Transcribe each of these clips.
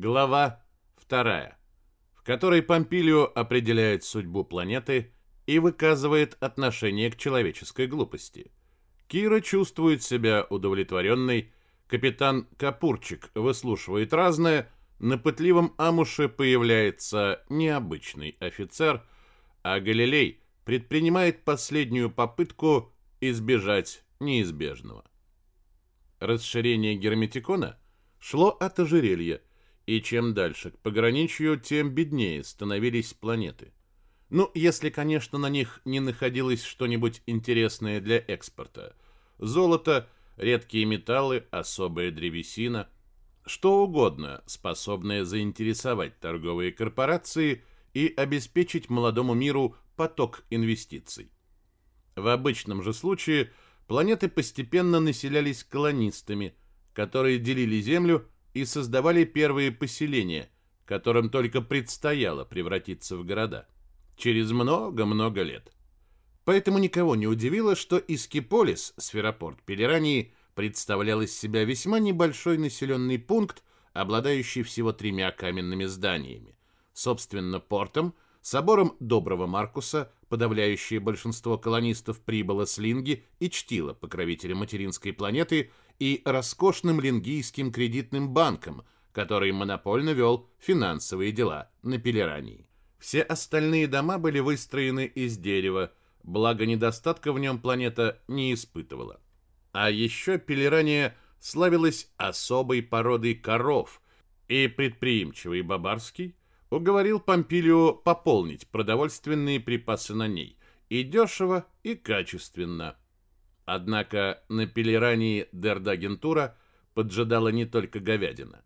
Глава 2, в которой Помпилио определяет судьбу планеты и выказывает отношение к человеческой глупости. Кира чувствует себя удовлетворенной, капитан Капурчик выслушивает разное, на пытливом амуше появляется необычный офицер, а Галилей предпринимает последнюю попытку избежать неизбежного. Расширение герметикона шло от ожерелья, и чем дальше к пограничью, тем беднее становились планеты. Ну, если, конечно, на них не находилось что-нибудь интересное для экспорта. Золото, редкие металлы, особая древесина, что угодно, способное заинтересовать торговые корпорации и обеспечить молодому миру поток инвестиций. В обычном же случае планеты постепенно населялись колонистами, которые делили Землю и создавали первые поселения, которым только предстояло превратиться в города через много-много лет. Поэтому никого не удивило, что Искиполис, сферопорт Пелерании, представлял из себя весьма небольшой населенный пункт, обладающий всего тремя каменными зданиями. Собственно, портом, собором Доброго Маркуса, подавляющее большинство колонистов прибыло с Линги и чтило покровителя материнской планеты, и роскошным лингийским кредитным банком, который монопольно вел финансовые дела на Пелерании. Все остальные дома были выстроены из дерева, благо недостатка в нем планета не испытывала. А еще Пелерания славилась особой породой коров, и предприимчивый Бабарский уговорил Помпилио пополнить продовольственные припасы на ней, и дешево, и качественно. Однако на Пелерании Дердагентура поджидала не только говядина.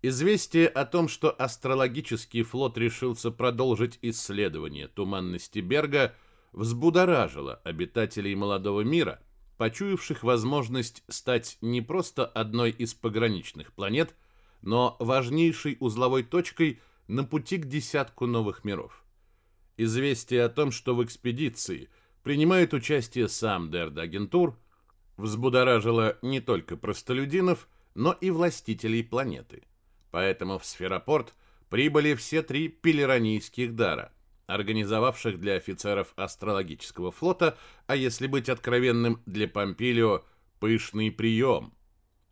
Известие о том, что астрологический флот решился продолжить исследование туманности Берга, взбудоражило обитателей молодого мира, почуявших возможность стать не просто одной из пограничных планет, но важнейшей узловой точкой на пути к десятку новых миров. Известие о том, что в экспедиции принимает участие сам Дердагентур, взбудоражило не только простолюдинов, но и властителей планеты – Поэтому в Сферопорт прибыли все три пелеранийских дара, организовавших для офицеров астрологического флота, а если быть откровенным, для Помпилио, пышный прием.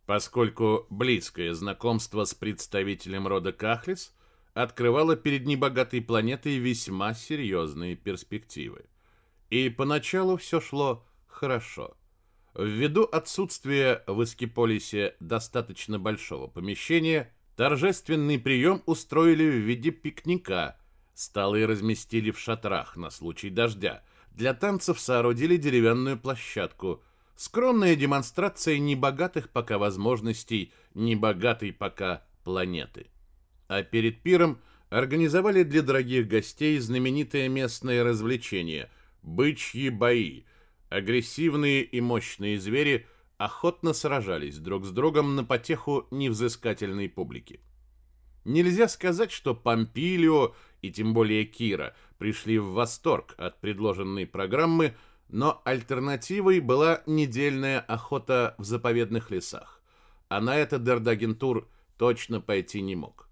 Поскольку близкое знакомство с представителем рода Кахлис открывало перед небогатой планетой весьма серьезные перспективы. И поначалу все шло хорошо. Ввиду отсутствия в Эскиполисе достаточно большого помещения – Торжественный прием устроили в виде пикника. Столы разместили в шатрах на случай дождя. Для танцев соорудили деревянную площадку. Скромная демонстрация небогатых пока возможностей, небогатой пока планеты. А перед пиром организовали для дорогих гостей знаменитое местное развлечение – бычьи бои. Агрессивные и мощные звери – охотно сражались друг с другом на потеху невзыскательной публики. Нельзя сказать, что Помпилио и тем более Кира пришли в восторг от предложенной программы, но альтернативой была недельная охота в заповедных лесах, а на это Дердагентур точно пойти не мог.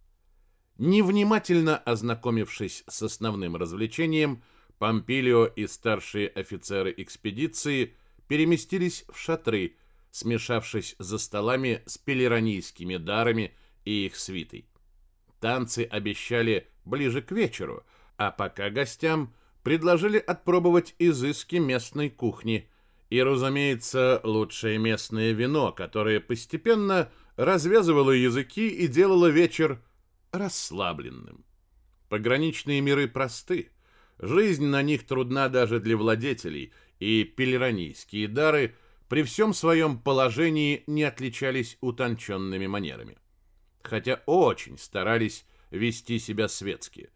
Невнимательно ознакомившись с основным развлечением, Помпилио и старшие офицеры экспедиции переместились в шатры, смешавшись за столами с пелеронийскими дарами и их свитой. Танцы обещали ближе к вечеру, а пока гостям предложили отпробовать изыски местной кухни и, разумеется, лучшее местное вино, которое постепенно развязывало языки и делало вечер расслабленным. Пограничные миры просты, жизнь на них трудна даже для владетелей, и пелеронийские дары – при всем своем положении не отличались утонченными манерами. Хотя очень старались вести себя светски.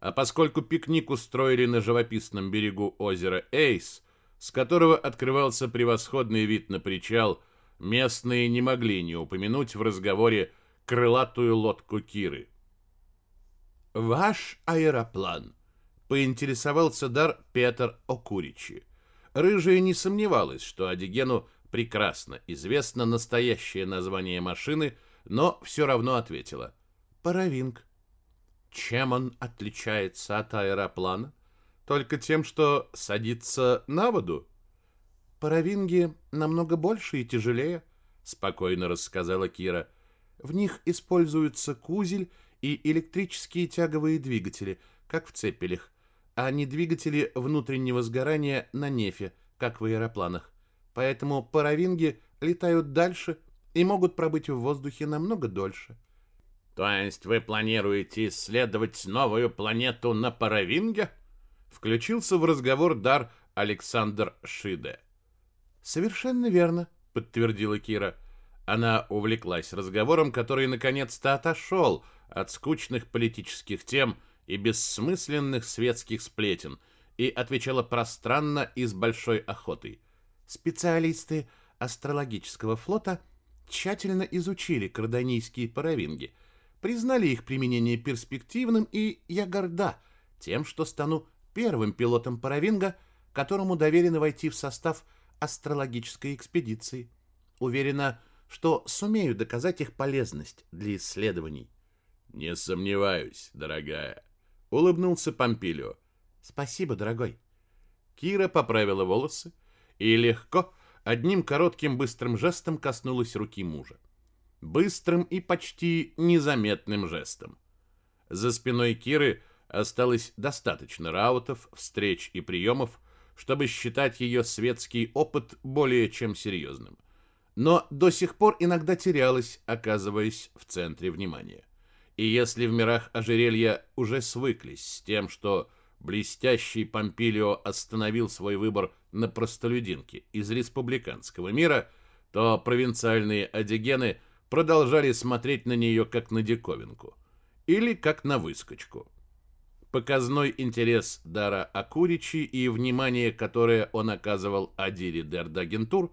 А поскольку пикник устроили на живописном берегу озера Эйс, с которого открывался превосходный вид на причал, местные не могли не упомянуть в разговоре крылатую лодку Киры. «Ваш аэроплан», — поинтересовался дар Петр Окуричи. Рыжая не сомневалась, что Адигену прекрасно известно настоящее название машины, но все равно ответила. Паравинг. Чем он отличается от аэроплана? Только тем, что садится на воду. Паравинги намного больше и тяжелее, спокойно рассказала Кира. В них используются кузель и электрические тяговые двигатели, как в цепелях, а не двигатели внутреннего сгорания на нефе, как в аэропланах. Поэтому паравинги летают дальше и могут пробыть в воздухе намного дольше. То есть вы планируете исследовать новую планету на паравинге? Включился в разговор дар Александр Шиде. Совершенно верно, подтвердила Кира. Она увлеклась разговором, который наконец-то отошел от скучных политических тем и бессмысленных светских сплетен и отвечала пространно и с большой охотой. Специалисты астрологического флота тщательно изучили кардонийские паравинги, признали их применение перспективным, и я горда тем, что стану первым пилотом паравинга, которому доверено войти в состав астрологической экспедиции. Уверена, что сумею доказать их полезность для исследований. Не сомневаюсь, дорогая, улыбнулся Помпилио. Спасибо, дорогой. Кира поправила волосы и легко, одним коротким быстрым жестом коснулась руки мужа. Быстрым и почти незаметным жестом. За спиной Киры осталось достаточно раутов, встреч и приемов, чтобы считать ее светский опыт более чем серьезным. Но до сих пор иногда терялась, оказываясь в центре внимания. И если в мирах ожерелья уже свыклись с тем, что блестящий Помпилио остановил свой выбор на простолюдинке из республиканского мира, то провинциальные одигены продолжали смотреть на нее как на диковинку или как на выскочку. Показной интерес Дара Акуричи и внимание, которое он оказывал Адире Дердагентур,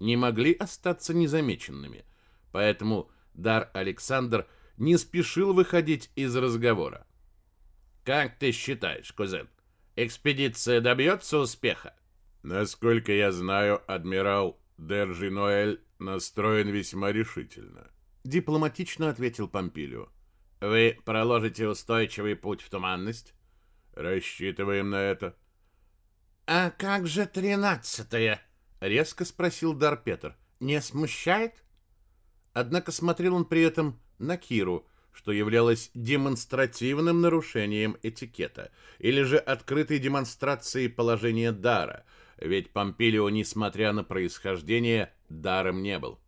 не могли остаться незамеченными, поэтому Дар Александр не спешил выходить из разговора. Как ты считаешь, кузен, экспедиция добьется успеха? Насколько я знаю, адмирал Держи Ноэль настроен весьма решительно. Дипломатично ответил Помпилио. Вы проложите устойчивый путь в туманность? Рассчитываем на это. А как же тринадцатое? Резко спросил Дар Петр. Не смущает? Однако смотрел он при этом на Киру, что являлось демонстративным нарушением этикета, или же открытой демонстрацией положения дара, ведь Помпилио, несмотря на происхождение, даром не был.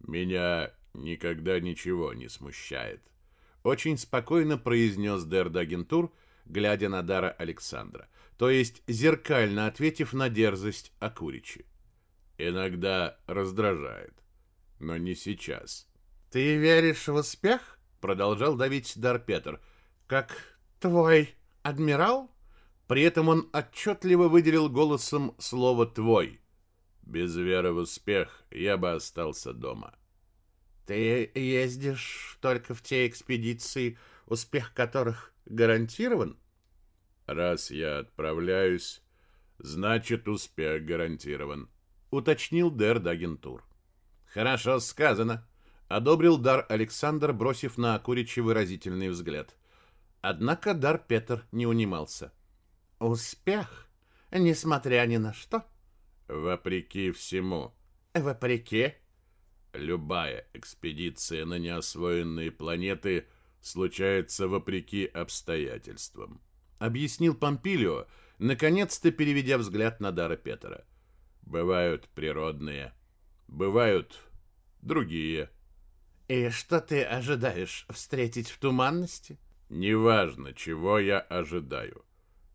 «Меня никогда ничего не смущает», — очень спокойно произнес Дердагентур, глядя на дара Александра, то есть зеркально ответив на дерзость Акуричи. «Иногда раздражает, но не сейчас». «Ты веришь в успех?» продолжал давить Дар Петр. Как твой адмирал? При этом он отчетливо выделил голосом слово твой. Без веры в успех я бы остался дома. Ты ездишь только в те экспедиции, успех которых гарантирован? Раз я отправляюсь, значит, успех гарантирован, уточнил Дер Дагентур. Хорошо сказано, одобрил дар Александр, бросив на Куричи выразительный взгляд. Однако дар Петр не унимался. Успех, несмотря ни на что. Вопреки всему. Вопреки? Любая экспедиция на неосвоенные планеты случается вопреки обстоятельствам. Объяснил Помпилио, наконец-то переведя взгляд на дара Петра. Бывают природные, бывают другие. И что ты ожидаешь встретить в туманности? Неважно, чего я ожидаю.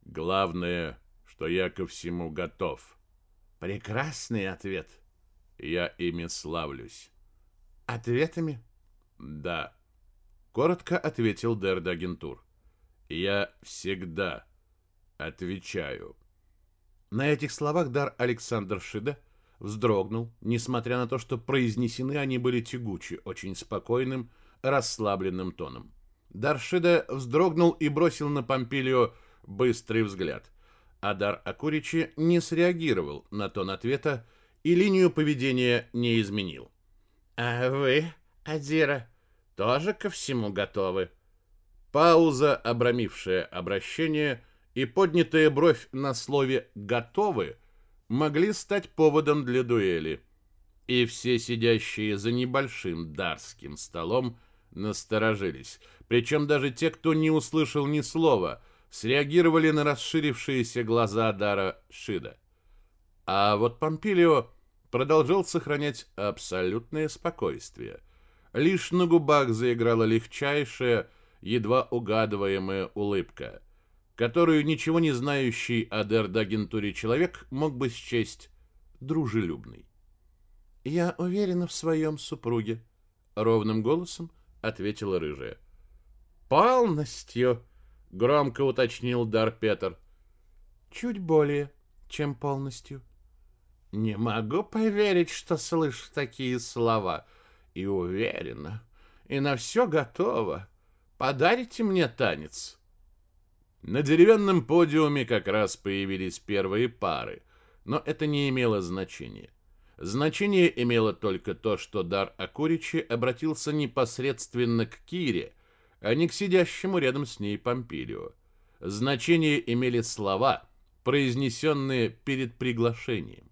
Главное, что я ко всему готов. Прекрасный ответ. Я ими славлюсь. Ответами? Да. Коротко ответил Дердагентур. Я всегда отвечаю. На этих словах дар Александр Шида вздрогнул, несмотря на то, что произнесены они были тягучи, очень спокойным, расслабленным тоном. Даршида вздрогнул и бросил на Помпилио быстрый взгляд. а дар Акуричи не среагировал на тон ответа и линию поведения не изменил. «А вы, Адира, тоже ко всему готовы. Пауза, обрамившая обращение, и поднятая бровь на слове «готовы» могли стать поводом для дуэли. И все сидящие за небольшим дарским столом насторожились. Причем даже те, кто не услышал ни слова, среагировали на расширившиеся глаза Дара Шида. А вот Помпилио продолжал сохранять абсолютное спокойствие. Лишь на губах заиграла легчайшая, едва угадываемая улыбка, которую ничего не знающий о Дердагентуре человек мог бы счесть дружелюбной. «Я уверена в своем супруге», — ровным голосом ответила рыжая. «Полностью», — громко уточнил Дар Петр. «Чуть более, чем полностью». «Не могу поверить, что слышу такие слова. И уверена, и на все готово. Подарите мне танец?» На деревянном подиуме как раз появились первые пары, но это не имело значения. Значение имело только то, что дар Акуричи обратился непосредственно к Кире, а не к сидящему рядом с ней Помпилио. Значение имели слова, произнесенные перед приглашением.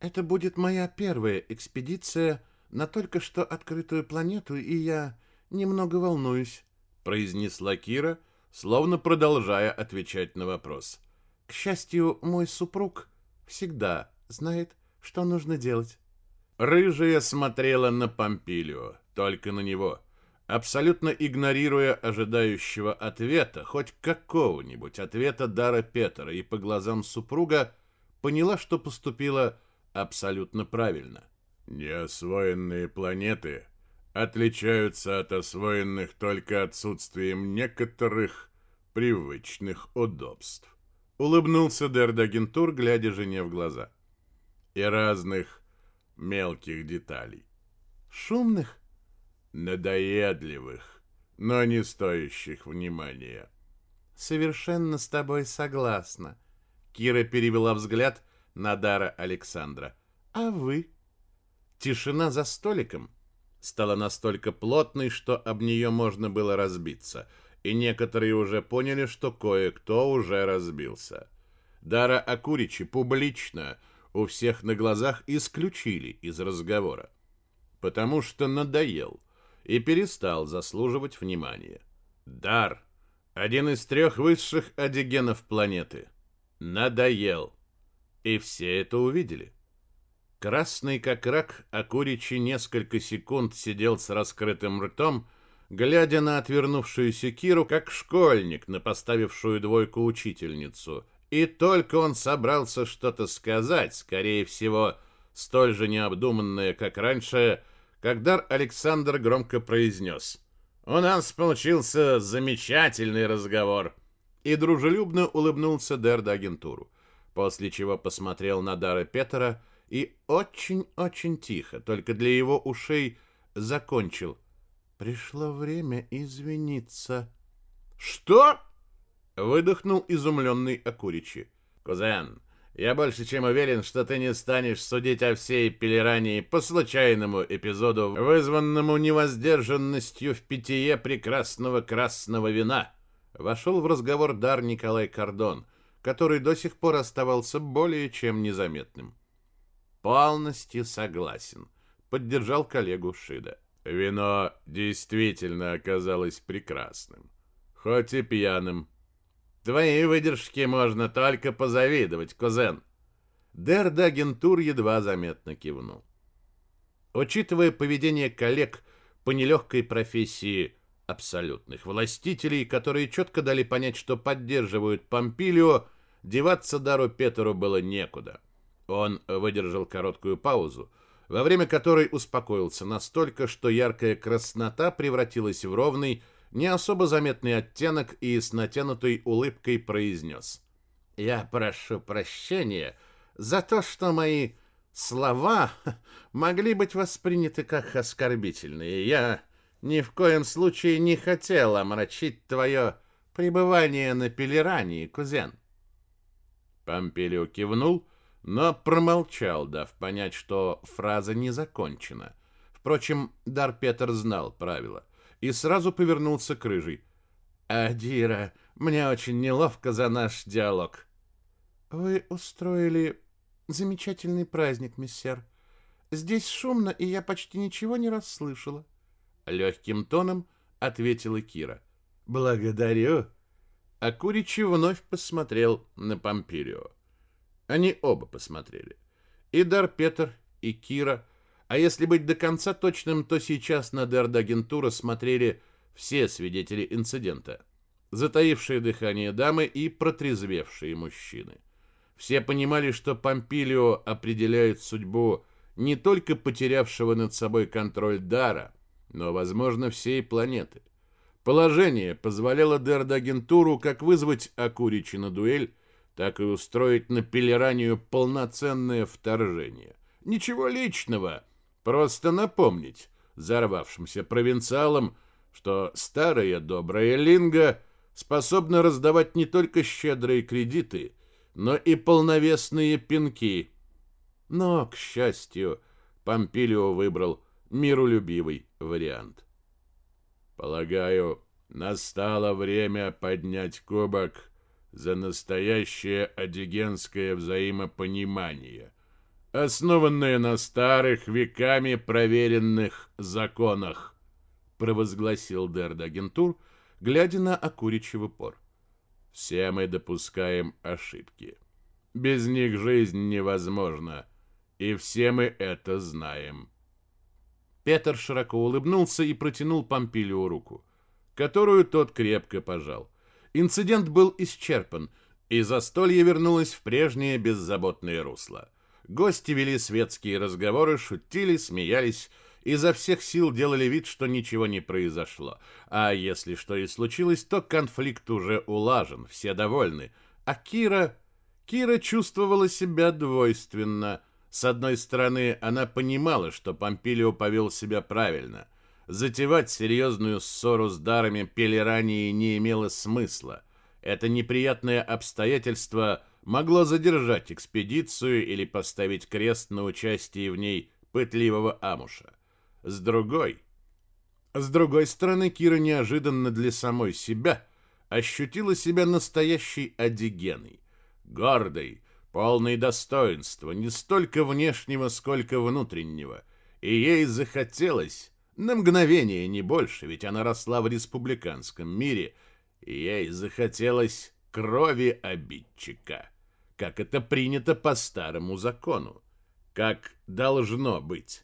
«Это будет моя первая экспедиция на только что открытую планету, и я немного волнуюсь», произнесла Кира, словно продолжая отвечать на вопрос. «К счастью, мой супруг всегда знает, что нужно делать. Рыжая смотрела на Помпилио, только на него, абсолютно игнорируя ожидающего ответа, хоть какого-нибудь ответа Дара Петра, и по глазам супруга поняла, что поступила абсолютно правильно. Неосвоенные планеты отличаются от освоенных только отсутствием некоторых привычных удобств. Улыбнулся Дердагентур, глядя жене в глаза и разных мелких деталей. Шумных? Надоедливых, но не стоящих внимания. Совершенно с тобой согласна. Кира перевела взгляд на Дара Александра. А вы? Тишина за столиком стала настолько плотной, что об нее можно было разбиться, и некоторые уже поняли, что кое-кто уже разбился. Дара Акуричи публично у всех на глазах исключили из разговора, потому что надоел и перестал заслуживать внимания. Дар, один из трех высших адигенов планеты, надоел, и все это увидели. Красный как рак, Акуричи несколько секунд сидел с раскрытым ртом, глядя на отвернувшуюся Киру, как школьник на поставившую двойку учительницу — и только он собрался что-то сказать, скорее всего, столь же необдуманное, как раньше, когда Александр громко произнес «У нас получился замечательный разговор!» и дружелюбно улыбнулся Дерда агентуру, после чего посмотрел на Дара Петера и очень-очень тихо, только для его ушей, закончил «Пришло время извиниться». «Что?» Выдохнул изумленный Акуричи. «Кузен, я больше чем уверен, что ты не станешь судить о всей Пелерании по случайному эпизоду, вызванному невоздержанностью в питье прекрасного красного вина». Вошел в разговор дар Николай Кордон, который до сих пор оставался более чем незаметным. «Полностью согласен», — поддержал коллегу Шида. «Вино действительно оказалось прекрасным, хоть и пьяным», Твоей выдержке можно только позавидовать, кузен. Дердагентур едва заметно кивнул. Учитывая поведение коллег по нелегкой профессии абсолютных властителей, которые четко дали понять, что поддерживают Помпилио, деваться Дару Петеру было некуда. Он выдержал короткую паузу, во время которой успокоился настолько, что яркая краснота превратилась в ровный, не особо заметный оттенок и с натянутой улыбкой произнес. «Я прошу прощения за то, что мои слова могли быть восприняты как оскорбительные. Я ни в коем случае не хотел омрачить твое пребывание на Пелерании, кузен». Помпелио кивнул, но промолчал, дав понять, что фраза не закончена. Впрочем, Дар Петр знал правила — и сразу повернулся к рыжей. «Адира, мне очень неловко за наш диалог». «Вы устроили замечательный праздник, миссер. Здесь шумно, и я почти ничего не расслышала». Легким тоном ответила Кира. «Благодарю». А Куричи вновь посмотрел на Помпилио. Они оба посмотрели. И Дар Петр, и Кира. А если быть до конца точным, то сейчас на Дердагентура смотрели все свидетели инцидента. Затаившие дыхание дамы и протрезвевшие мужчины. Все понимали, что Помпилио определяет судьбу не только потерявшего над собой контроль Дара, но, возможно, всей планеты. Положение позволяло Дердагентуру как вызвать Акуричи на дуэль, так и устроить на Пелеранию полноценное вторжение. Ничего личного, просто напомнить взорвавшимся провинциалам, что старая добрая Линга способна раздавать не только щедрые кредиты, но и полновесные пинки. Но, к счастью, Помпилио выбрал миролюбивый вариант. Полагаю, настало время поднять кубок за настоящее одигенское взаимопонимание, основанное на старых веками проверенных законах, провозгласил Дердагентур, глядя на Акуричи в упор. Все мы допускаем ошибки. Без них жизнь невозможна, и все мы это знаем. Петр широко улыбнулся и протянул Помпилио руку, которую тот крепко пожал. Инцидент был исчерпан, и застолье вернулось в прежнее беззаботное русло. Гости вели светские разговоры, шутили, смеялись, изо всех сил делали вид, что ничего не произошло. А если что и случилось, то конфликт уже улажен, все довольны. А Кира... Кира чувствовала себя двойственно. С одной стороны, она понимала, что Помпилио повел себя правильно. Затевать серьезную ссору с дарами Пелерании не имело смысла. Это неприятное обстоятельство могло задержать экспедицию или поставить крест на участии в ней пытливого Амуша. С другой... С другой стороны, Кира неожиданно для самой себя ощутила себя настоящей одигеной. Гордой, полной достоинства, не столько внешнего, сколько внутреннего. И ей захотелось, на мгновение не больше, ведь она росла в республиканском мире, и ей захотелось крови обидчика, как это принято по старому закону, как должно быть.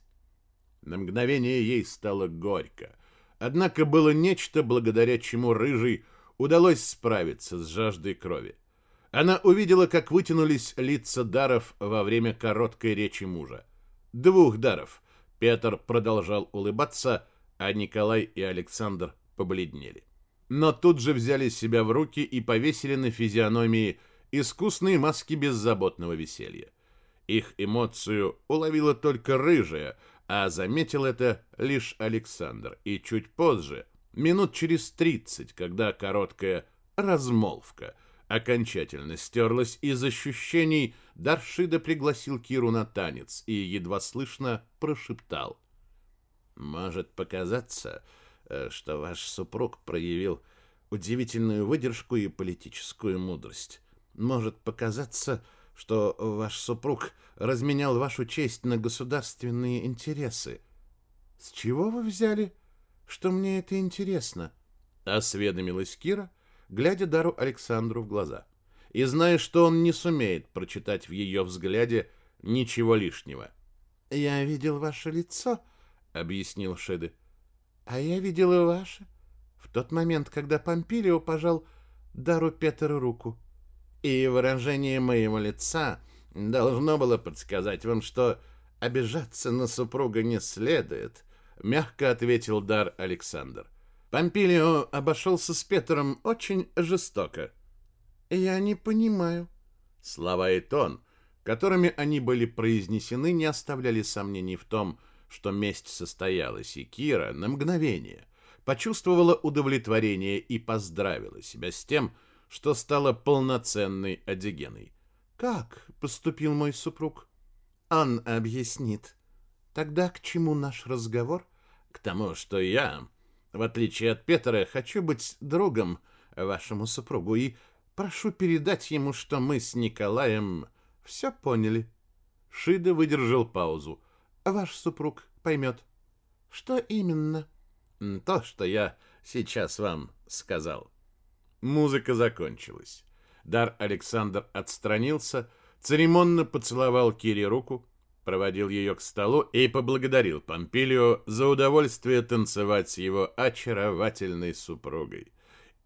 На мгновение ей стало горько. Однако было нечто, благодаря чему Рыжий удалось справиться с жаждой крови. Она увидела, как вытянулись лица даров во время короткой речи мужа. Двух даров. Петр продолжал улыбаться, а Николай и Александр побледнели. Но тут же взяли себя в руки и повесили на физиономии искусные маски беззаботного веселья. Их эмоцию уловила только рыжая, а заметил это лишь Александр. И чуть позже, минут через тридцать, когда короткая размолвка – окончательно стерлась из ощущений, Даршида пригласил Киру на танец и едва слышно прошептал. «Может показаться, э, что ваш супруг проявил удивительную выдержку и политическую мудрость. Может показаться, что ваш супруг разменял вашу честь на государственные интересы. С чего вы взяли, что мне это интересно?» — осведомилась Кира — глядя Дару Александру в глаза, и зная, что он не сумеет прочитать в ее взгляде ничего лишнего. «Я видел ваше лицо», — объяснил Шеды. «А я видел и ваше в тот момент, когда Помпилио пожал Дару Петеру руку. И выражение моего лица должно было подсказать вам, что обижаться на супруга не следует», — мягко ответил Дар Александр. Помпилио обошелся с Петром очень жестоко. Я не понимаю. Слова и тон, которыми они были произнесены, не оставляли сомнений в том, что месть состоялась, и Кира на мгновение почувствовала удовлетворение и поздравила себя с тем, что стала полноценной одигеной. «Как поступил мой супруг?» «Он объяснит. Тогда к чему наш разговор?» «К тому, что я В отличие от Петра, хочу быть другом вашему супругу и прошу передать ему, что мы с Николаем все поняли. Шида выдержал паузу. Ваш супруг поймет. Что именно? То, что я сейчас вам сказал. Музыка закончилась. Дар Александр отстранился, церемонно поцеловал Кире руку, проводил ее к столу и поблагодарил Помпилио за удовольствие танцевать с его очаровательной супругой.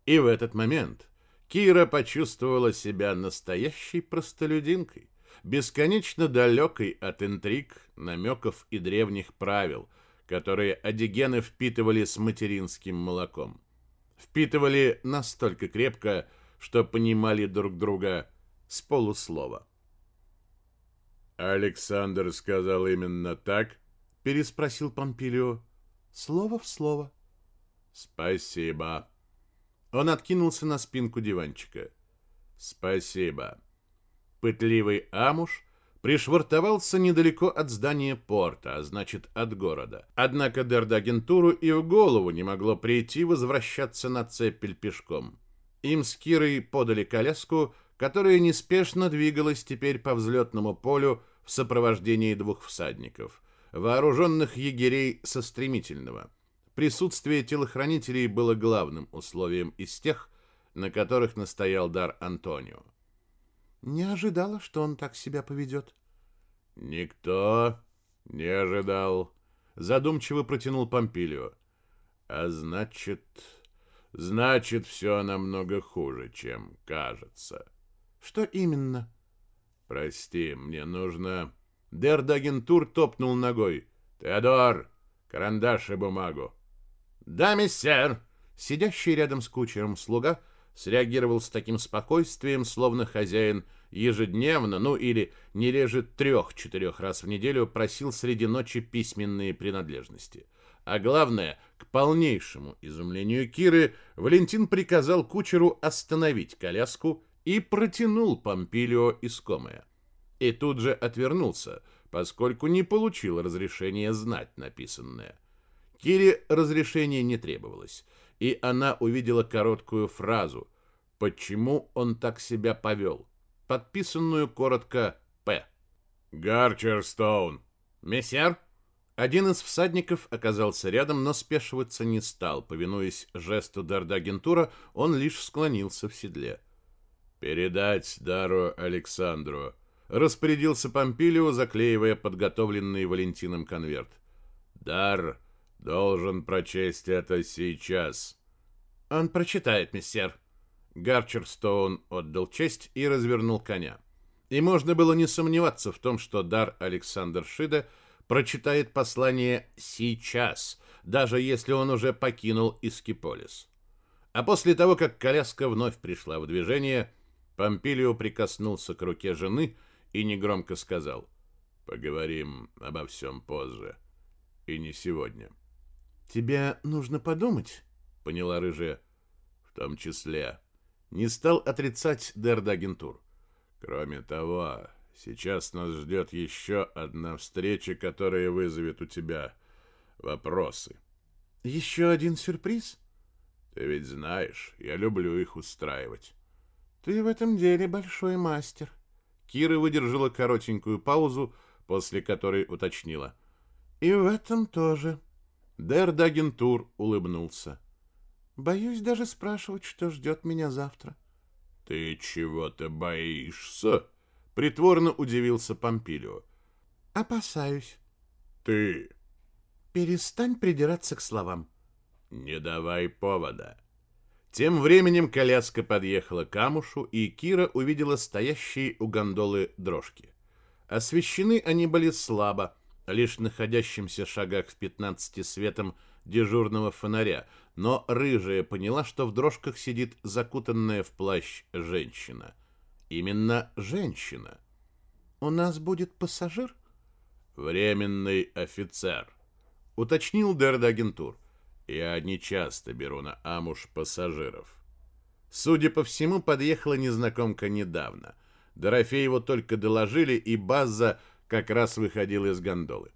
И в этот момент Кира почувствовала себя настоящей простолюдинкой, бесконечно далекой от интриг, намеков и древних правил, которые одигены впитывали с материнским молоком. Впитывали настолько крепко, что понимали друг друга с полуслова. Александр сказал именно так? переспросил Помпилио. Слово в слово. Спасибо. Он откинулся на спинку диванчика. Спасибо. Пытливый Амуш пришвартовался недалеко от здания порта, а значит, от города. Однако Дердагентуру и в голову не могло прийти возвращаться на цепель пешком. Им с Кирой подали коляску, которая неспешно двигалась теперь по взлетному полю в сопровождении двух всадников, вооруженных егерей со стремительного. Присутствие телохранителей было главным условием из тех, на которых настоял дар Антонио. Не ожидала, что он так себя поведет. Никто не ожидал. Задумчиво протянул Помпилио. А значит, значит, все намного хуже, чем кажется. Что именно? Прости, мне нужно... Дердагентур топнул ногой. Теодор, карандаш и бумагу. Да, мистер. Сидящий рядом с кучером слуга среагировал с таким спокойствием, словно хозяин ежедневно, ну или не реже трех-четырех раз в неделю просил среди ночи письменные принадлежности. А главное, к полнейшему изумлению Киры, Валентин приказал кучеру остановить коляску и протянул Помпилио искомое. И тут же отвернулся, поскольку не получил разрешения знать написанное. Кире разрешения не требовалось, и она увидела короткую фразу «Почему он так себя повел?», подписанную коротко «П». «Гарчерстоун». «Мессер?» Один из всадников оказался рядом, но спешиваться не стал. Повинуясь жесту Дардагентура, он лишь склонился в седле. «Передать Дару Александру», — распорядился Помпилио, заклеивая подготовленный Валентином конверт. «Дар должен прочесть это сейчас». «Он прочитает, мистер». Гарчерстоун отдал честь и развернул коня. И можно было не сомневаться в том, что Дар Александр Шида прочитает послание сейчас, даже если он уже покинул Искиполис. А после того, как коляска вновь пришла в движение, Помпилио прикоснулся к руке жены и негромко сказал «Поговорим обо всем позже, и не сегодня». «Тебе нужно подумать», — поняла рыжая. «В том числе». Не стал отрицать Дердагентур. «Кроме того, сейчас нас ждет еще одна встреча, которая вызовет у тебя вопросы». «Еще один сюрприз?» «Ты ведь знаешь, я люблю их устраивать». Ты в этом деле большой мастер. Кира выдержала коротенькую паузу, после которой уточнила. И в этом тоже. Дердагентур улыбнулся. Боюсь даже спрашивать, что ждет меня завтра. Ты чего-то боишься? Притворно удивился Помпилио. Опасаюсь. Ты... Перестань придираться к словам. Не давай повода. Тем временем коляска подъехала к Амушу, и Кира увидела стоящие у гондолы дрожки. Освещены они были слабо, лишь находящимся шагах в 15 светом дежурного фонаря, но рыжая поняла, что в дрожках сидит закутанная в плащ женщина. Именно женщина. «У нас будет пассажир?» «Временный офицер», — уточнил Дердагентур. Я не часто беру на Амуш пассажиров. Судя по всему, подъехала незнакомка недавно. Дорофееву только доложили, и Базза как раз выходил из гондолы.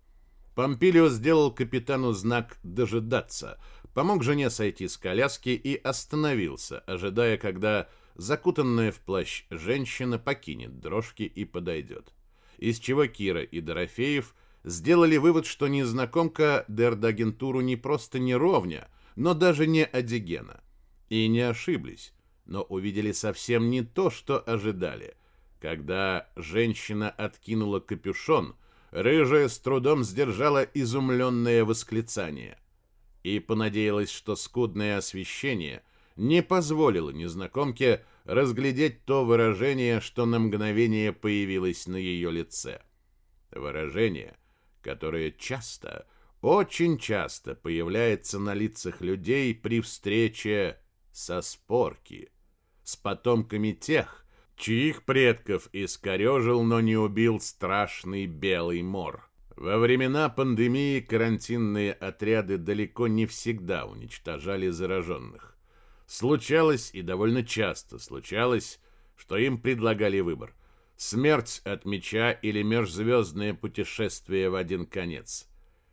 Помпилио сделал капитану знак «дожидаться», помог жене сойти с коляски и остановился, ожидая, когда закутанная в плащ женщина покинет дрожки и подойдет. Из чего Кира и Дорофеев сделали вывод, что незнакомка Дердагентуру не просто не ровня, но даже не одигена. И не ошиблись, но увидели совсем не то, что ожидали. Когда женщина откинула капюшон, рыжая с трудом сдержала изумленное восклицание и понадеялась, что скудное освещение не позволило незнакомке разглядеть то выражение, что на мгновение появилось на ее лице. Выражение, которое часто, очень часто появляется на лицах людей при встрече со спорки, с потомками тех, чьих предков искорежил, но не убил страшный белый мор. Во времена пандемии карантинные отряды далеко не всегда уничтожали зараженных. Случалось, и довольно часто случалось, что им предлагали выбор – смерть от меча или межзвездное путешествие в один конец.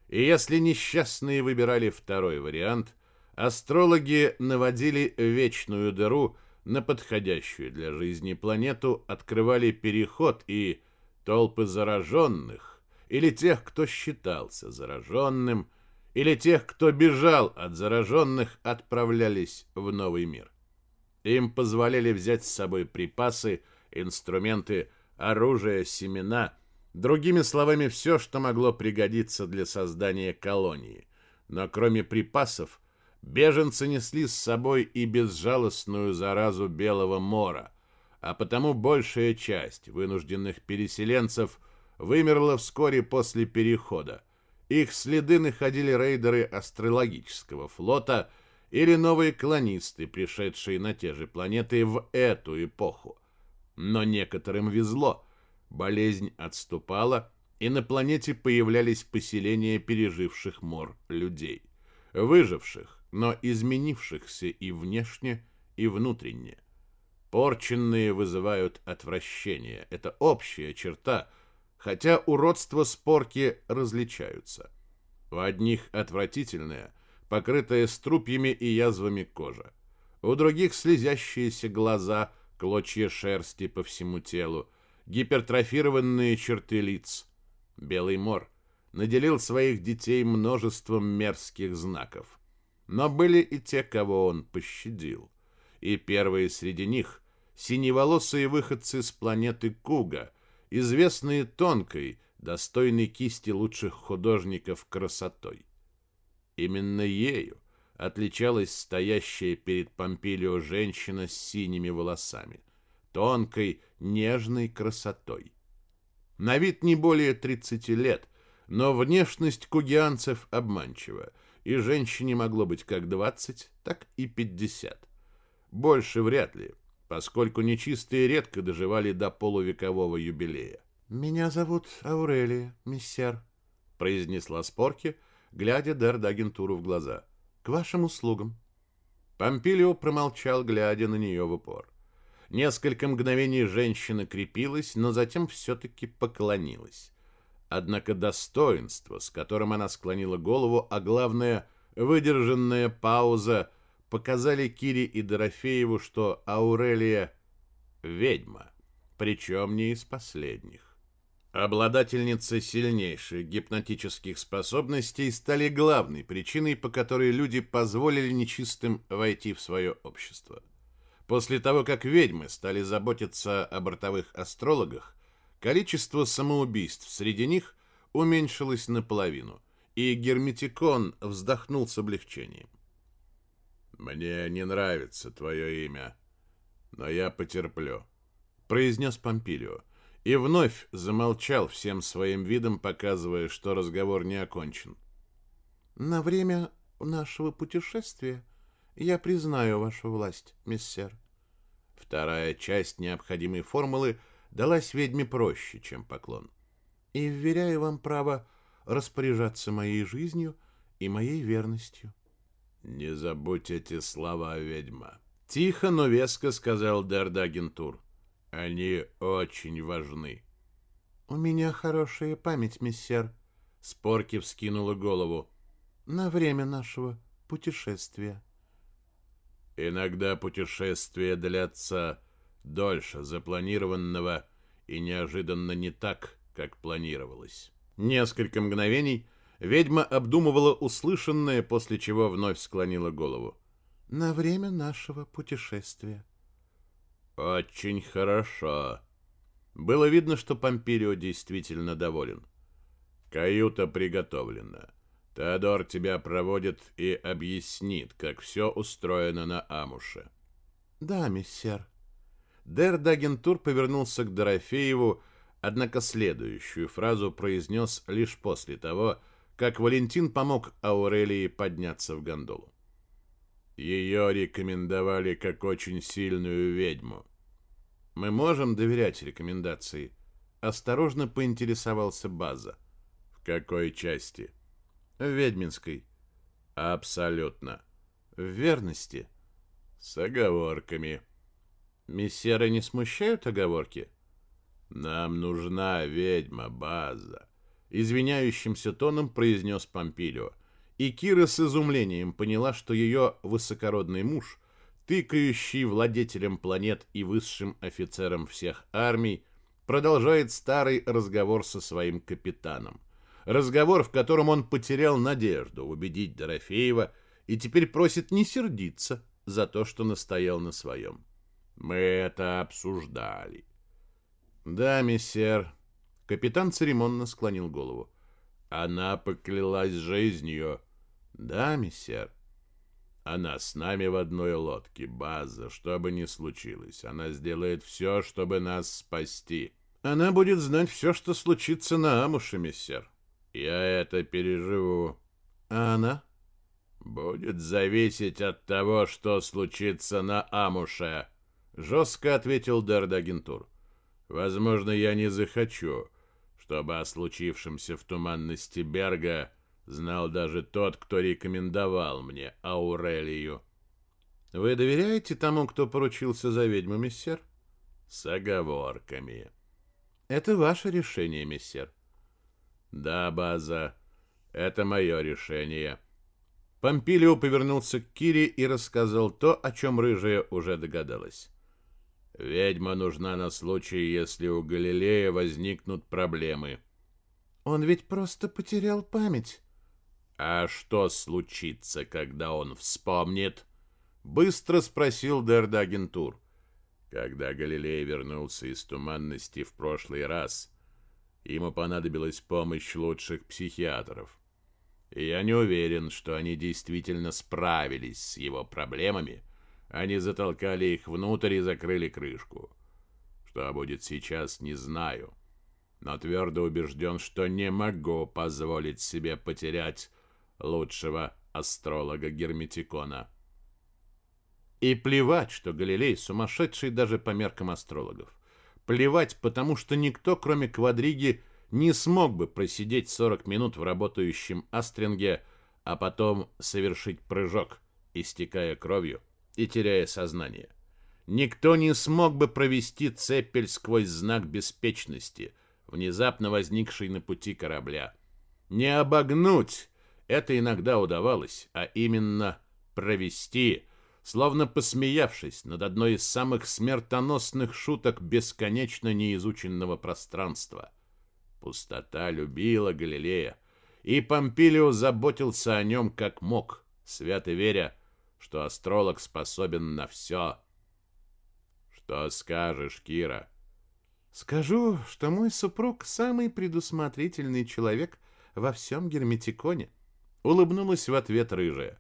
И если несчастные выбирали второй вариант, астрологи наводили вечную дыру – на подходящую для жизни планету открывали переход, и толпы зараженных, или тех, кто считался зараженным, или тех, кто бежал от зараженных, отправлялись в новый мир. Им позволяли взять с собой припасы, инструменты, оружие, семена, другими словами, все, что могло пригодиться для создания колонии. Но кроме припасов – Беженцы несли с собой и безжалостную заразу Белого Мора, а потому большая часть вынужденных переселенцев вымерла вскоре после перехода. Их следы находили рейдеры астрологического флота или новые колонисты, пришедшие на те же планеты в эту эпоху. Но некоторым везло. Болезнь отступала, и на планете появлялись поселения переживших мор людей. Выживших, но изменившихся и внешне, и внутренне. Порченные вызывают отвращение. Это общая черта, хотя уродства спорки различаются. У одних отвратительная, покрытая струпьями и язвами кожа. У других слезящиеся глаза, клочья шерсти по всему телу, гипертрофированные черты лиц. Белый мор наделил своих детей множеством мерзких знаков. Но были и те, кого он пощадил. И первые среди них — синеволосые выходцы с планеты Куга, известные тонкой, достойной кисти лучших художников красотой. Именно ею отличалась стоящая перед Помпилио женщина с синими волосами, тонкой, нежной красотой. На вид не более 30 лет, но внешность кугианцев обманчива — и женщине могло быть как 20, так и 50. Больше вряд ли, поскольку нечистые редко доживали до полувекового юбилея. «Меня зовут Аурелия, миссер», — произнесла Спорки, глядя Дердагентуру в глаза. «К вашим услугам». Помпилио промолчал, глядя на нее в упор. Несколько мгновений женщина крепилась, но затем все-таки поклонилась. Однако достоинство, с которым она склонила голову, а главное, выдержанная пауза, показали Кире и Дорофееву, что Аурелия — ведьма, причем не из последних. Обладательницы сильнейших гипнотических способностей стали главной причиной, по которой люди позволили нечистым войти в свое общество. После того, как ведьмы стали заботиться о бортовых астрологах, Количество самоубийств среди них уменьшилось наполовину, и Герметикон вздохнул с облегчением. «Мне не нравится твое имя, но я потерплю», — произнес Помпилио, и вновь замолчал всем своим видом, показывая, что разговор не окончен. «На время нашего путешествия я признаю вашу власть, миссер». Вторая часть необходимой формулы — далась ведьме проще, чем поклон. И вверяю вам право распоряжаться моей жизнью и моей верностью. Не забудь эти слова, ведьма. Тихо, но веско сказал Дардагентур. Они очень важны. У меня хорошая память, миссер. Спорки вскинула голову. На время нашего путешествия. Иногда путешествия длятся дольше запланированного и неожиданно не так, как планировалось. Несколько мгновений ведьма обдумывала услышанное, после чего вновь склонила голову. На время нашего путешествия. Очень хорошо. Было видно, что Помпирио действительно доволен. Каюта приготовлена. Теодор тебя проводит и объяснит, как все устроено на Амуше. Да, миссер. Дер Дагентур повернулся к Дорофееву, однако следующую фразу произнес лишь после того, как Валентин помог Аурелии подняться в гондолу. Ее рекомендовали как очень сильную ведьму. Мы можем доверять рекомендации. Осторожно поинтересовался База. В какой части? В Ведьминской. Абсолютно. В верности. С оговорками. Мессеры не смущают оговорки? Нам нужна ведьма, База. Извиняющимся тоном произнес Помпилио. И Кира с изумлением поняла, что ее высокородный муж, тыкающий владетелем планет и высшим офицером всех армий, продолжает старый разговор со своим капитаном. Разговор, в котором он потерял надежду убедить Дорофеева и теперь просит не сердиться за то, что настоял на своем. Мы это обсуждали. Да, мессер. Капитан церемонно склонил голову. Она поклялась жизнью. Да, мессер. Она с нами в одной лодке, база, что бы ни случилось. Она сделает все, чтобы нас спасти. Она будет знать все, что случится на Амуше, мессер. Я это переживу. А она? Будет зависеть от того, что случится на Амуше, жестко ответил Дардагентур. Возможно, я не захочу, чтобы о случившемся в туманности Берга знал даже тот, кто рекомендовал мне Аурелию. Вы доверяете тому, кто поручился за ведьму, миссер? С оговорками. Это ваше решение, миссер. Да, база, это мое решение. Помпилио повернулся к Кире и рассказал то, о чем рыжая уже догадалась. Ведьма нужна на случай, если у Галилея возникнут проблемы. Он ведь просто потерял память. А что случится, когда он вспомнит? Быстро спросил Дердагентур. Когда Галилей вернулся из туманности в прошлый раз, ему понадобилась помощь лучших психиатров. И я не уверен, что они действительно справились с его проблемами. Они затолкали их внутрь и закрыли крышку. Что будет сейчас, не знаю. Но твердо убежден, что не могу позволить себе потерять лучшего астролога Герметикона. И плевать, что Галилей сумасшедший даже по меркам астрологов. Плевать, потому что никто, кроме Квадриги, не смог бы просидеть 40 минут в работающем астринге, а потом совершить прыжок, истекая кровью и теряя сознание. Никто не смог бы провести цепель сквозь знак беспечности, внезапно возникший на пути корабля. Не обогнуть это иногда удавалось, а именно провести, словно посмеявшись над одной из самых смертоносных шуток бесконечно неизученного пространства. Пустота любила Галилея, и Помпилио заботился о нем как мог, свято веря, что астролог способен на все. Что скажешь, Кира? Скажу, что мой супруг самый предусмотрительный человек во всем Герметиконе. Улыбнулась в ответ рыжая.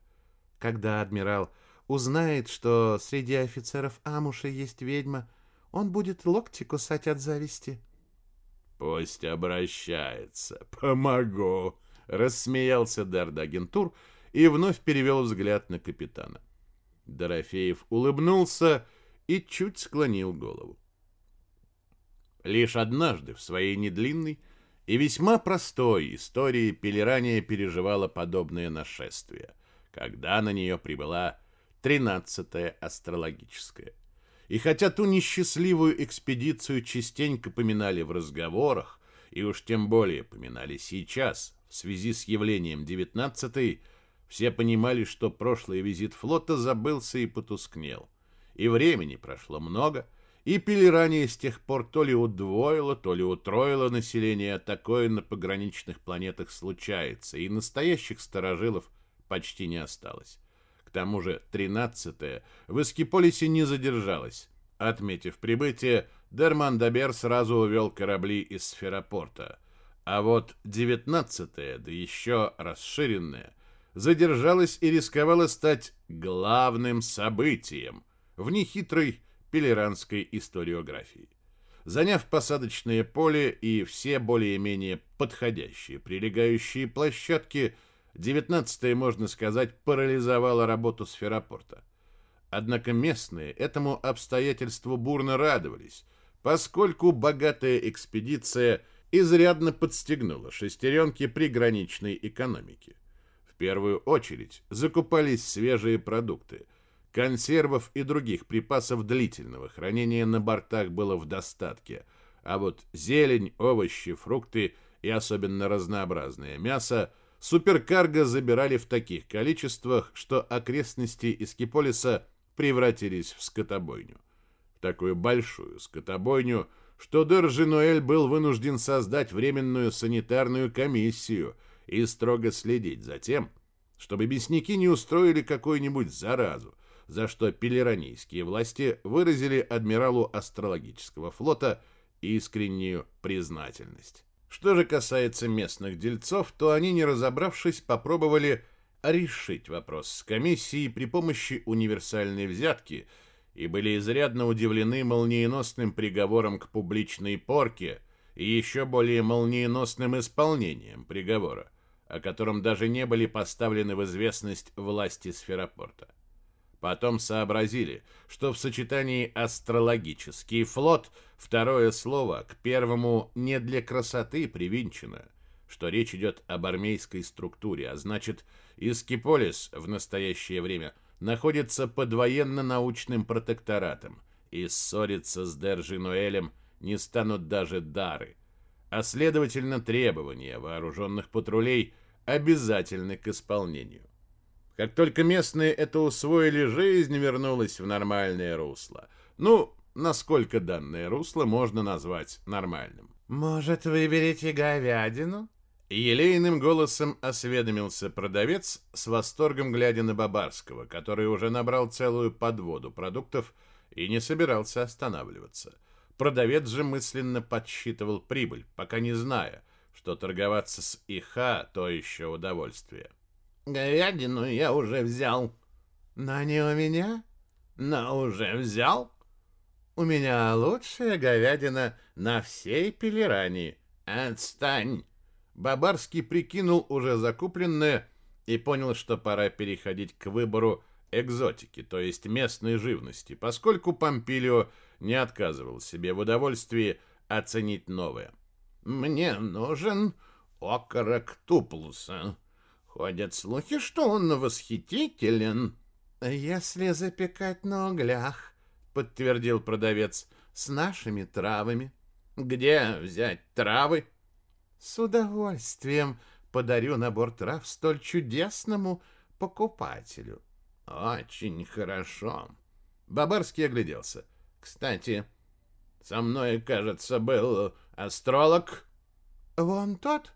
Когда адмирал узнает, что среди офицеров Амуша есть ведьма, он будет локти кусать от зависти. Пусть обращается. Помогу. Рассмеялся Дардагентур и вновь перевел взгляд на капитана. Дорофеев улыбнулся и чуть склонил голову. Лишь однажды в своей недлинной, и весьма простой истории Пелерания переживала подобное нашествие, когда на нее прибыла тринадцатая астрологическая. И хотя ту несчастливую экспедицию частенько поминали в разговорах, и уж тем более поминали сейчас, в связи с явлением девятнадцатой, Все понимали, что прошлый визит флота забылся и потускнел. И времени прошло много, и Пелерания с тех пор то ли удвоило, то ли утроило население, а такое на пограничных планетах случается, и настоящих старожилов почти не осталось. К тому же 13-е в Эскиполисе не задержалось. Отметив прибытие, Дерман Дабер сразу увел корабли из сферопорта. А вот 19-е, да еще расширенное, задержалась и рисковала стать главным событием в нехитрой пелеранской историографии. Заняв посадочное поле и все более-менее подходящие прилегающие площадки, 19-е, можно сказать, парализовало работу сферопорта. Однако местные этому обстоятельству бурно радовались, поскольку богатая экспедиция изрядно подстегнула шестеренки приграничной экономики первую очередь закупались свежие продукты. Консервов и других припасов длительного хранения на бортах было в достатке, а вот зелень, овощи, фрукты и особенно разнообразное мясо суперкарго забирали в таких количествах, что окрестности Искиполиса превратились в скотобойню. В такую большую скотобойню, что Доржинуэль был вынужден создать временную санитарную комиссию – и строго следить за тем, чтобы мясники не устроили какую-нибудь заразу, за что пелеранийские власти выразили адмиралу астрологического флота искреннюю признательность. Что же касается местных дельцов, то они, не разобравшись, попробовали решить вопрос с комиссией при помощи универсальной взятки и были изрядно удивлены молниеносным приговором к публичной порке и еще более молниеносным исполнением приговора о котором даже не были поставлены в известность власти Сферопорта. Потом сообразили, что в сочетании «астрологический флот» второе слово к первому не для красоты привинчено, что речь идет об армейской структуре, а значит, Искиполис в настоящее время находится под военно-научным протекторатом, и ссориться с Держинуэлем не станут даже дары – а следовательно требования вооруженных патрулей обязательны к исполнению. Как только местные это усвоили, жизнь вернулась в нормальное русло. Ну, насколько данное русло можно назвать нормальным. «Может, выберете говядину?» Елейным голосом осведомился продавец, с восторгом глядя на Бабарского, который уже набрал целую подводу продуктов и не собирался останавливаться – Продавец же мысленно подсчитывал прибыль, пока не зная, что торговаться с ИХ – то еще удовольствие. «Говядину я уже взял». «Но не у меня?» «Но уже взял». «У меня лучшая говядина на всей Пелеране». «Отстань!» Бабарский прикинул уже закупленное и понял, что пора переходить к выбору экзотики, то есть местной живности, поскольку Помпилио – не отказывал себе в удовольствии оценить новое. «Мне нужен окорок туплуса. Ходят слухи, что он восхитителен». «Если запекать на углях», — подтвердил продавец, — «с нашими травами». «Где взять травы?» «С удовольствием подарю набор трав столь чудесному покупателю». «Очень хорошо». Бабарский огляделся. Кстати, со мной, кажется, был астролог. Вон тот?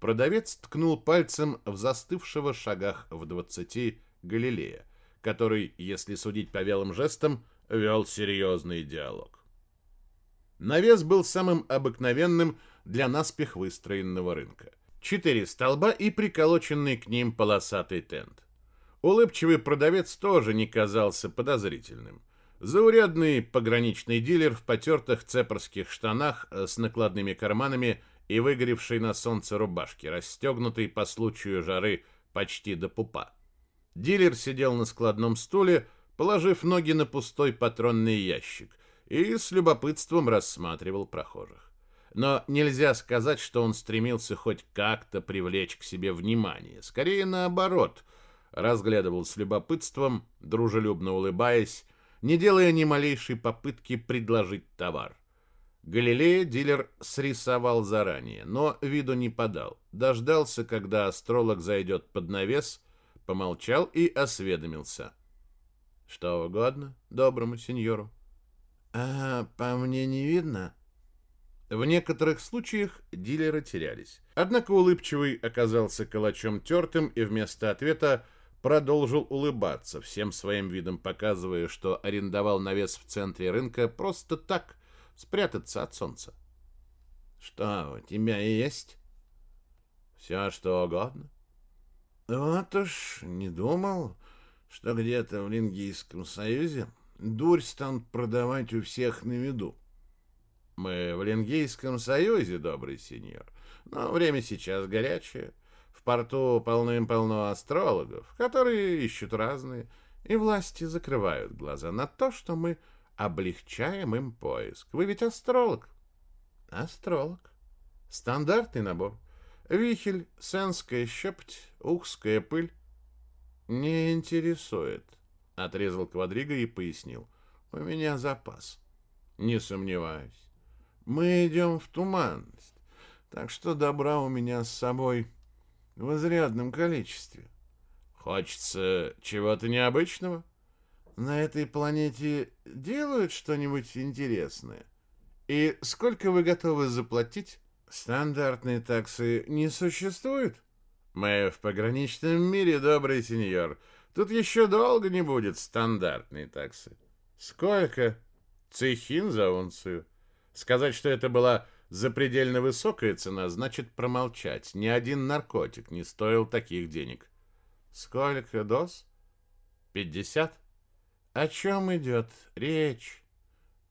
Продавец ткнул пальцем в застывшего шагах в двадцати Галилея, который, если судить по велым жестам, вел серьезный диалог. Навес был самым обыкновенным для наспех выстроенного рынка. Четыре столба и приколоченный к ним полосатый тент. Улыбчивый продавец тоже не казался подозрительным. Заурядный пограничный дилер в потертых цепорских штанах э, с накладными карманами и выгоревшей на солнце рубашке, расстегнутой по случаю жары почти до пупа. Дилер сидел на складном стуле, положив ноги на пустой патронный ящик, и с любопытством рассматривал прохожих. Но нельзя сказать, что он стремился хоть как-то привлечь к себе внимание. Скорее наоборот, разглядывал с любопытством, дружелюбно улыбаясь, не делая ни малейшей попытки предложить товар. Галилея дилер срисовал заранее, но виду не подал. Дождался, когда астролог зайдет под навес, помолчал и осведомился. Что угодно доброму сеньору. А по мне не видно? В некоторых случаях дилеры терялись. Однако улыбчивый оказался калачом тертым и вместо ответа продолжил улыбаться, всем своим видом показывая, что арендовал навес в центре рынка просто так, спрятаться от солнца. «Что у тебя есть?» «Все, что угодно». «Вот уж не думал, что где-то в Лингийском союзе дурь станут продавать у всех на виду. Мы в Лингийском союзе, добрый сеньор, но время сейчас горячее. В порту полным-полно астрологов, которые ищут разные, и власти закрывают глаза на то, что мы облегчаем им поиск. Вы ведь астролог? Астролог. Стандартный набор. Вихель, сенская щепть, ухская пыль. Не интересует, отрезал Квадриго и пояснил. У меня запас. Не сомневаюсь. Мы идем в туманность, так что добра у меня с собой в изрядном количестве. Хочется чего-то необычного? На этой планете делают что-нибудь интересное? И сколько вы готовы заплатить? Стандартные таксы не существует? Мы в пограничном мире, добрый сеньор. Тут еще долго не будет стандартной таксы. Сколько? Цехин за унцию. Сказать, что это была запредельно высокая цена, значит промолчать. Ни один наркотик не стоил таких денег. Сколько доз? Пятьдесят. О чем идет речь?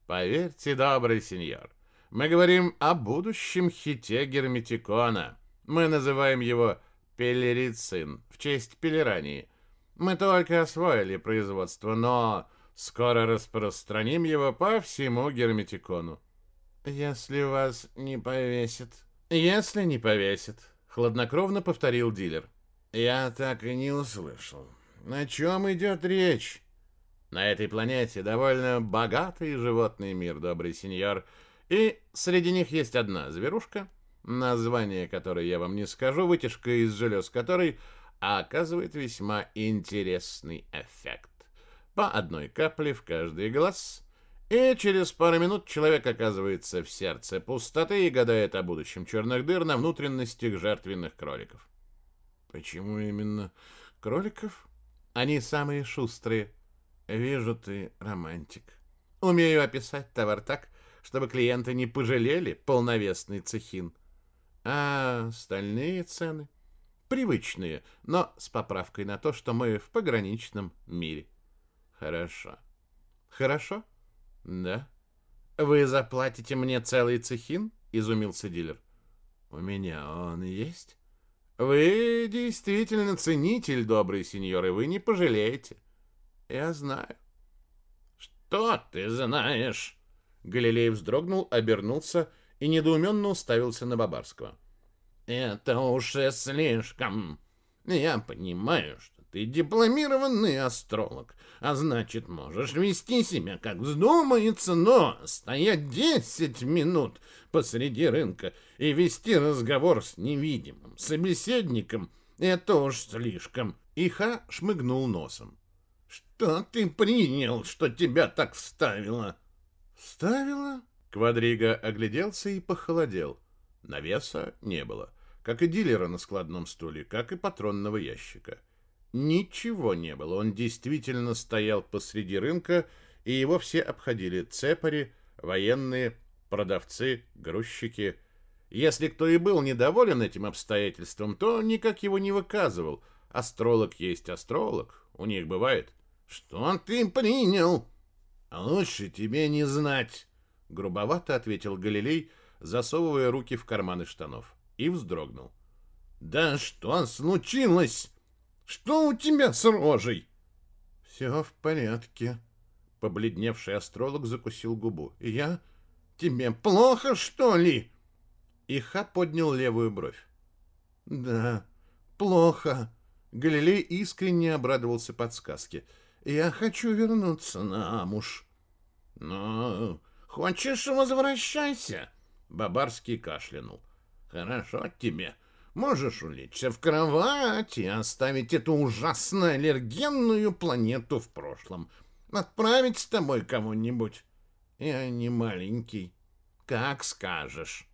Поверьте, добрый сеньор, мы говорим о будущем хите герметикона. Мы называем его пелерицин в честь пелерании. Мы только освоили производство, но скоро распространим его по всему герметикону. Если вас не повесит. Если не повесит, хладнокровно повторил дилер. Я так и не услышал. О чем идет речь? На этой планете довольно богатый животный мир, добрый сеньор, и среди них есть одна зверушка, название которой я вам не скажу, вытяжка из желез которой оказывает весьма интересный эффект. По одной капле в каждый глаз — и через пару минут человек оказывается в сердце пустоты и гадает о будущем черных дыр на внутренностях жертвенных кроликов. Почему именно кроликов? Они самые шустрые. Вижу, ты романтик. Умею описать товар так, чтобы клиенты не пожалели полновесный цехин. А остальные цены привычные, но с поправкой на то, что мы в пограничном мире. Хорошо. Хорошо? Да. Вы заплатите мне целый цехин? Изумился дилер. У меня он есть. Вы действительно ценитель, добрый сеньор, и вы не пожалеете. Я знаю. Что ты знаешь? Галилей вздрогнул, обернулся и недоуменно уставился на Бабарского. Это уже слишком. Я понимаю, что ты дипломированный астролог, а значит, можешь вести себя как вздумается, но стоять десять минут посреди рынка и вести разговор с невидимым собеседником — это уж слишком. Иха шмыгнул носом. Что ты принял, что тебя так вставило? Вставило? Квадрига огляделся и похолодел. Навеса не было, как и дилера на складном стуле, как и патронного ящика. — Ничего не было. Он действительно стоял посреди рынка, и его все обходили цепари, военные, продавцы, грузчики. Если кто и был недоволен этим обстоятельством, то никак его не выказывал. Астролог есть астролог, у них бывает. «Что ты принял?» «Лучше тебе не знать», — грубовато ответил Галилей, засовывая руки в карманы штанов, и вздрогнул. «Да что случилось?» Что у тебя с рожей? Все в порядке. Побледневший астролог закусил губу. Я... Тебе плохо, что ли? Иха поднял левую бровь. Да, плохо. Галилей искренне обрадовался подсказке. Я хочу вернуться на Амуш. Ну, хочешь, возвращайся. Бабарский кашлянул. Хорошо тебе. Можешь улечься в кровать и оставить эту ужасно аллергенную планету в прошлом. Отправить с тобой кого-нибудь. Я не маленький. Как скажешь.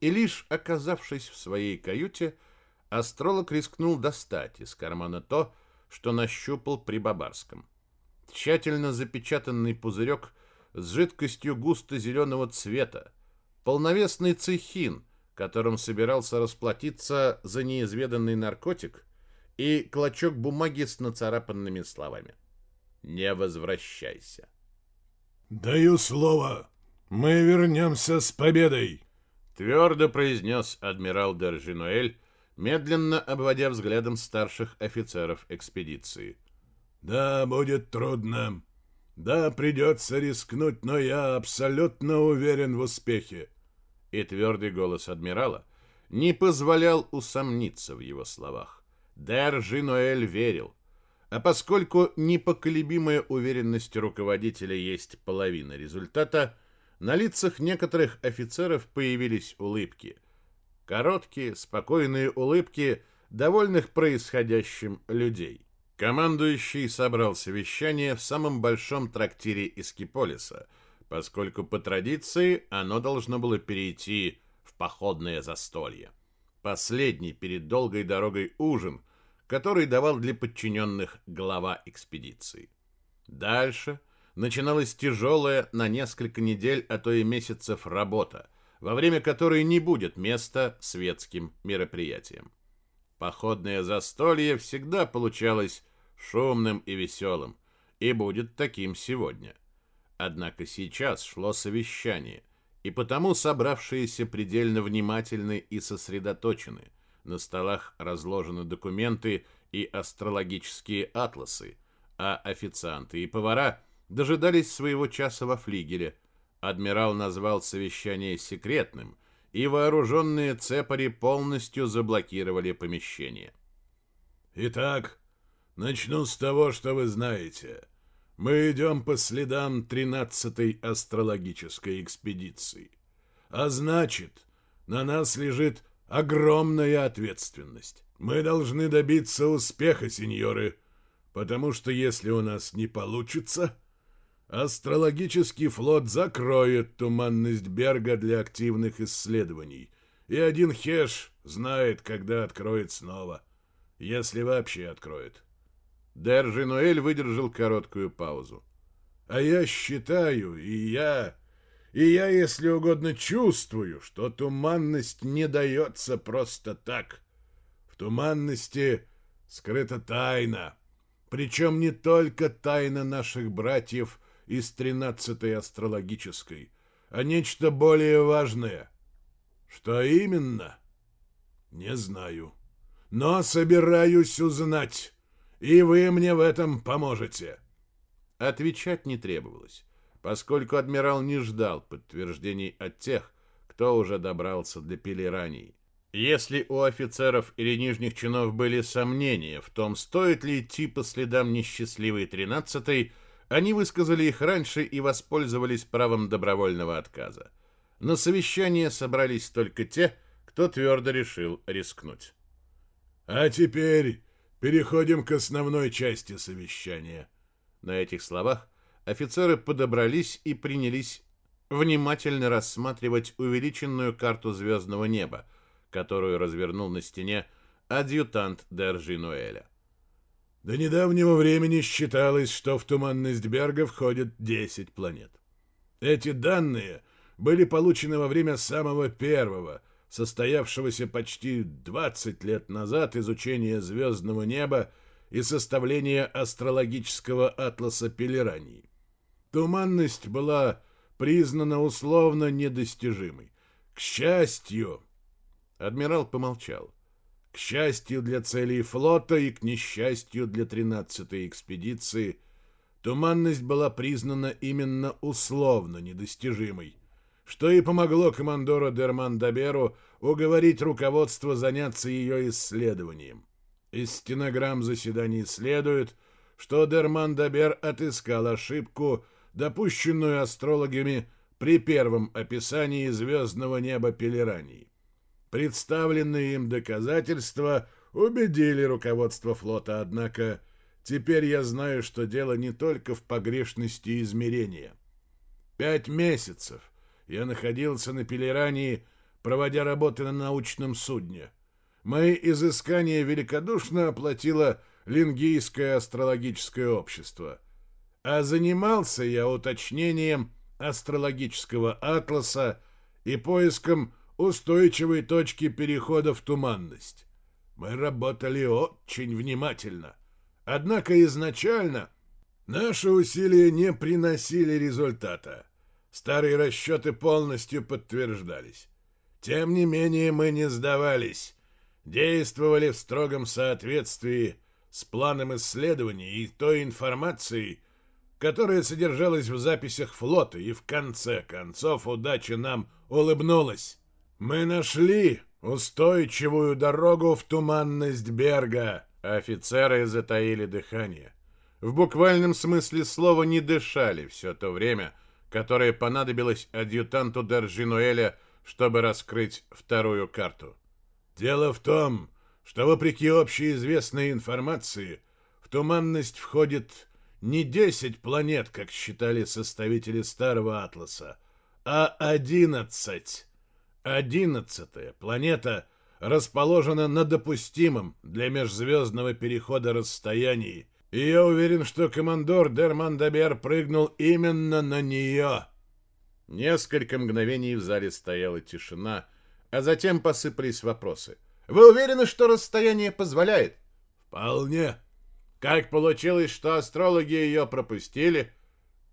И лишь оказавшись в своей каюте, астролог рискнул достать из кармана то, что нащупал при Бабарском. Тщательно запечатанный пузырек с жидкостью густо-зеленого цвета, полновесный цехин, которым собирался расплатиться за неизведанный наркотик, и клочок бумаги с нацарапанными словами. «Не возвращайся». «Даю слово, мы вернемся с победой!» Твердо произнес адмирал Держинуэль, медленно обводя взглядом старших офицеров экспедиции. «Да, будет трудно. Да, придется рискнуть, но я абсолютно уверен в успехе». И твердый голос адмирала не позволял усомниться в его словах. Держинуэль верил. А поскольку непоколебимая уверенность руководителя есть половина результата, на лицах некоторых офицеров появились улыбки – Короткие, спокойные улыбки довольных происходящим людей. Командующий собрал совещание в самом большом трактире Искиполиса, поскольку по традиции оно должно было перейти в походное застолье. Последний перед долгой дорогой ужин, который давал для подчиненных глава экспедиции. Дальше начиналась тяжелая на несколько недель, а то и месяцев работа – во время которой не будет места светским мероприятиям. Походное застолье всегда получалось шумным и веселым, и будет таким сегодня. Однако сейчас шло совещание, и потому собравшиеся предельно внимательны и сосредоточены. На столах разложены документы и астрологические атласы, а официанты и повара дожидались своего часа во флигеле – Адмирал назвал совещание секретным, и вооруженные цепари полностью заблокировали помещение. «Итак, начну с того, что вы знаете. Мы идем по следам 13-й астрологической экспедиции. А значит, на нас лежит огромная ответственность. Мы должны добиться успеха, сеньоры, потому что если у нас не получится, Астрологический флот закроет туманность Берга для активных исследований, и один Хеш знает, когда откроет снова, если вообще откроет. Держинуэль выдержал короткую паузу. А я считаю, и я, и я, если угодно, чувствую, что туманность не дается просто так. В туманности скрыта тайна, причем не только тайна наших братьев из тринадцатой астрологической, а нечто более важное. Что именно? Не знаю. Но собираюсь узнать, и вы мне в этом поможете. Отвечать не требовалось, поскольку адмирал не ждал подтверждений от тех, кто уже добрался до Пелерании. Если у офицеров или нижних чинов были сомнения в том, стоит ли идти по следам несчастливой тринадцатой, они высказали их раньше и воспользовались правом добровольного отказа. На совещание собрались только те, кто твердо решил рискнуть. «А теперь переходим к основной части совещания». На этих словах офицеры подобрались и принялись внимательно рассматривать увеличенную карту звездного неба, которую развернул на стене адъютант Держинуэля. До недавнего времени считалось, что в туманность Берга входит 10 планет. Эти данные были получены во время самого первого, состоявшегося почти 20 лет назад изучения звездного неба и составления астрологического атласа Пелерании. Туманность была признана условно недостижимой. К счастью... Адмирал помолчал. К счастью для целей флота и к несчастью для тринадцатой экспедиции, туманность была признана именно условно недостижимой, что и помогло командору Дерман Даберу уговорить руководство заняться ее исследованием. Из стенограмм заседаний следует, что Дерман Дабер отыскал ошибку, допущенную астрологами при первом описании звездного неба Пелерании. Представленные им доказательства убедили руководство флота, однако теперь я знаю, что дело не только в погрешности измерения. Пять месяцев я находился на Пелерании, проводя работы на научном судне. Мои изыскания великодушно оплатило Лингийское астрологическое общество. А занимался я уточнением астрологического атласа и поиском устойчивой точки перехода в туманность. Мы работали очень внимательно. Однако изначально наши усилия не приносили результата. Старые расчеты полностью подтверждались. Тем не менее мы не сдавались действовали в строгом соответствии с планом исследований и той информацией, которая содержалась в записях флота, и в конце концов удача нам улыбнулась. Мы нашли устойчивую дорогу в туманность Берга. Офицеры затаили дыхание. В буквальном смысле слова не дышали все то время, которое понадобилось адъютанту Д'Аржинуэля, чтобы раскрыть вторую карту. Дело в том, что вопреки общеизвестной информации, в туманность входит не 10 планет, как считали составители Старого Атласа, а 11. Одиннадцатая планета расположена на допустимом для межзвездного перехода расстоянии, и я уверен, что командор Дермандабер прыгнул именно на нее. Несколько мгновений в зале стояла тишина, а затем посыпались вопросы. «Вы уверены, что расстояние позволяет?» «Вполне». «Как получилось, что астрологи ее пропустили?»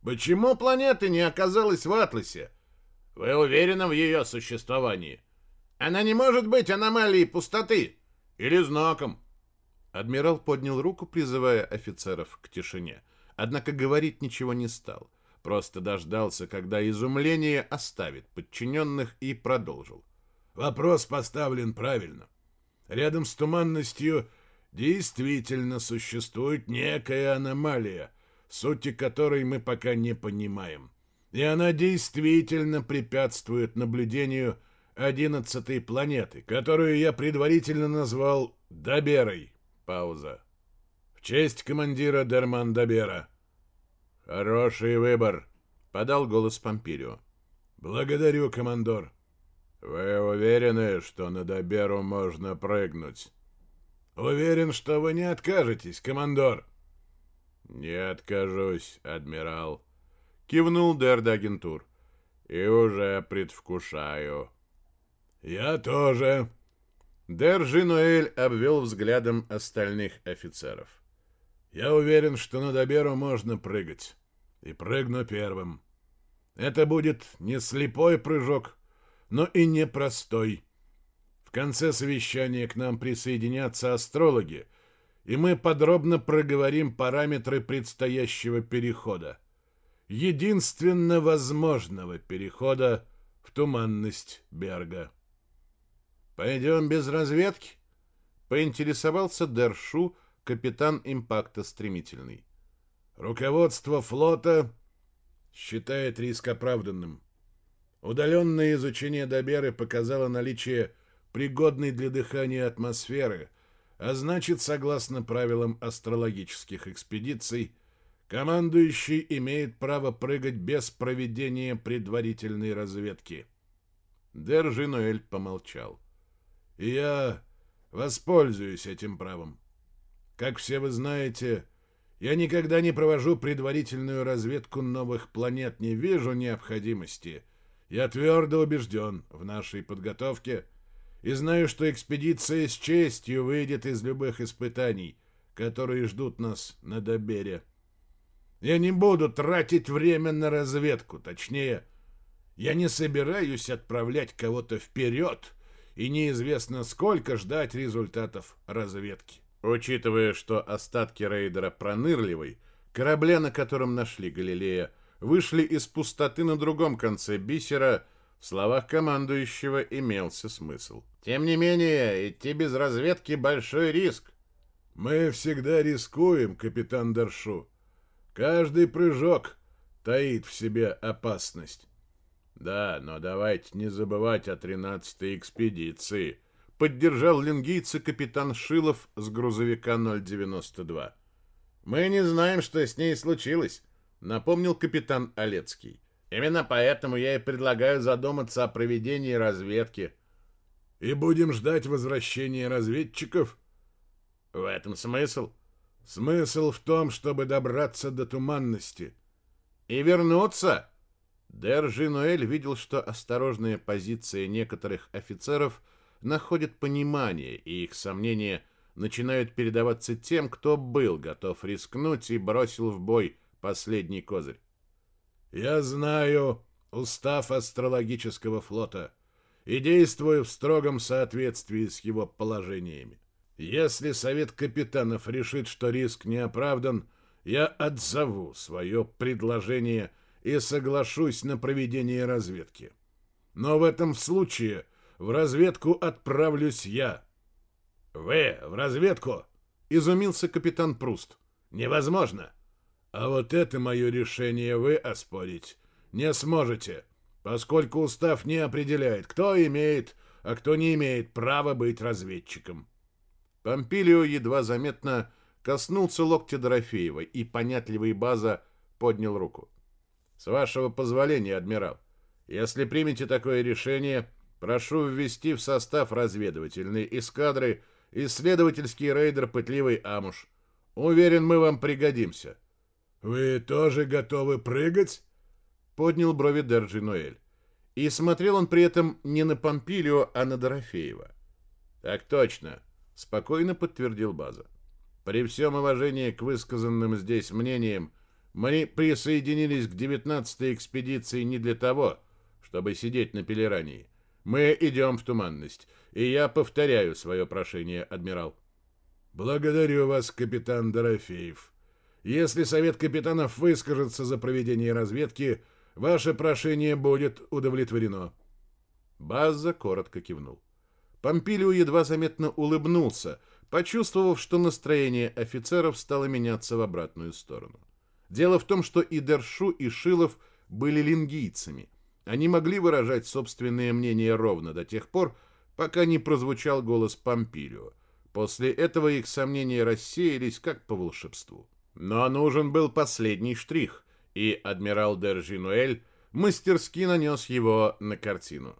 «Почему планета не оказалась в Атласе?» «Вы уверены в ее существовании?» «Она не может быть аномалией пустоты или знаком?» Адмирал поднял руку, призывая офицеров к тишине. Однако говорить ничего не стал. Просто дождался, когда изумление оставит подчиненных и продолжил. Вопрос поставлен правильно. Рядом с туманностью действительно существует некая аномалия, сути которой мы пока не понимаем. И она действительно препятствует наблюдению одиннадцатой планеты, которую я предварительно назвал Доберой. Пауза. В честь командира Дерман Добера. Хороший выбор, подал голос Помпилио. Благодарю, командор. «Вы уверены, что на Доберу можно прыгнуть?» «Уверен, что вы не откажетесь, командор». «Не откажусь, адмирал», — кивнул Дердагентур. «И уже предвкушаю». «Я тоже». Дер Жинуэль обвел взглядом остальных офицеров. «Я уверен, что на Доберу можно прыгать. И прыгну первым. Это будет не слепой прыжок, но и непростой. В конце совещания к нам присоединятся астрологи, и мы подробно проговорим параметры предстоящего перехода. Единственно возможного перехода в туманность Берга. «Пойдем без разведки?» — поинтересовался Дершу, капитан импакта стремительный. «Руководство флота считает риск оправданным. Удаленное изучение Доберы показало наличие пригодной для дыхания атмосферы, а значит, согласно правилам астрологических экспедиций, командующий имеет право прыгать без проведения предварительной разведки. Держинуэль помолчал. И я воспользуюсь этим правом. Как все вы знаете, я никогда не провожу предварительную разведку новых планет, не вижу необходимости — я твердо убежден в нашей подготовке и знаю, что экспедиция с честью выйдет из любых испытаний, которые ждут нас на Добере. Я не буду тратить время на разведку, точнее, я не собираюсь отправлять кого-то вперед и неизвестно сколько ждать результатов разведки. Учитывая, что остатки рейдера пронырливый, корабля, на котором нашли Галилея, вышли из пустоты на другом конце бисера, в словах командующего имелся смысл. Тем не менее, идти без разведки большой риск. Мы всегда рискуем, капитан Даршу. Каждый прыжок таит в себе опасность. Да, но давайте не забывать о тринадцатой экспедиции, поддержал лингийца капитан Шилов с грузовика 092. Мы не знаем, что с ней случилось, напомнил капитан Олецкий. Именно поэтому я и предлагаю задуматься о проведении разведки. И будем ждать возвращения разведчиков? В этом смысл? Смысл в том, чтобы добраться до туманности. И вернуться? Держи Ноэль видел, что осторожная позиция некоторых офицеров находит понимание, и их сомнения начинают передаваться тем, кто был готов рискнуть и бросил в бой последний козырь. «Я знаю устав астрологического флота и действую в строгом соответствии с его положениями. Если совет капитанов решит, что риск не оправдан, я отзову свое предложение и соглашусь на проведение разведки. Но в этом случае в разведку отправлюсь я. Вы в разведку? Изумился капитан Пруст. Невозможно. А вот это мое решение вы оспорить не сможете, поскольку устав не определяет, кто имеет, а кто не имеет права быть разведчиком. Помпилио едва заметно коснулся локтя Дорофеева, и понятливый База поднял руку. «С вашего позволения, адмирал, если примете такое решение, прошу ввести в состав разведывательной эскадры исследовательский рейдер «Пытливый Амуш». Уверен, мы вам пригодимся». «Вы тоже готовы прыгать?» — поднял брови Держи Ноэль. И смотрел он при этом не на Помпилио, а на Дорофеева. «Так точно», — спокойно подтвердил База. «При всем уважении к высказанным здесь мнениям, мы присоединились к 19-й экспедиции не для того, чтобы сидеть на Пелерании. Мы идем в туманность, и я повторяю свое прошение, адмирал». «Благодарю вас, капитан Дорофеев. Если совет капитанов выскажется за проведение разведки, ваше прошение будет удовлетворено». База коротко кивнул. Помпилио едва заметно улыбнулся, почувствовав, что настроение офицеров стало меняться в обратную сторону. Дело в том, что и Дершу, и Шилов были лингийцами. Они могли выражать собственное мнение ровно до тех пор, пока не прозвучал голос Помпилио. После этого их сомнения рассеялись, как по волшебству. Но нужен был последний штрих, и адмирал Держинуэль мастерски нанес его на картину.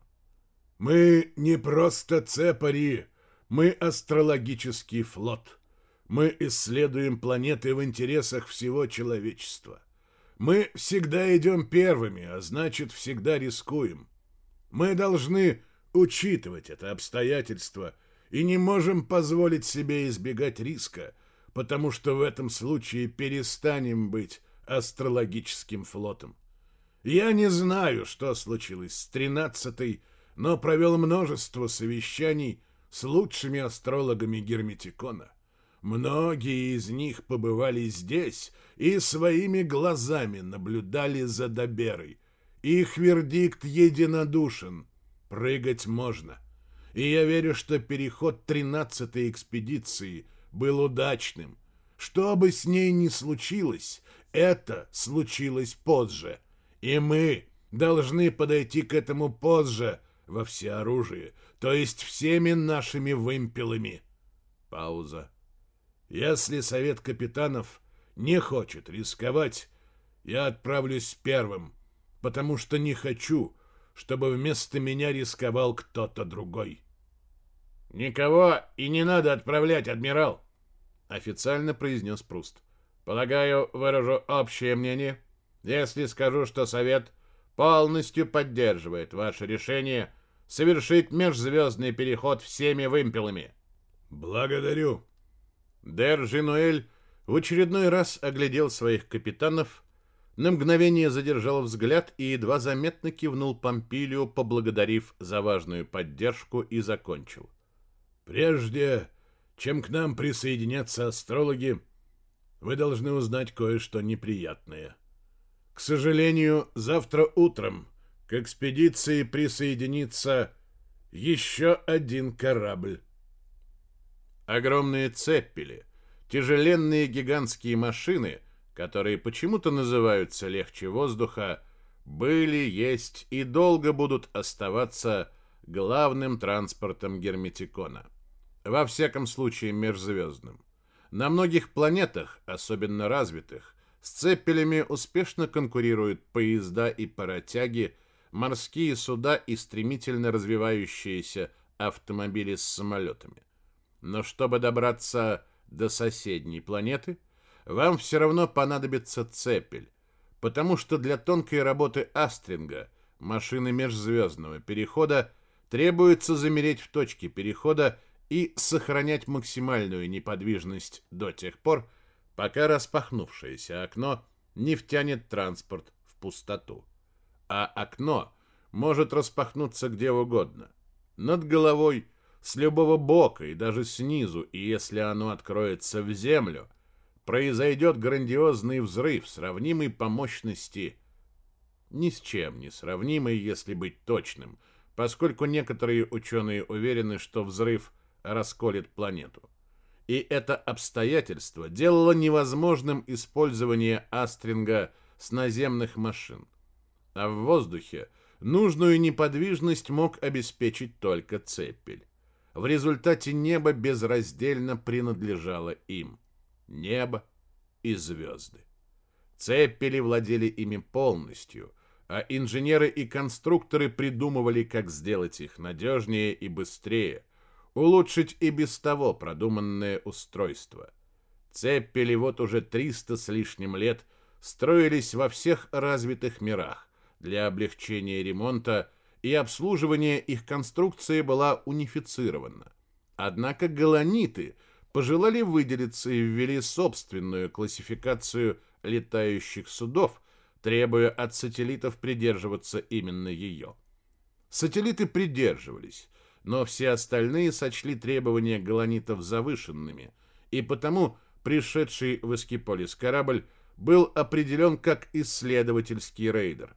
Мы не просто цепари, мы астрологический флот. Мы исследуем планеты в интересах всего человечества. Мы всегда идем первыми, а значит, всегда рискуем. Мы должны учитывать это обстоятельство и не можем позволить себе избегать риска, потому что в этом случае перестанем быть астрологическим флотом. Я не знаю, что случилось с тринадцатой но провел множество совещаний с лучшими астрологами Герметикона. Многие из них побывали здесь и своими глазами наблюдали за Доберой. Их вердикт единодушен. Прыгать можно. И я верю, что переход тринадцатой экспедиции был удачным. Что бы с ней ни случилось, это случилось позже. И мы должны подойти к этому позже, во всеоружие, то есть всеми нашими вымпелами. Пауза. Если совет капитанов не хочет рисковать, я отправлюсь первым, потому что не хочу, чтобы вместо меня рисковал кто-то другой. Никого и не надо отправлять, адмирал, официально произнес Пруст. Полагаю, выражу общее мнение, если скажу, что совет полностью поддерживает ваше решение совершить межзвездный переход всеми вымпелами. Благодарю. Дер Жинуэль в очередной раз оглядел своих капитанов, на мгновение задержал взгляд и едва заметно кивнул Помпилию, поблагодарив за важную поддержку и закончил. «Прежде, чем к нам присоединятся астрологи, вы должны узнать кое-что неприятное. К сожалению, завтра утром к экспедиции присоединится еще один корабль. Огромные цеппели, тяжеленные гигантские машины, которые почему-то называются легче воздуха, были, есть и долго будут оставаться главным транспортом Герметикона. Во всяком случае, межзвездным. На многих планетах, особенно развитых, с цепелями успешно конкурируют поезда и паротяги, морские суда и стремительно развивающиеся автомобили с самолетами. Но чтобы добраться до соседней планеты, вам все равно понадобится цепель, потому что для тонкой работы Астринга, машины межзвездного перехода, требуется замереть в точке перехода и сохранять максимальную неподвижность до тех пор, пока распахнувшееся окно не втянет транспорт в пустоту. А окно может распахнуться где угодно. Над головой, с любого бока и даже снизу, и если оно откроется в землю, произойдет грандиозный взрыв, сравнимый по мощности ни с чем не сравнимый, если быть точным, поскольку некоторые ученые уверены, что взрыв расколет планету. И это обстоятельство делало невозможным использование астринга с наземных машин. А в воздухе нужную неподвижность мог обеспечить только цепель. В результате небо безраздельно принадлежало им небо и звезды. Цеппели владели ими полностью, а инженеры и конструкторы придумывали, как сделать их надежнее и быстрее, улучшить и без того продуманное устройство. Цеппели вот уже 300 с лишним лет строились во всех развитых мирах. Для облегчения ремонта и обслуживания их конструкция была унифицирована. Однако галаниты – пожелали выделиться и ввели собственную классификацию летающих судов, требуя от сателлитов придерживаться именно ее. Сателлиты придерживались, но все остальные сочли требования галанитов завышенными, и потому пришедший в Эскиполис корабль был определен как исследовательский рейдер.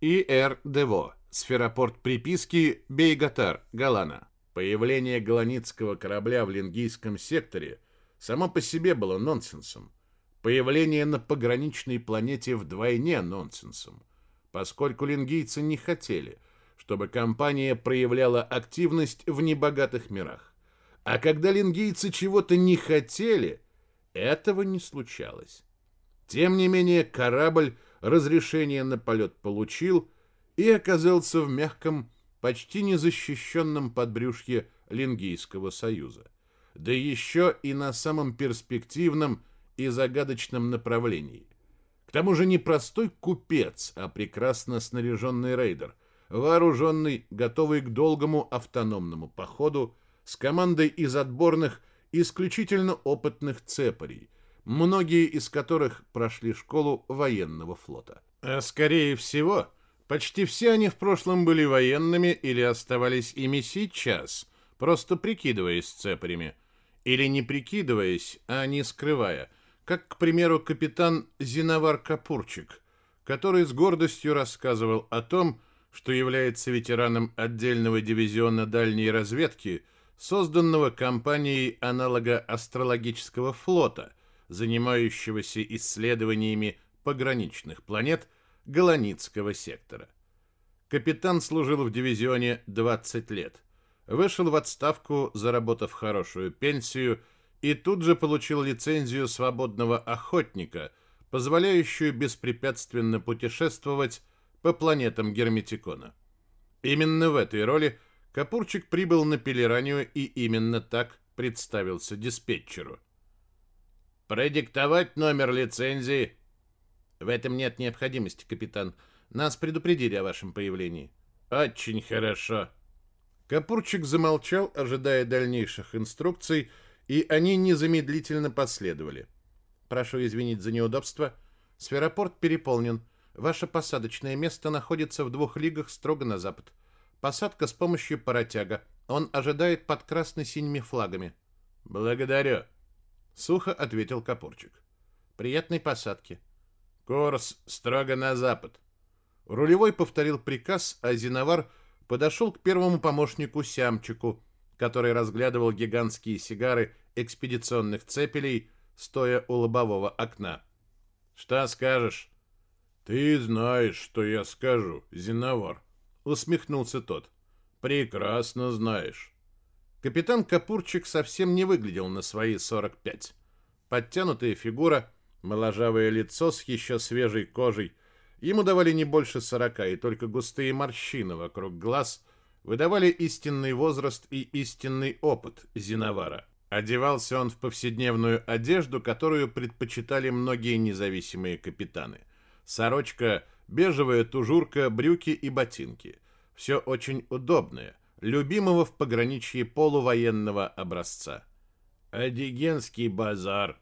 И.Р. Дево, сферопорт приписки Бейгатар, Галана. Появление голоницкого корабля в Лингийском секторе само по себе было нонсенсом. Появление на пограничной планете вдвойне нонсенсом, поскольку лингийцы не хотели, чтобы компания проявляла активность в небогатых мирах. А когда лингийцы чего-то не хотели, этого не случалось. Тем не менее, корабль разрешение на полет получил и оказался в мягком почти незащищенном подбрюшье Лингийского союза, да еще и на самом перспективном и загадочном направлении. К тому же не простой купец, а прекрасно снаряженный рейдер, вооруженный, готовый к долгому автономному походу, с командой из отборных, исключительно опытных цепарей, многие из которых прошли школу военного флота. А скорее всего, Почти все они в прошлом были военными или оставались ими сейчас, просто прикидываясь цепарями. Или не прикидываясь, а не скрывая, как, к примеру, капитан Зиновар Капурчик, который с гордостью рассказывал о том, что является ветераном отдельного дивизиона дальней разведки, созданного компанией аналога астрологического флота, занимающегося исследованиями пограничных планет – Голоницкого сектора. Капитан служил в дивизионе 20 лет. Вышел в отставку, заработав хорошую пенсию, и тут же получил лицензию свободного охотника, позволяющую беспрепятственно путешествовать по планетам Герметикона. Именно в этой роли Капурчик прибыл на Пелеранию и именно так представился диспетчеру. «Продиктовать номер лицензии», в этом нет необходимости, капитан. Нас предупредили о вашем появлении. Очень хорошо. Капурчик замолчал, ожидая дальнейших инструкций, и они незамедлительно последовали. Прошу извинить за неудобство. Сферопорт переполнен. Ваше посадочное место находится в двух лигах строго на запад. Посадка с помощью паротяга. Он ожидает под красно-синими флагами. Благодарю, сухо ответил Капурчик. Приятной посадки. Курс строго на запад. Рулевой повторил приказ, а Зиновар подошел к первому помощнику Сямчику, который разглядывал гигантские сигары экспедиционных цепелей, стоя у лобового окна. «Что скажешь?» Ты знаешь, что я скажу, Зиновар, усмехнулся тот. Прекрасно знаешь. Капитан Капурчик совсем не выглядел на свои 45. Подтянутая фигура, моложавое лицо с еще свежей кожей. Ему давали не больше 40, и только густые морщины вокруг глаз выдавали истинный возраст и истинный опыт Зиновара. Одевался он в повседневную одежду, которую предпочитали многие независимые капитаны. Сорочка, бежевая тужурка, брюки и ботинки. Все очень удобное, любимого в пограничье полувоенного образца. «Одигенский базар», —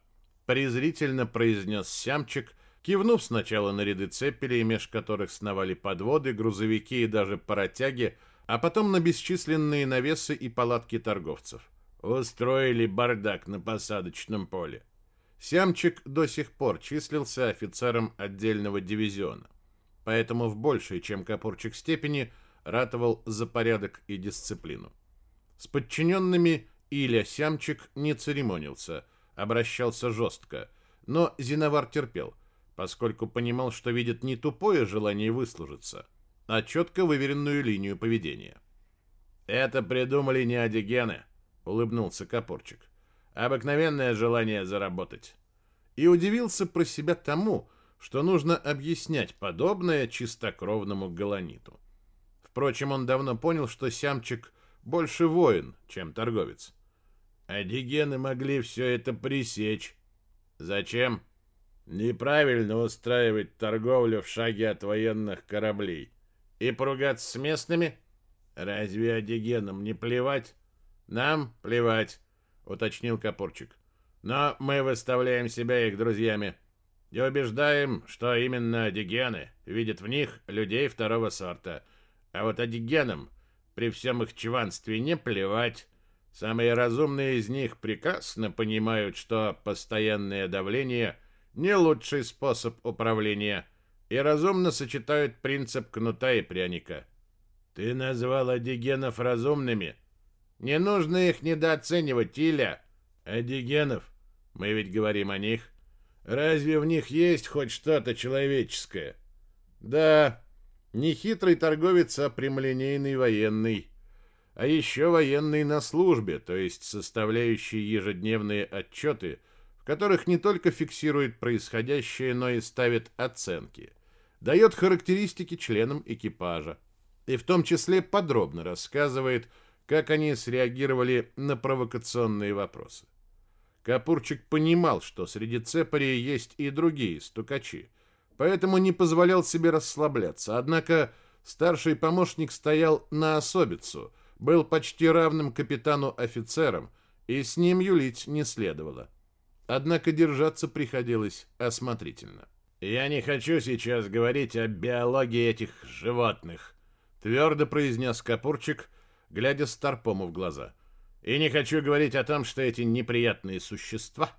презрительно произнес Сямчик, кивнув сначала на ряды цепелей, меж которых сновали подводы, грузовики и даже паротяги, а потом на бесчисленные навесы и палатки торговцев. Устроили бардак на посадочном поле. Сямчик до сих пор числился офицером отдельного дивизиона, поэтому в большей, чем Капурчик степени, ратовал за порядок и дисциплину. С подчиненными Иля Сямчик не церемонился, обращался жестко, но Зиновар терпел, поскольку понимал, что видит не тупое желание выслужиться, а четко выверенную линию поведения. «Это придумали не одигены», — улыбнулся Копорчик. «Обыкновенное желание заработать». И удивился про себя тому, что нужно объяснять подобное чистокровному галаниту. Впрочем, он давно понял, что Сямчик больше воин, чем торговец. Адигены могли все это пресечь. Зачем? Неправильно устраивать торговлю в шаге от военных кораблей. И поругаться с местными? Разве адигенам не плевать? Нам плевать, уточнил Копорчик. Но мы выставляем себя их друзьями и убеждаем, что именно адигены видят в них людей второго сорта. А вот адигенам при всем их чванстве не плевать. Самые разумные из них прекрасно понимают, что постоянное давление не лучший способ управления и разумно сочетают принцип кнута и пряника. Ты назвал адигенов разумными? Не нужно их недооценивать, Иля. Адигенов, мы ведь говорим о них. Разве в них есть хоть что-то человеческое? Да, не хитрый торговец, а прямолинейный военный. А еще военный на службе, то есть составляющий ежедневные отчеты, в которых не только фиксирует происходящее, но и ставит оценки. Дает характеристики членам экипажа. И в том числе подробно рассказывает, как они среагировали на провокационные вопросы. Капурчик понимал, что среди цепарей есть и другие стукачи, поэтому не позволял себе расслабляться. Однако старший помощник стоял на особицу, был почти равным капитану-офицерам, и с ним юлить не следовало. Однако держаться приходилось осмотрительно. «Я не хочу сейчас говорить о биологии этих животных», твердо произнес Капурчик, глядя Старпому в глаза. И не хочу говорить о том, что эти неприятные существа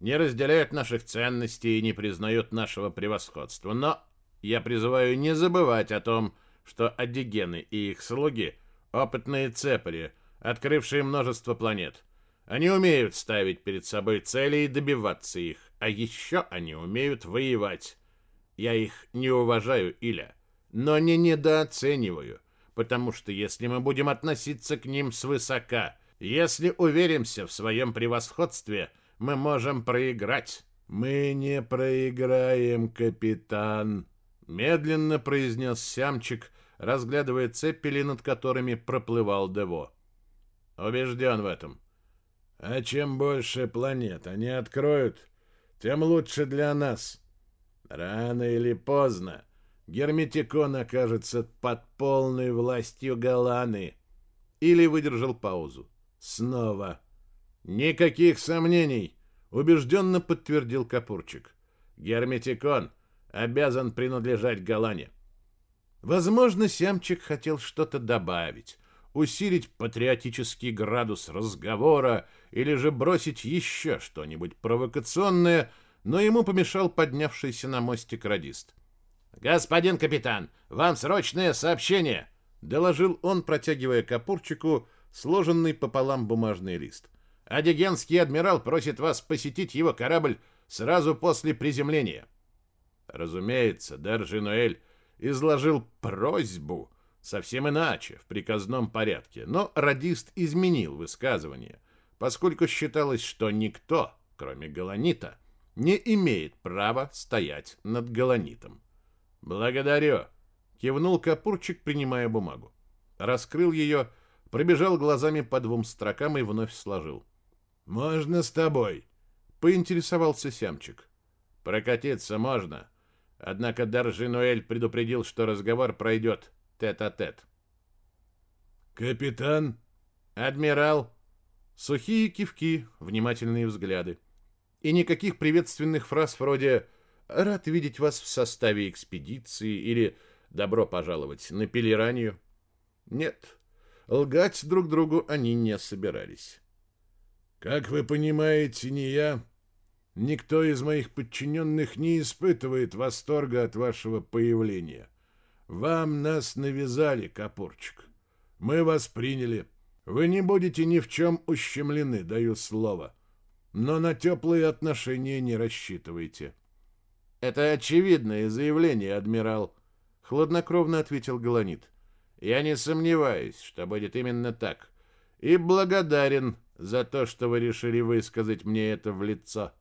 не разделяют наших ценностей и не признают нашего превосходства. Но я призываю не забывать о том, что адигены и их слуги — опытные цепари, открывшие множество планет. Они умеют ставить перед собой цели и добиваться их, а еще они умеют воевать. Я их не уважаю, Иля, но не недооцениваю, потому что если мы будем относиться к ним свысока — если уверимся в своем превосходстве, мы можем проиграть. Мы не проиграем, капитан, медленно произнес Сямчик, разглядывая цепели, над которыми проплывал Дево. Убежден в этом. А чем больше планет они откроют, тем лучше для нас. Рано или поздно Герметикон окажется под полной властью Галаны. Или выдержал паузу. Снова. Никаких сомнений, убежденно подтвердил Капурчик. Герметикон обязан принадлежать Галане. Возможно, Сямчик хотел что-то добавить, усилить патриотический градус разговора или же бросить еще что-нибудь провокационное, но ему помешал поднявшийся на мостик радист. «Господин капитан, вам срочное сообщение!» — доложил он, протягивая Капурчику сложенный пополам бумажный лист. «Адигенский адмирал просит вас посетить его корабль сразу после приземления». Разумеется, Держинуэль изложил просьбу совсем иначе, в приказном порядке, но радист изменил высказывание, поскольку считалось, что никто, кроме Галанита, не имеет права стоять над Галанитом. «Благодарю», — кивнул Капурчик, принимая бумагу. Раскрыл ее, пробежал глазами по двум строкам и вновь сложил. «Можно с тобой?» — поинтересовался Сямчик. «Прокатиться можно, однако Даржинуэль предупредил, что разговор пройдет тет-а-тет». -тет. «Капитан?» «Адмирал?» Сухие кивки, внимательные взгляды. И никаких приветственных фраз вроде «рад видеть вас в составе экспедиции» или «добро пожаловать на Пелеранию». Нет, лгать друг другу они не собирались. «Как вы понимаете, не я, никто из моих подчиненных не испытывает восторга от вашего появления. Вам нас навязали, Капурчик. Мы вас приняли. Вы не будете ни в чем ущемлены, даю слово. Но на теплые отношения не рассчитывайте». «Это очевидное заявление, адмирал», — хладнокровно ответил Галанит. «Я не сомневаюсь, что будет именно так. И благодарен за то, что вы решили высказать мне это в лицо.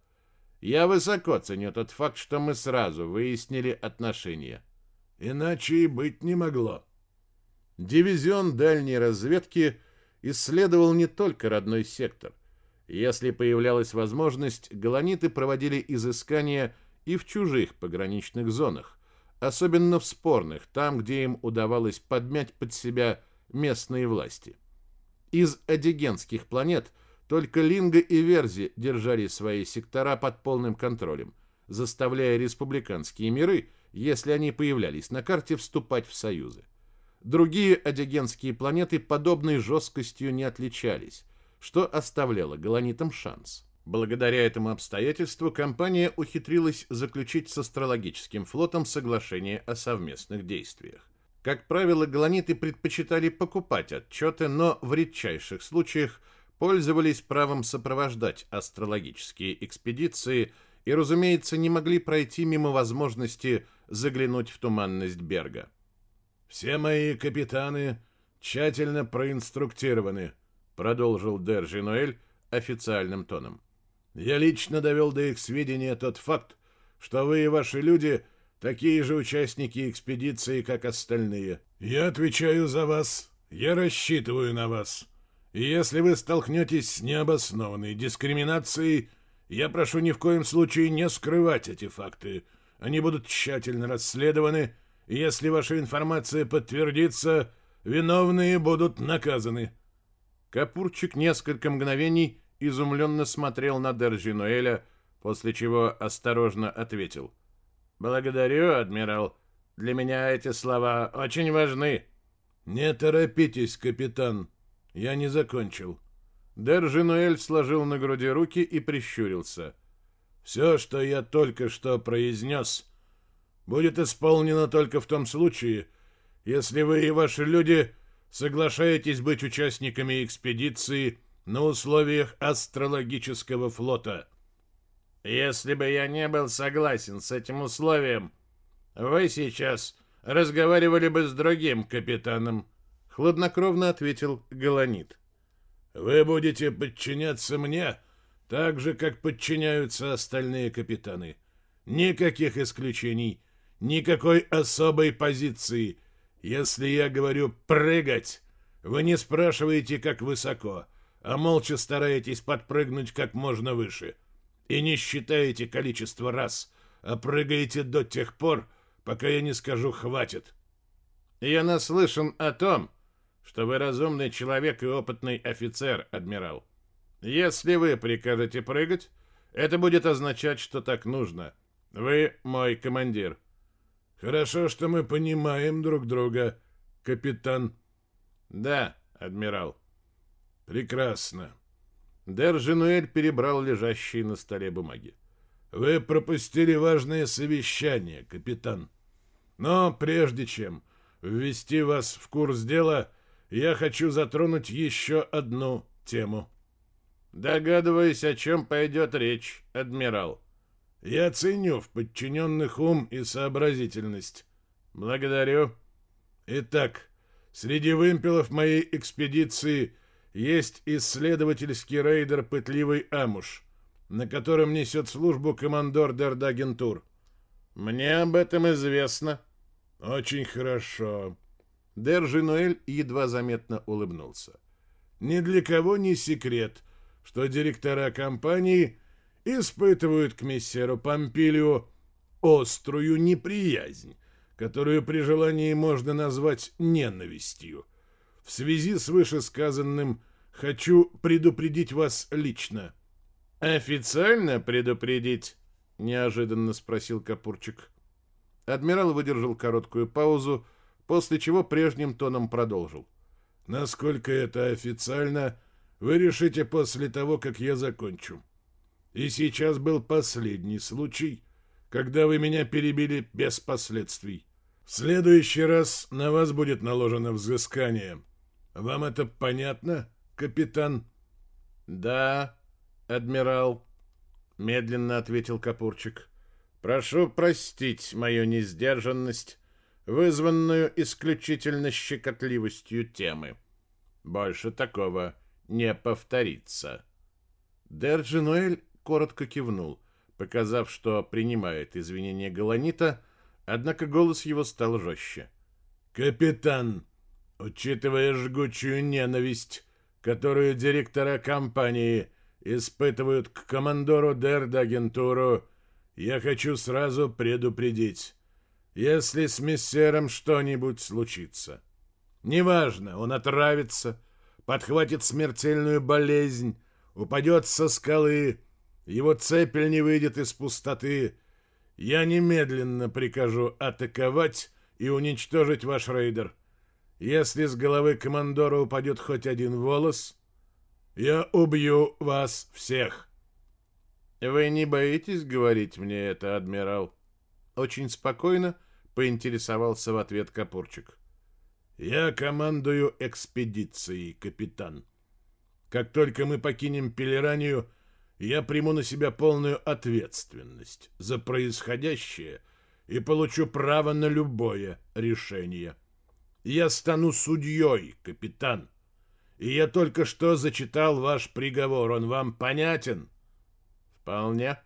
Я высоко ценю тот факт, что мы сразу выяснили отношения». «Иначе и быть не могло». Дивизион дальней разведки исследовал не только родной сектор. Если появлялась возможность, галаниты проводили изыскания и в чужих пограничных зонах, особенно в спорных, там, где им удавалось подмять под себя местные власти. Из адигенских планет только Линга и Верзи держали свои сектора под полным контролем, заставляя республиканские миры, если они появлялись на карте, вступать в союзы. Другие адигенские планеты подобной жесткостью не отличались, что оставляло галанитам шанс. Благодаря этому обстоятельству компания ухитрилась заключить с астрологическим флотом соглашение о совместных действиях. Как правило, галаниты предпочитали покупать отчеты, но в редчайших случаях пользовались правом сопровождать астрологические экспедиции и, разумеется, не могли пройти мимо возможности заглянуть в туманность Берга. «Все мои капитаны тщательно проинструктированы», продолжил Держи Ноэль официальным тоном. «Я лично довел до их сведения тот факт, что вы и ваши люди такие же участники экспедиции, как остальные. Я отвечаю за вас, я рассчитываю на вас. И если вы столкнетесь с необоснованной дискриминацией, я прошу ни в коем случае не скрывать эти факты. Они будут тщательно расследованы если ваша информация подтвердится, виновные будут наказаны». Капурчик несколько мгновений изумленно смотрел на Держинуэля, после чего осторожно ответил. «Благодарю, адмирал. Для меня эти слова очень важны». «Не торопитесь, капитан. Я не закончил». Держинуэль сложил на груди руки и прищурился. «Все, что я только что произнес, будет исполнено только в том случае, если вы и ваши люди соглашаетесь быть участниками экспедиции на условиях астрологического флота. Если бы я не был согласен с этим условием, вы сейчас разговаривали бы с другим капитаном, хладнокровно ответил Галанит. Вы будете подчиняться мне, так же как подчиняются остальные капитаны. Никаких исключений. Никакой особой позиции. Если я говорю «прыгать», вы не спрашиваете, как высоко, а молча стараетесь подпрыгнуть как можно выше. И не считаете количество раз, а прыгаете до тех пор, пока я не скажу «хватит». Я наслышан о том, что вы разумный человек и опытный офицер, адмирал. Если вы прикажете прыгать, это будет означать, что так нужно. Вы мой командир. Хорошо, что мы понимаем друг друга, капитан. Да, адмирал. Прекрасно. Держинуэль перебрал лежащие на столе бумаги. Вы пропустили важное совещание, капитан. Но прежде чем ввести вас в курс дела, я хочу затронуть еще одну тему. Догадываюсь, о чем пойдет речь, адмирал. Я ценю в подчиненных ум и сообразительность. Благодарю. Итак, среди вымпелов моей экспедиции есть исследовательский рейдер «Пытливый Амуш», на котором несет службу командор Дердагентур. Мне об этом известно. Очень хорошо. Держинуэль едва заметно улыбнулся. Ни для кого не секрет, что директора компании испытывают к мессеру Помпилио острую неприязнь, которую при желании можно назвать ненавистью. В связи с вышесказанным хочу предупредить вас лично. Официально предупредить? неожиданно спросил Капурчик. Адмирал выдержал короткую паузу, после чего прежним тоном продолжил. Насколько это официально, вы решите после того, как я закончу. И сейчас был последний случай, когда вы меня перебили без последствий. В следующий раз на вас будет наложено взыскание. Вам это понятно, капитан? Да, адмирал, медленно ответил Капурчик. Прошу простить мою несдержанность, вызванную исключительно щекотливостью темы. Больше такого не повторится. Держинуэль коротко кивнул, показав, что принимает извинения Галанита, однако голос его стал жестче. «Капитан, учитывая жгучую ненависть, которую директора компании испытывают к командору Дердагентуру, я хочу сразу предупредить, если с мессером что-нибудь случится. Неважно, он отравится, подхватит смертельную болезнь, упадет со скалы, его цепель не выйдет из пустоты. Я немедленно прикажу атаковать и уничтожить ваш рейдер. Если с головы командора упадет хоть один волос, я убью вас всех. Вы не боитесь говорить мне это, адмирал? Очень спокойно поинтересовался в ответ Капурчик. Я командую экспедицией, капитан. Как только мы покинем Пелеранию, я приму на себя полную ответственность за происходящее и получу право на любое решение. Я стану судьей, капитан. И я только что зачитал ваш приговор. Он вам понятен? Вполне.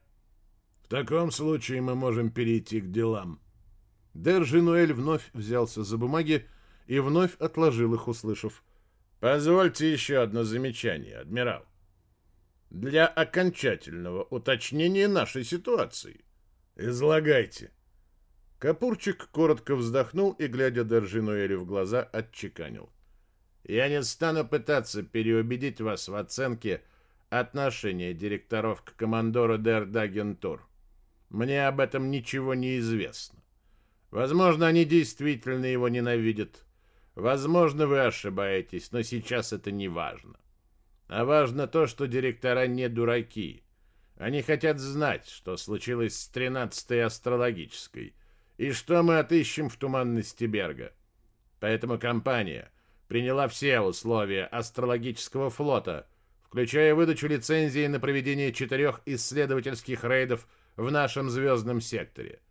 В таком случае мы можем перейти к делам. Держинуэль вновь взялся за бумаги и вновь отложил их, услышав. «Позвольте еще одно замечание, адмирал. Для окончательного уточнения нашей ситуации. Излагайте». Капурчик коротко вздохнул и, глядя Держинуэлю в глаза, отчеканил. «Я не стану пытаться переубедить вас в оценке отношения директоров к командору Дердагентур. Мне об этом ничего не известно. Возможно, они действительно его ненавидят. Возможно, вы ошибаетесь, но сейчас это не важно. А важно то, что директора не дураки. Они хотят знать, что случилось с 13-й астрологической и что мы отыщем в туманности Берга. Поэтому компания приняла все условия астрологического флота, включая выдачу лицензии на проведение четырех исследовательских рейдов в нашем звездном секторе.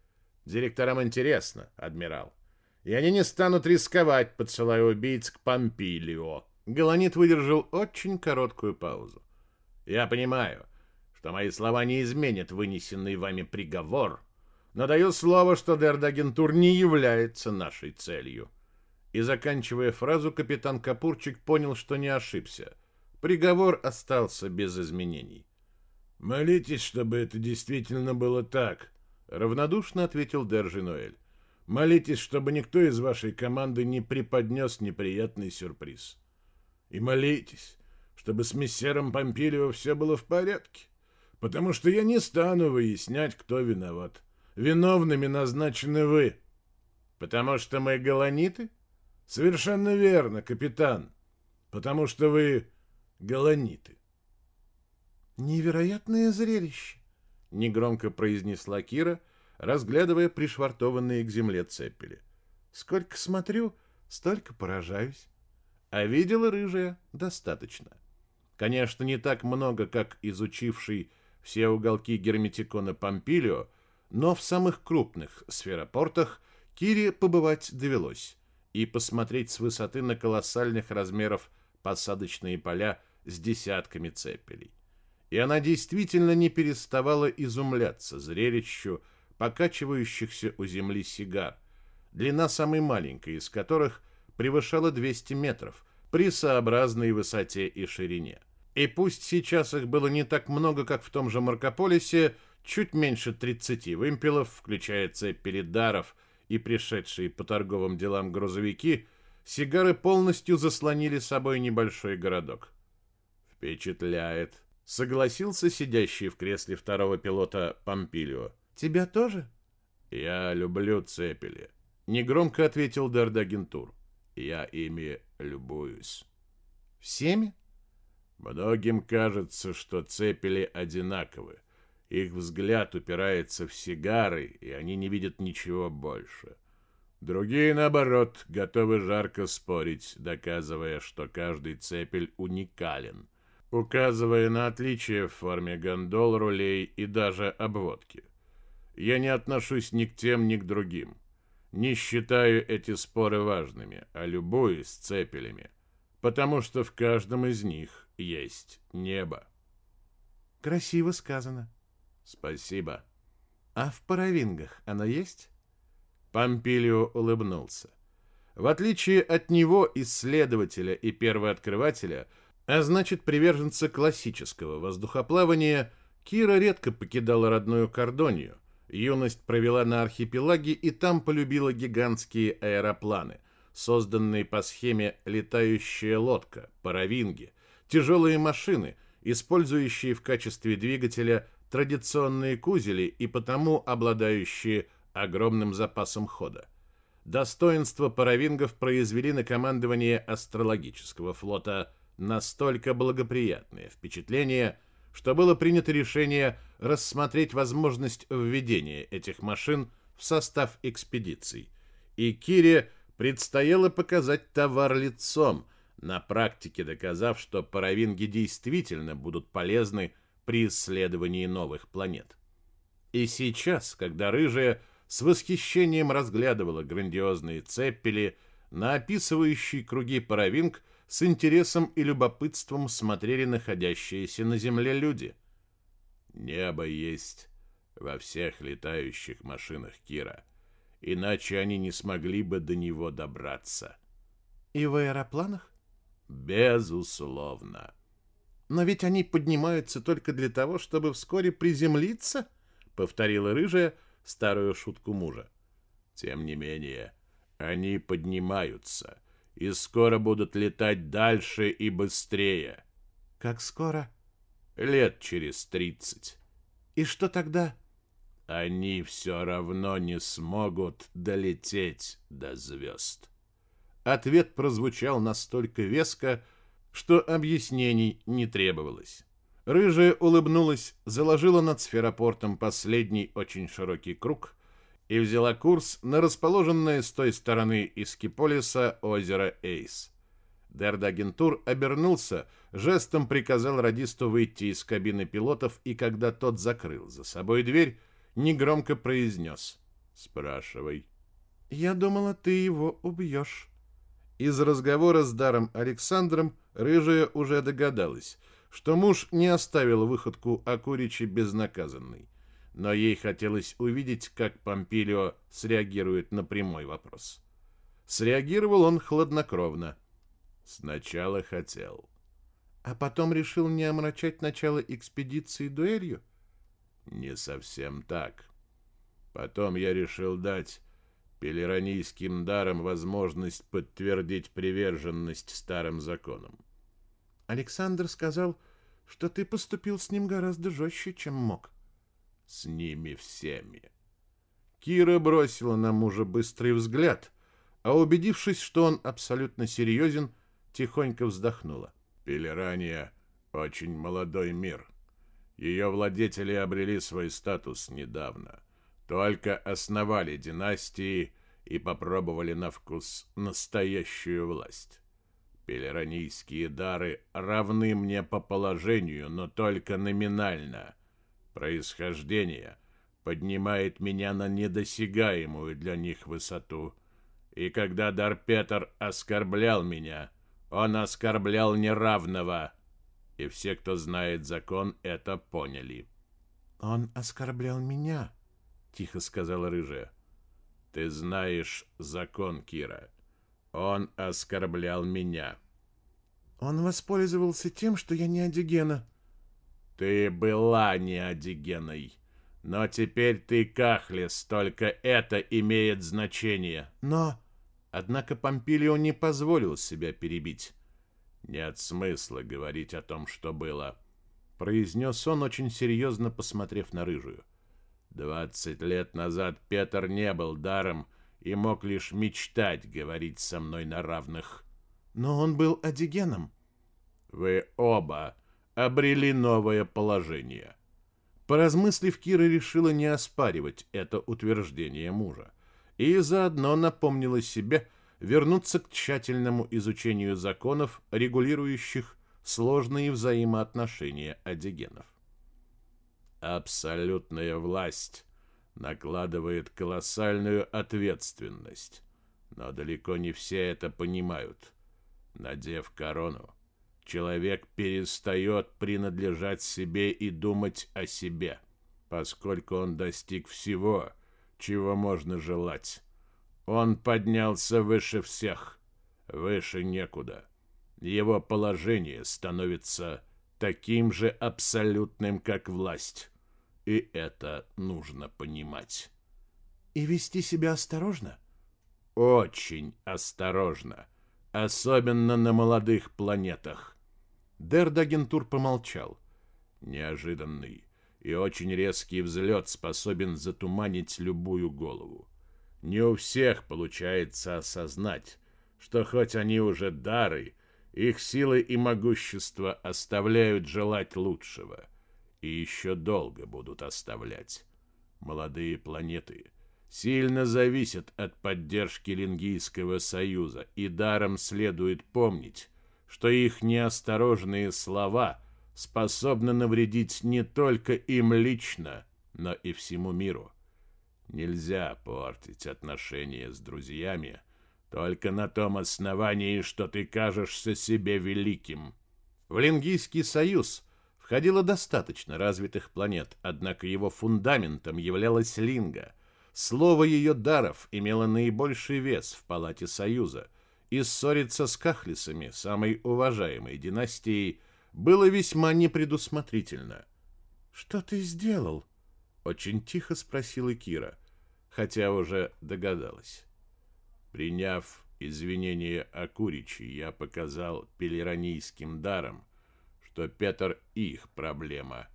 Директорам интересно, адмирал. И они не станут рисковать, подсылая убийц к Помпилио. Галанит выдержал очень короткую паузу. Я понимаю, что мои слова не изменят вынесенный вами приговор, но даю слово, что Дердагентур не является нашей целью. И заканчивая фразу, капитан Капурчик понял, что не ошибся. Приговор остался без изменений. «Молитесь, чтобы это действительно было так», равнодушно ответил Держинуэль. Молитесь, чтобы никто из вашей команды не преподнес неприятный сюрприз. И молитесь, чтобы с мессером Помпилио все было в порядке, потому что я не стану выяснять, кто виноват. Виновными назначены вы. Потому что мы галаниты? Совершенно верно, капитан. Потому что вы галаниты. Невероятное зрелище негромко произнесла Кира, разглядывая пришвартованные к земле цепели. Сколько смотрю, столько поражаюсь. А видела рыжая достаточно. Конечно, не так много, как изучивший все уголки герметикона Помпилио, но в самых крупных сферопортах Кире побывать довелось и посмотреть с высоты на колоссальных размеров посадочные поля с десятками цепелей. И она действительно не переставала изумляться зрелищу покачивающихся у земли сигар, длина самой маленькой из которых превышала 200 метров при сообразной высоте и ширине. И пусть сейчас их было не так много, как в том же Маркополисе, чуть меньше 30 вымпелов, включая цепь передаров и пришедшие по торговым делам грузовики, сигары полностью заслонили собой небольшой городок. «Впечатляет», — согласился сидящий в кресле второго пилота Помпилио. «Тебя тоже?» «Я люблю цепели», — негромко ответил Дардагентур. «Я ими любуюсь». «Всеми?» Многим кажется, что цепели одинаковы. Их взгляд упирается в сигары, и они не видят ничего больше. Другие, наоборот, готовы жарко спорить, доказывая, что каждый цепель уникален, указывая на отличия в форме гондол, рулей и даже обводки. Я не отношусь ни к тем, ни к другим. Не считаю эти споры важными, а любуюсь цепелями, потому что в каждом из них есть небо. Красиво сказано. Спасибо. А в паровингах оно есть? Помпилио улыбнулся. В отличие от него, исследователя и первооткрывателя, а значит приверженца классического воздухоплавания, Кира редко покидала родную Кордонию. Юность провела на архипелаге и там полюбила гигантские аэропланы, созданные по схеме летающая лодка, паровинги, тяжелые машины, использующие в качестве двигателя традиционные кузели и потому обладающие огромным запасом хода. Достоинства паровингов произвели на командование астрологического флота настолько благоприятное впечатление, что было принято решение рассмотреть возможность введения этих машин в состав экспедиций. И Кире предстояло показать товар лицом, на практике доказав, что паровинги действительно будут полезны при исследовании новых планет. И сейчас, когда рыжая с восхищением разглядывала грандиозные цеппели, на описывающий круги паровинг с интересом и любопытством смотрели находящиеся на Земле люди. Небо есть во всех летающих машинах Кира, иначе они не смогли бы до него добраться. И в аэропланах? Безусловно. Но ведь они поднимаются только для того, чтобы вскоре приземлиться, повторила рыжая старую шутку мужа. Тем не менее, они поднимаются и скоро будут летать дальше и быстрее. Как скоро? Лет через тридцать. И что тогда? Они все равно не смогут долететь до звезд. Ответ прозвучал настолько веско, что объяснений не требовалось. Рыжая улыбнулась, заложила над сферопортом последний очень широкий круг и взяла курс на расположенное с той стороны Искиполиса озеро Эйс. Дердагентур обернулся, жестом приказал радисту выйти из кабины пилотов, и когда тот закрыл за собой дверь, негромко произнес «Спрашивай». «Я думала, ты его убьешь». Из разговора с Даром Александром Рыжая уже догадалась, что муж не оставил выходку Акуричи безнаказанной. Но ей хотелось увидеть, как Помпилио среагирует на прямой вопрос. Среагировал он хладнокровно. Сначала хотел. А потом решил не омрачать начало экспедиции дуэлью? Не совсем так. Потом я решил дать пелеронийским даром возможность подтвердить приверженность старым законам. Александр сказал, что ты поступил с ним гораздо жестче, чем мог. С ними всеми. Кира бросила на мужа быстрый взгляд, а убедившись, что он абсолютно серьезен, тихонько вздохнула. Пелерания — очень молодой мир. Ее владетели обрели свой статус недавно. Только основали династии и попробовали на вкус настоящую власть. Пелеронийские дары равны мне по положению, но только номинально. Происхождение поднимает меня на недосягаемую для них высоту. И когда Дарпетер оскорблял меня, он оскорблял неравного. И все, кто знает закон, это поняли. «Он оскорблял меня», — тихо сказала рыжая. «Ты знаешь закон, Кира. Он оскорблял меня». «Он воспользовался тем, что я не Адигена». «Ты была не Адигеной, но теперь ты Кахлес, только это имеет значение». «Но...» Однако Помпилио не позволил себя перебить. «Нет смысла говорить о том, что было», — произнес он, очень серьезно посмотрев на рыжую. «Двадцать лет назад Петр не был даром и мог лишь мечтать говорить со мной на равных». «Но он был одигеном». «Вы оба обрели новое положение». Поразмыслив, Кира решила не оспаривать это утверждение мужа и заодно напомнила себе вернуться к тщательному изучению законов, регулирующих сложные взаимоотношения одигенов. Абсолютная власть накладывает колоссальную ответственность, но далеко не все это понимают. Надев корону, человек перестает принадлежать себе и думать о себе, поскольку он достиг всего – чего можно желать. Он поднялся выше всех, выше некуда. Его положение становится таким же абсолютным, как власть. И это нужно понимать. И вести себя осторожно? Очень осторожно. Особенно на молодых планетах. Дердагентур помолчал. Неожиданный, и очень резкий взлет способен затуманить любую голову. Не у всех получается осознать, что хоть они уже дары, их силы и могущество оставляют желать лучшего, и еще долго будут оставлять. Молодые планеты сильно зависят от поддержки Лингийского союза, и даром следует помнить, что их неосторожные слова – способна навредить не только им лично, но и всему миру. Нельзя портить отношения с друзьями только на том основании, что ты кажешься себе великим. В Лингийский союз входило достаточно развитых планет, однако его фундаментом являлась Линга. Слово ее даров имело наибольший вес в палате союза, и ссориться с Кахлисами, самой уважаемой династией, было весьма непредусмотрительно. «Что ты сделал?» — очень тихо спросила Кира, хотя уже догадалась. Приняв извинения о Куричи, я показал пелеронийским даром, что Петр их проблема,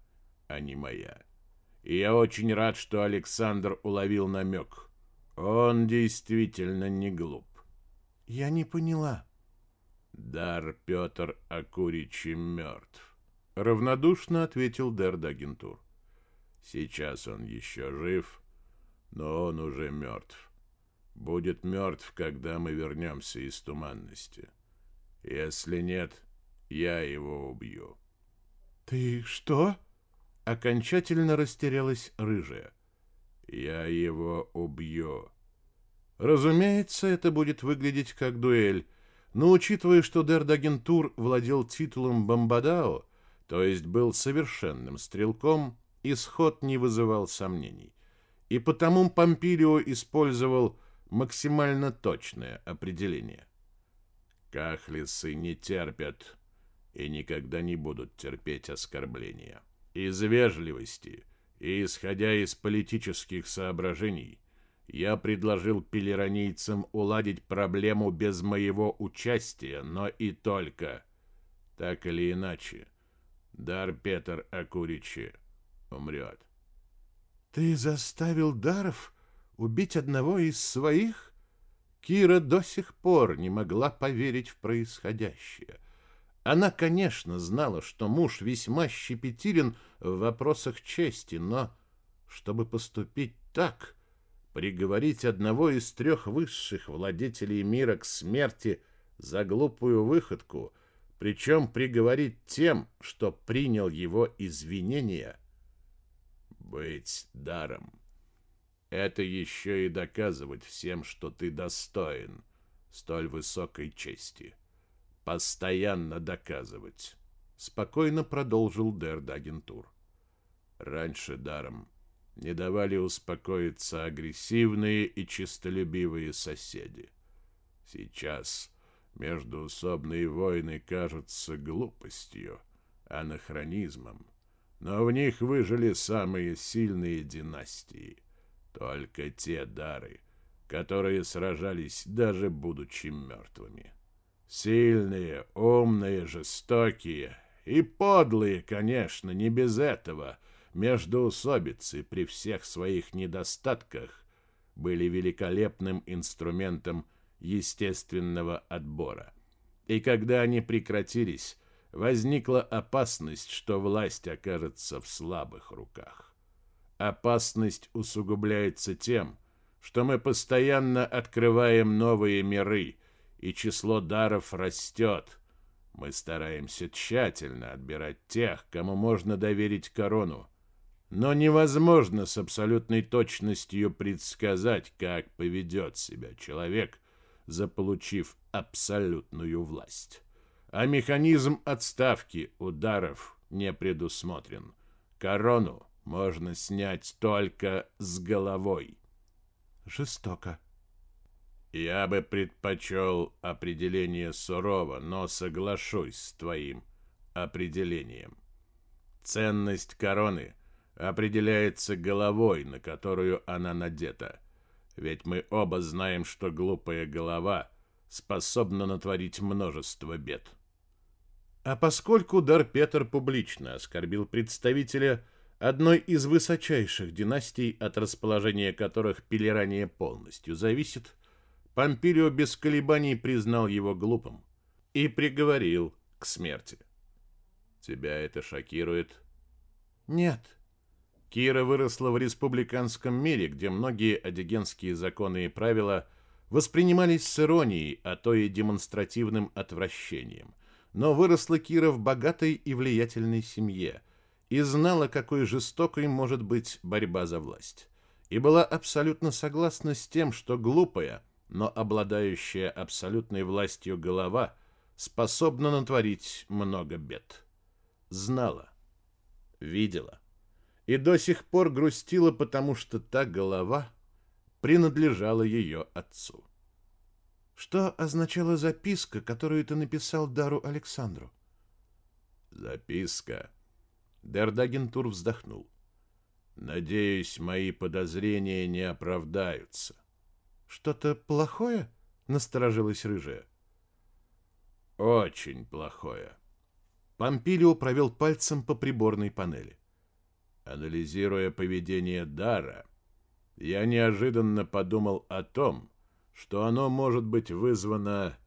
а не моя. И я очень рад, что Александр уловил намек. Он действительно не глуп. Я не поняла. Дар Петр Акуричи мертв. Равнодушно ответил Дердагентур. Сейчас он еще жив, но он уже мертв. Будет мертв, когда мы вернемся из туманности. Если нет, я его убью. Ты что? Окончательно растерялась рыжая. Я его убью. Разумеется, это будет выглядеть как дуэль, но учитывая, что Дердагентур владел титулом Бомбадао, то есть был совершенным стрелком, исход не вызывал сомнений. И потому Помпилио использовал максимально точное определение. Кахлисы не терпят и никогда не будут терпеть оскорбления. Из вежливости и исходя из политических соображений – я предложил пелеронийцам уладить проблему без моего участия, но и только. Так или иначе, Дар Петр Акуричи умрет. Ты заставил Даров убить одного из своих? Кира до сих пор не могла поверить в происходящее. Она, конечно, знала, что муж весьма щепетилен в вопросах чести, но чтобы поступить так приговорить одного из трех высших владетелей мира к смерти за глупую выходку, причем приговорить тем, что принял его извинения. Быть даром — это еще и доказывать всем, что ты достоин столь высокой чести. Постоянно доказывать. Спокойно продолжил Дерд Агентур. Раньше даром не давали успокоиться агрессивные и честолюбивые соседи. Сейчас междуусобные войны кажутся глупостью, анахронизмом, но в них выжили самые сильные династии, только те дары, которые сражались даже будучи мертвыми. Сильные, умные, жестокие и подлые, конечно, не без этого — междоусобицы при всех своих недостатках были великолепным инструментом естественного отбора. И когда они прекратились, возникла опасность, что власть окажется в слабых руках. Опасность усугубляется тем, что мы постоянно открываем новые миры, и число даров растет. Мы стараемся тщательно отбирать тех, кому можно доверить корону, но невозможно с абсолютной точностью предсказать, как поведет себя человек, заполучив абсолютную власть. А механизм отставки ударов не предусмотрен. Корону можно снять только с головой. Жестоко. Я бы предпочел определение сурово, но соглашусь с твоим определением. Ценность короны определяется головой, на которую она надета. Ведь мы оба знаем, что глупая голова способна натворить множество бед. А поскольку Дар Петр публично оскорбил представителя одной из высочайших династий, от расположения которых Пелерания полностью зависит, Помпилио без колебаний признал его глупым и приговорил к смерти. Тебя это шокирует? Нет, Кира выросла в республиканском мире, где многие одигенские законы и правила воспринимались с иронией, а то и демонстративным отвращением. Но выросла Кира в богатой и влиятельной семье и знала, какой жестокой может быть борьба за власть. И была абсолютно согласна с тем, что глупая, но обладающая абсолютной властью голова способна натворить много бед. Знала, видела и до сих пор грустила, потому что та голова принадлежала ее отцу. Что означала записка, которую ты написал Дару Александру? Записка. Дердагентур вздохнул. Надеюсь, мои подозрения не оправдаются. Что-то плохое? Насторожилась рыжая. Очень плохое. Помпилио провел пальцем по приборной панели. Анализируя поведение Дара, я неожиданно подумал о том, что оно может быть вызвано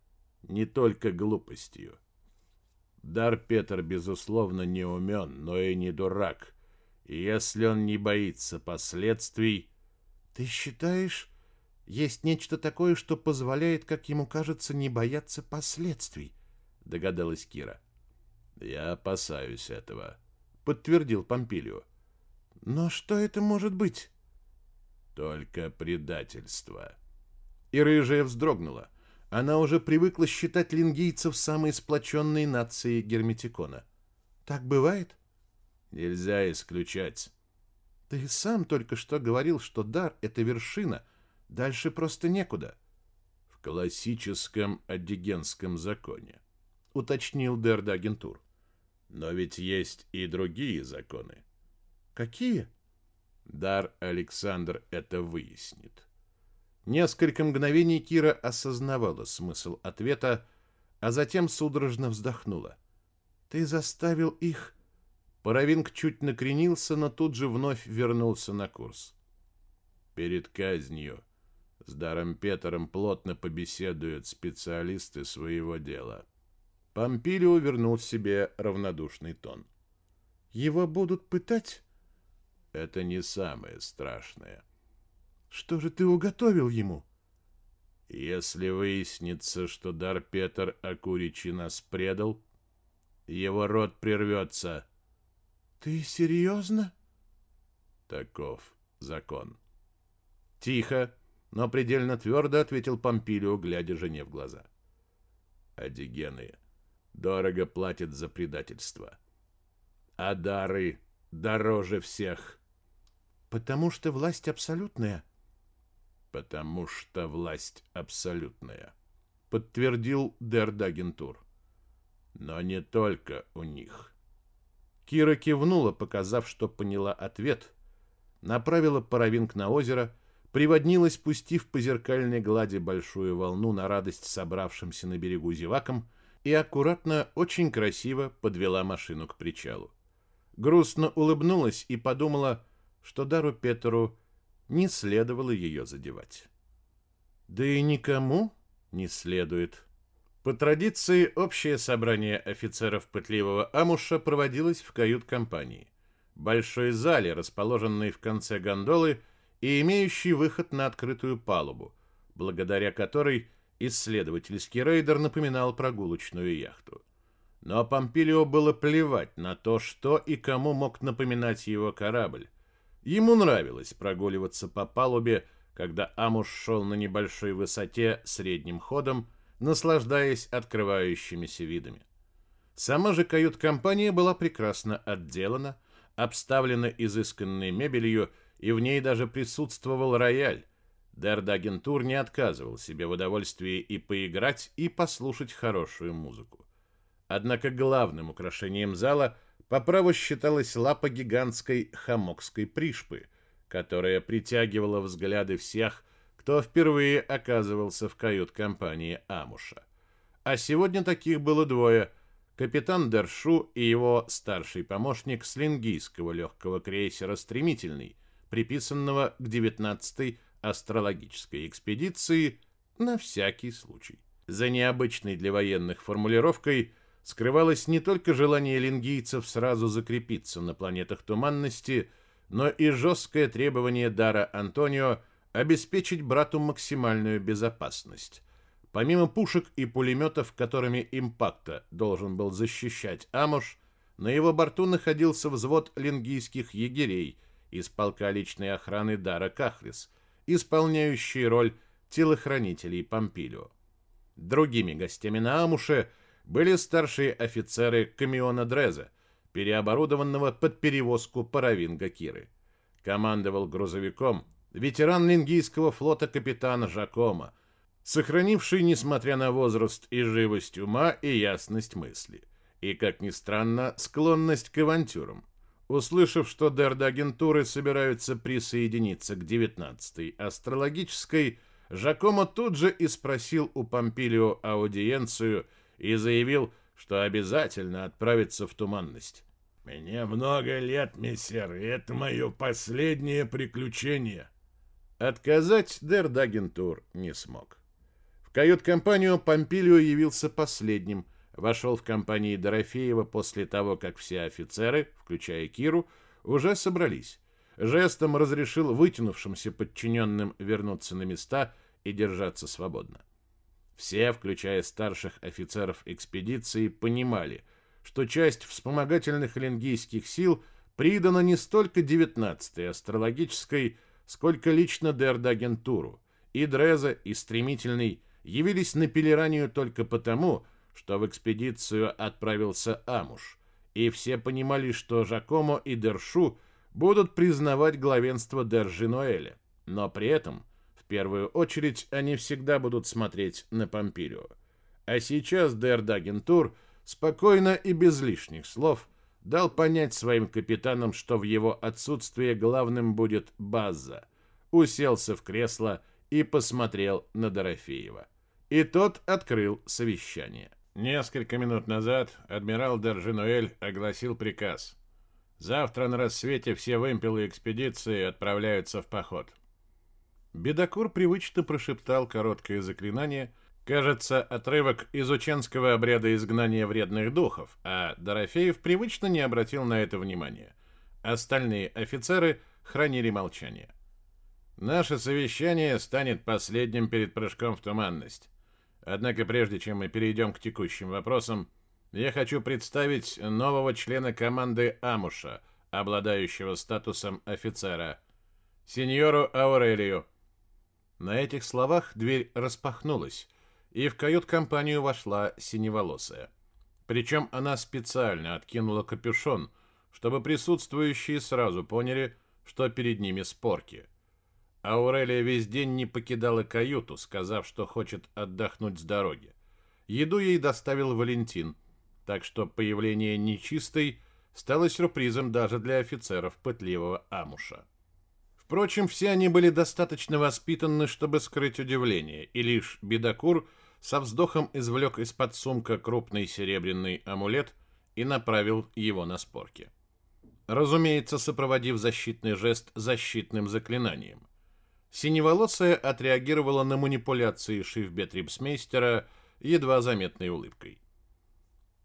не только глупостью. Дар Петр, безусловно, не умен, но и не дурак. И если он не боится последствий... Ты считаешь, есть нечто такое, что позволяет, как ему кажется, не бояться последствий? Догадалась Кира. Я опасаюсь этого, подтвердил Помпилио. Но что это может быть? Только предательство. И рыжая вздрогнула. Она уже привыкла считать лингийцев самой сплоченной нацией Герметикона. Так бывает? Нельзя исключать. Ты сам только что говорил, что дар — это вершина. Дальше просто некуда. В классическом аддигенском законе. Уточнил Дерда Агентур. Но ведь есть и другие законы. Какие? Дар Александр это выяснит. Несколько мгновений Кира осознавала смысл ответа, а затем судорожно вздохнула. Ты заставил их... Паровинг чуть накренился, но тут же вновь вернулся на курс. Перед казнью с Даром Петером плотно побеседуют специалисты своего дела. Помпилио вернул себе равнодушный тон. Его будут пытать? Это не самое страшное. Что же ты уготовил ему? Если выяснится, что Дар Петр Акуричи нас предал, его род прервется. Ты серьезно? Таков закон. Тихо, но предельно твердо ответил Помпилио, глядя жене в глаза. Адигены дорого платят за предательство. А дары дороже всех. Потому что власть абсолютная. Потому что власть абсолютная, подтвердил Дердагентур. Но не только у них. Кира кивнула, показав, что поняла ответ, направила паровинг на озеро, приводнилась, пустив по зеркальной глади большую волну на радость собравшимся на берегу зевакам, и аккуратно, очень красиво подвела машину к причалу. Грустно улыбнулась и подумала, что Дару Петру не следовало ее задевать. Да и никому не следует. По традиции, общее собрание офицеров пытливого Амуша проводилось в кают-компании. Большой зале, расположенной в конце гондолы и имеющий выход на открытую палубу, благодаря которой исследовательский рейдер напоминал прогулочную яхту. Но Помпилио было плевать на то, что и кому мог напоминать его корабль. Ему нравилось прогуливаться по палубе, когда Амуш шел на небольшой высоте средним ходом, наслаждаясь открывающимися видами. Сама же кают-компания была прекрасно отделана, обставлена изысканной мебелью, и в ней даже присутствовал рояль. Дердагентур не отказывал себе в удовольствии и поиграть, и послушать хорошую музыку. Однако главным украшением зала по праву считалась лапа гигантской хамокской пришпы, которая притягивала взгляды всех, кто впервые оказывался в кают-компании Амуша. А сегодня таких было двое – капитан Дершу и его старший помощник с лингийского легкого крейсера «Стремительный», приписанного к 19-й астрологической экспедиции на всякий случай. За необычной для военных формулировкой скрывалось не только желание лингийцев сразу закрепиться на планетах туманности, но и жесткое требование Дара Антонио обеспечить брату максимальную безопасность. Помимо пушек и пулеметов, которыми импакта должен был защищать Амуш, на его борту находился взвод лингийских егерей из полка личной охраны Дара Кахлис, исполняющий роль телохранителей Помпилио. Другими гостями на Амуше были старшие офицеры Камиона Дреза, переоборудованного под перевозку паровинга Киры. Командовал грузовиком ветеран лингийского флота капитан Жакома, сохранивший, несмотря на возраст и живость ума и ясность мысли, и, как ни странно, склонность к авантюрам. Услышав, что Дерд-агентуры собираются присоединиться к 19-й астрологической, Жакомо тут же и спросил у Помпилио аудиенцию и заявил, что обязательно отправится в туманность. «Мне много лет, мессер, и это мое последнее приключение», Отказать Дердагентур не смог. В кают-компанию Помпилио явился последним, вошел в компании Дорофеева после того, как все офицеры, включая Киру, уже собрались. Жестом разрешил вытянувшимся подчиненным вернуться на места и держаться свободно. Все, включая старших офицеров экспедиции, понимали, что часть вспомогательных лингийских сил придана не столько 19-й астрологической, сколько лично Дердагентуру. И Дреза, и Стремительный явились на Пелеранию только потому, что в экспедицию отправился Амуш, и все понимали, что Жакомо и Дершу будут признавать главенство Держинуэля, но при этом, первую очередь, они всегда будут смотреть на Помпилио. А сейчас Дердагентур спокойно и без лишних слов дал понять своим капитанам, что в его отсутствие главным будет База. Уселся в кресло и посмотрел на Дорофеева. И тот открыл совещание. Несколько минут назад адмирал Держинуэль огласил приказ. Завтра на рассвете все вымпелы экспедиции отправляются в поход. Бедокур привычно прошептал короткое заклинание, Кажется, отрывок из ученского обряда изгнания вредных духов, а Дорофеев привычно не обратил на это внимания. Остальные офицеры хранили молчание. Наше совещание станет последним перед прыжком в туманность. Однако прежде чем мы перейдем к текущим вопросам, я хочу представить нового члена команды Амуша, обладающего статусом офицера, сеньору Аурелию. На этих словах дверь распахнулась, и в кают-компанию вошла синеволосая. Причем она специально откинула капюшон, чтобы присутствующие сразу поняли, что перед ними спорки. Аурелия весь день не покидала каюту, сказав, что хочет отдохнуть с дороги. Еду ей доставил Валентин, так что появление нечистой стало сюрпризом даже для офицеров пытливого Амуша. Впрочем, все они были достаточно воспитаны, чтобы скрыть удивление, и лишь Бедокур со вздохом извлек из-под сумка крупный серебряный амулет и направил его на спорки. Разумеется, сопроводив защитный жест защитным заклинанием. Синеволосая отреагировала на манипуляции шифбетрипсмейстера едва заметной улыбкой.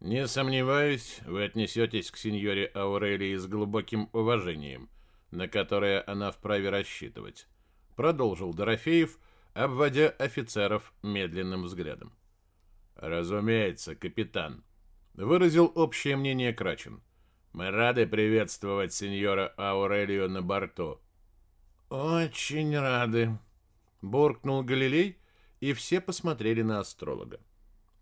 «Не сомневаюсь, вы отнесетесь к сеньоре Аурелии с глубоким уважением», на которое она вправе рассчитывать, продолжил Дорофеев, обводя офицеров медленным взглядом. Разумеется, капитан, выразил общее мнение Крачин. Мы рады приветствовать сеньора Аурелию на борту. Очень рады, буркнул Галилей, и все посмотрели на астролога.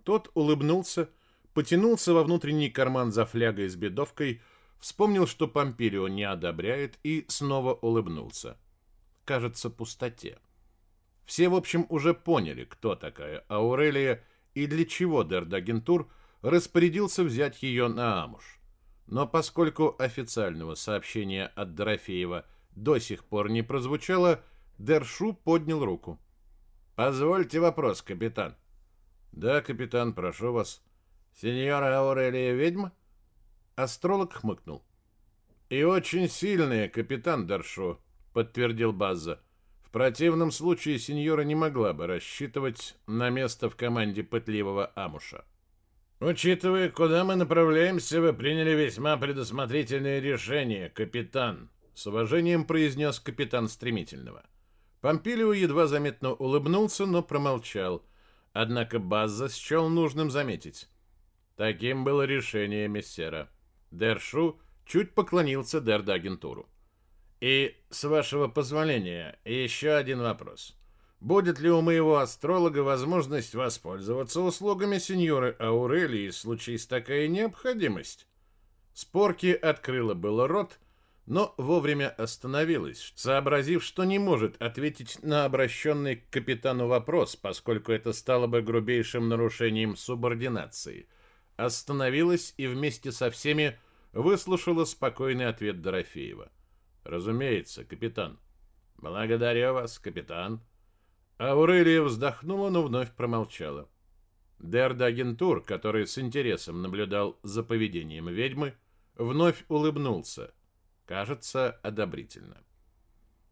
Тот улыбнулся, потянулся во внутренний карман за флягой с бедовкой, Вспомнил, что Помпилио не одобряет, и снова улыбнулся. Кажется, пустоте. Все, в общем, уже поняли, кто такая Аурелия и для чего Дердагентур распорядился взять ее на Амуш. Но поскольку официального сообщения от Дорофеева до сих пор не прозвучало, Дершу поднял руку. «Позвольте вопрос, капитан». «Да, капитан, прошу вас». «Сеньора Аурелия ведьма?» Астролог хмыкнул. «И очень сильная, капитан Даршо», — подтвердил База. «В противном случае сеньора не могла бы рассчитывать на место в команде пытливого Амуша». «Учитывая, куда мы направляемся, вы приняли весьма предусмотрительное решение, капитан», — с уважением произнес капитан Стремительного. Помпилио едва заметно улыбнулся, но промолчал. Однако База счел нужным заметить. Таким было решение мессера. Дершу чуть поклонился Дердагентуру. И, с вашего позволения, еще один вопрос. Будет ли у моего астролога возможность воспользоваться услугами сеньоры Аурелии в случае с такой необходимость? Спорки открыла было рот, но вовремя остановилась, сообразив, что не может ответить на обращенный к капитану вопрос, поскольку это стало бы грубейшим нарушением субординации. Остановилась и вместе со всеми выслушала спокойный ответ Дорофеева. «Разумеется, капитан». «Благодарю вас, капитан». Аурелия вздохнула, но вновь промолчала. Дердагентур, который с интересом наблюдал за поведением ведьмы, вновь улыбнулся. Кажется, одобрительно.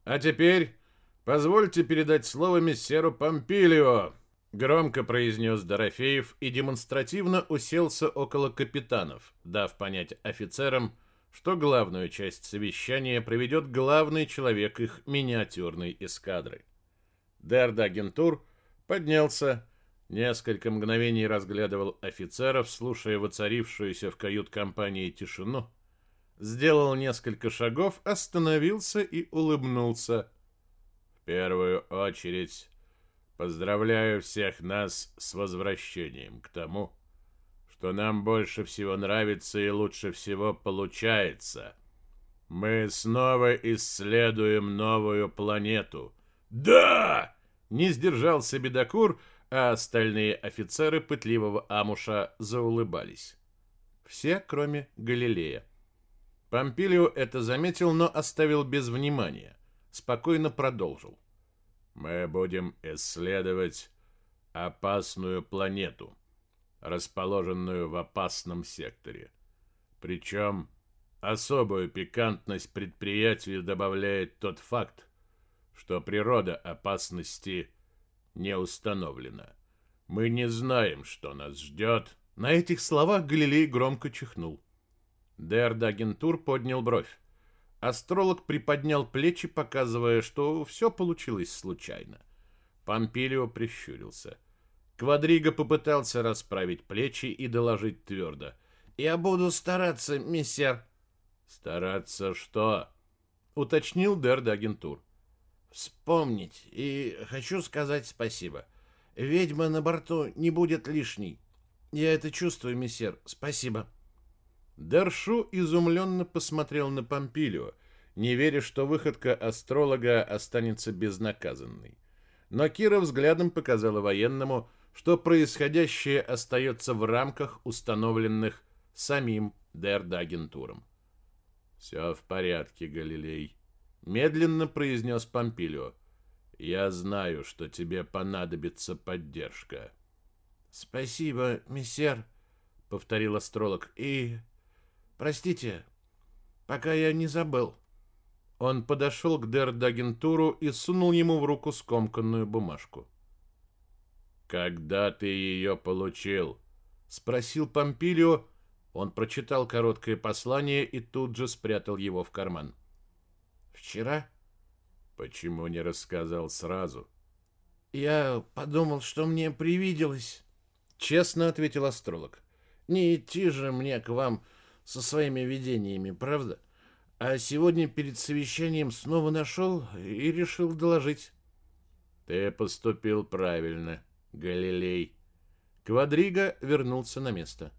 «А теперь позвольте передать слово мессеру Помпилио», Громко произнес Дорофеев и демонстративно уселся около капитанов, дав понять офицерам, что главную часть совещания проведет главный человек их миниатюрной эскадры. Дердагентур поднялся, несколько мгновений разглядывал офицеров, слушая воцарившуюся в кают-компании тишину, сделал несколько шагов, остановился и улыбнулся. В первую очередь Поздравляю всех нас с возвращением к тому, что нам больше всего нравится и лучше всего получается. Мы снова исследуем новую планету. Да! Не сдержался Бедокур, а остальные офицеры пытливого Амуша заулыбались. Все, кроме Галилея. Помпилио это заметил, но оставил без внимания. Спокойно продолжил. Мы будем исследовать опасную планету, расположенную в опасном секторе. Причем особую пикантность предприятию добавляет тот факт, что природа опасности не установлена. Мы не знаем, что нас ждет. На этих словах Галилей громко чихнул. Дердагентур поднял бровь. Астролог приподнял плечи, показывая, что все получилось случайно. Помпилио прищурился. Квадриго попытался расправить плечи и доложить твердо. «Я буду стараться, миссер». Стараться что? Уточнил Дерда агентур. Вспомнить и хочу сказать спасибо. Ведьма на борту не будет лишней. Я это чувствую, мессер. Спасибо. Даршу изумленно посмотрел на Помпилио, не веря, что выходка астролога останется безнаказанной. Но Кира взглядом показала военному, что происходящее остается в рамках, установленных самим Дердагентуром. «Все в порядке, Галилей», — медленно произнес Помпилио. «Я знаю, что тебе понадобится поддержка». «Спасибо, мессер», — повторил астролог. «И... простите, пока я не забыл». Он подошел к Дердагентуру и сунул ему в руку скомканную бумажку. «Когда ты ее получил?» — спросил Помпилио. Он прочитал короткое послание и тут же спрятал его в карман. «Вчера?» «Почему не рассказал сразу?» «Я подумал, что мне привиделось», — честно ответил астролог. «Не идти же мне к вам со своими видениями, правда? А сегодня перед совещанием снова нашел и решил доложить». «Ты поступил правильно», Галилей. Квадриго вернулся на место.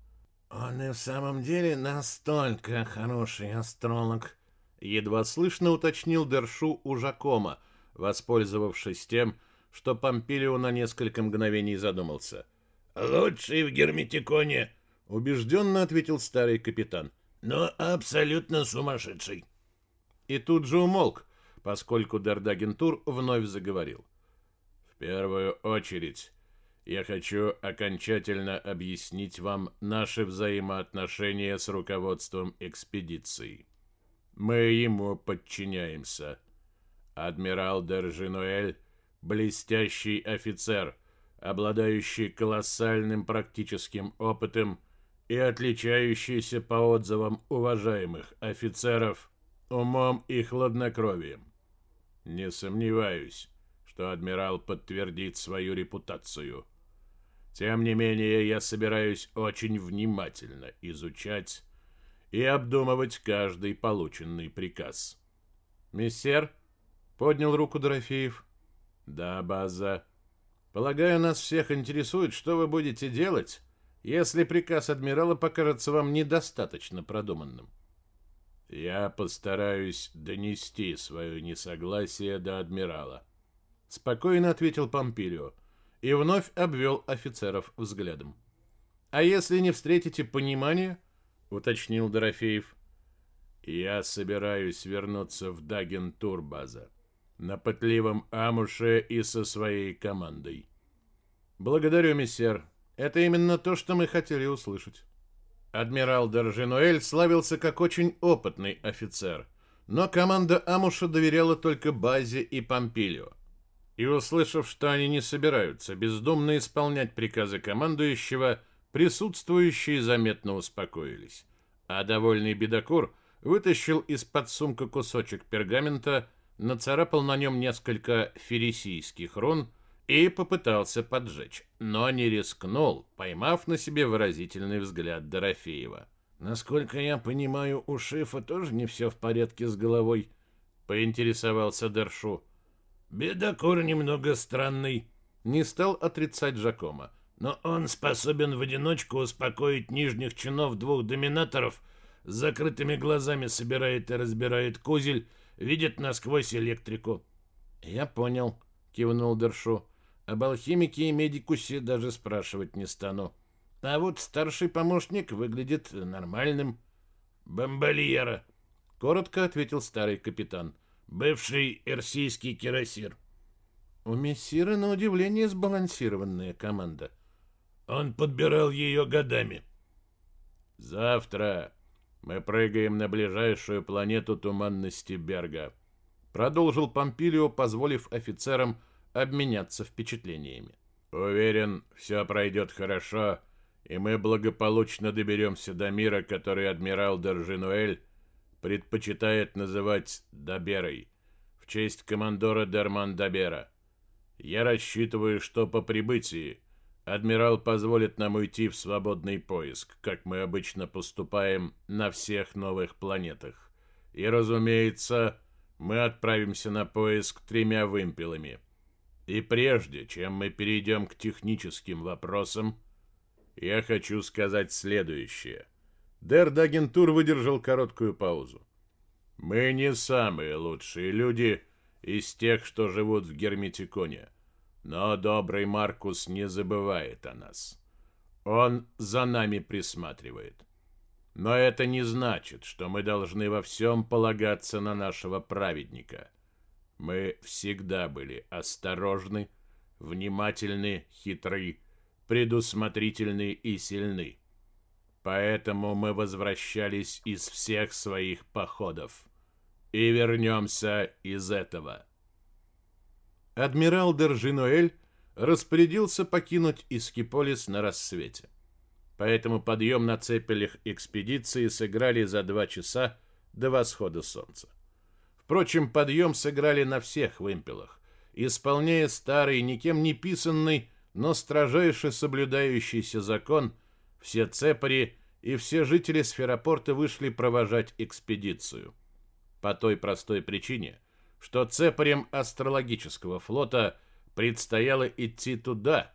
«Он и в самом деле настолько хороший астролог», — едва слышно уточнил Дершу у Жакома, воспользовавшись тем, что Помпилио на несколько мгновений задумался. «Лучший в Герметиконе», — убежденно ответил старый капитан. «Но абсолютно сумасшедший». И тут же умолк, поскольку Дердагентур вновь заговорил. «В первую очередь, я хочу окончательно объяснить вам наши взаимоотношения с руководством экспедиции. Мы ему подчиняемся. Адмирал Держинуэль – блестящий офицер, обладающий колоссальным практическим опытом и отличающийся по отзывам уважаемых офицеров умом и хладнокровием. Не сомневаюсь, что адмирал подтвердит свою репутацию – тем не менее, я собираюсь очень внимательно изучать и обдумывать каждый полученный приказ. Мессер, поднял руку Дорофеев. Да, база. Полагаю, нас всех интересует, что вы будете делать, если приказ адмирала покажется вам недостаточно продуманным. Я постараюсь донести свое несогласие до адмирала. Спокойно ответил Помпилио и вновь обвел офицеров взглядом. «А если не встретите понимания?» — уточнил Дорофеев. «Я собираюсь вернуться в Даген Турбаза, на пытливом Амуше и со своей командой». «Благодарю, мессер. Это именно то, что мы хотели услышать». Адмирал Доржинуэль славился как очень опытный офицер, но команда Амуша доверяла только Базе и Помпилио и, услышав, что они не собираются бездумно исполнять приказы командующего, присутствующие заметно успокоились. А довольный бедокур вытащил из-под сумка кусочек пергамента, нацарапал на нем несколько ферисийских рун и попытался поджечь, но не рискнул, поймав на себе выразительный взгляд Дорофеева. «Насколько я понимаю, у Шифа тоже не все в порядке с головой», — поинтересовался Дершу. — Бедокур немного странный, не стал отрицать Жакома. Но он способен в одиночку успокоить нижних чинов двух доминаторов, с закрытыми глазами собирает и разбирает кузель, видит насквозь электрику. Я понял, кивнул Дершу. Об алхимике и медикусе даже спрашивать не стану. А вот старший помощник выглядит нормальным. Бомбальера, коротко ответил старый капитан бывший эрсийский кирасир. У мессира, на удивление, сбалансированная команда. Он подбирал ее годами. Завтра мы прыгаем на ближайшую планету туманности Берга. Продолжил Помпилио, позволив офицерам обменяться впечатлениями. Уверен, все пройдет хорошо, и мы благополучно доберемся до мира, который адмирал Доржинуэль предпочитает называть Доберой в честь командора Дерман Добера. Я рассчитываю, что по прибытии Адмирал позволит нам уйти в свободный поиск, как мы обычно поступаем на всех новых планетах. И, разумеется, мы отправимся на поиск тремя вымпелами. И прежде, чем мы перейдем к техническим вопросам, я хочу сказать следующее. Дердагентур выдержал короткую паузу. Мы не самые лучшие люди из тех, что живут в Герметиконе. Но добрый Маркус не забывает о нас. Он за нами присматривает. Но это не значит, что мы должны во всем полагаться на нашего праведника. Мы всегда были осторожны, внимательны, хитры, предусмотрительны и сильны. Поэтому мы возвращались из всех своих походов. И вернемся из этого. Адмирал Держинуэль распорядился покинуть Искиполис на рассвете. Поэтому подъем на цепелях экспедиции сыграли за два часа до восхода солнца. Впрочем, подъем сыграли на всех вымпелах, исполняя старый, никем не писанный, но строжайше соблюдающийся закон – все цепари и все жители Сферопорта вышли провожать экспедицию. По той простой причине, что цепарям астрологического флота предстояло идти туда,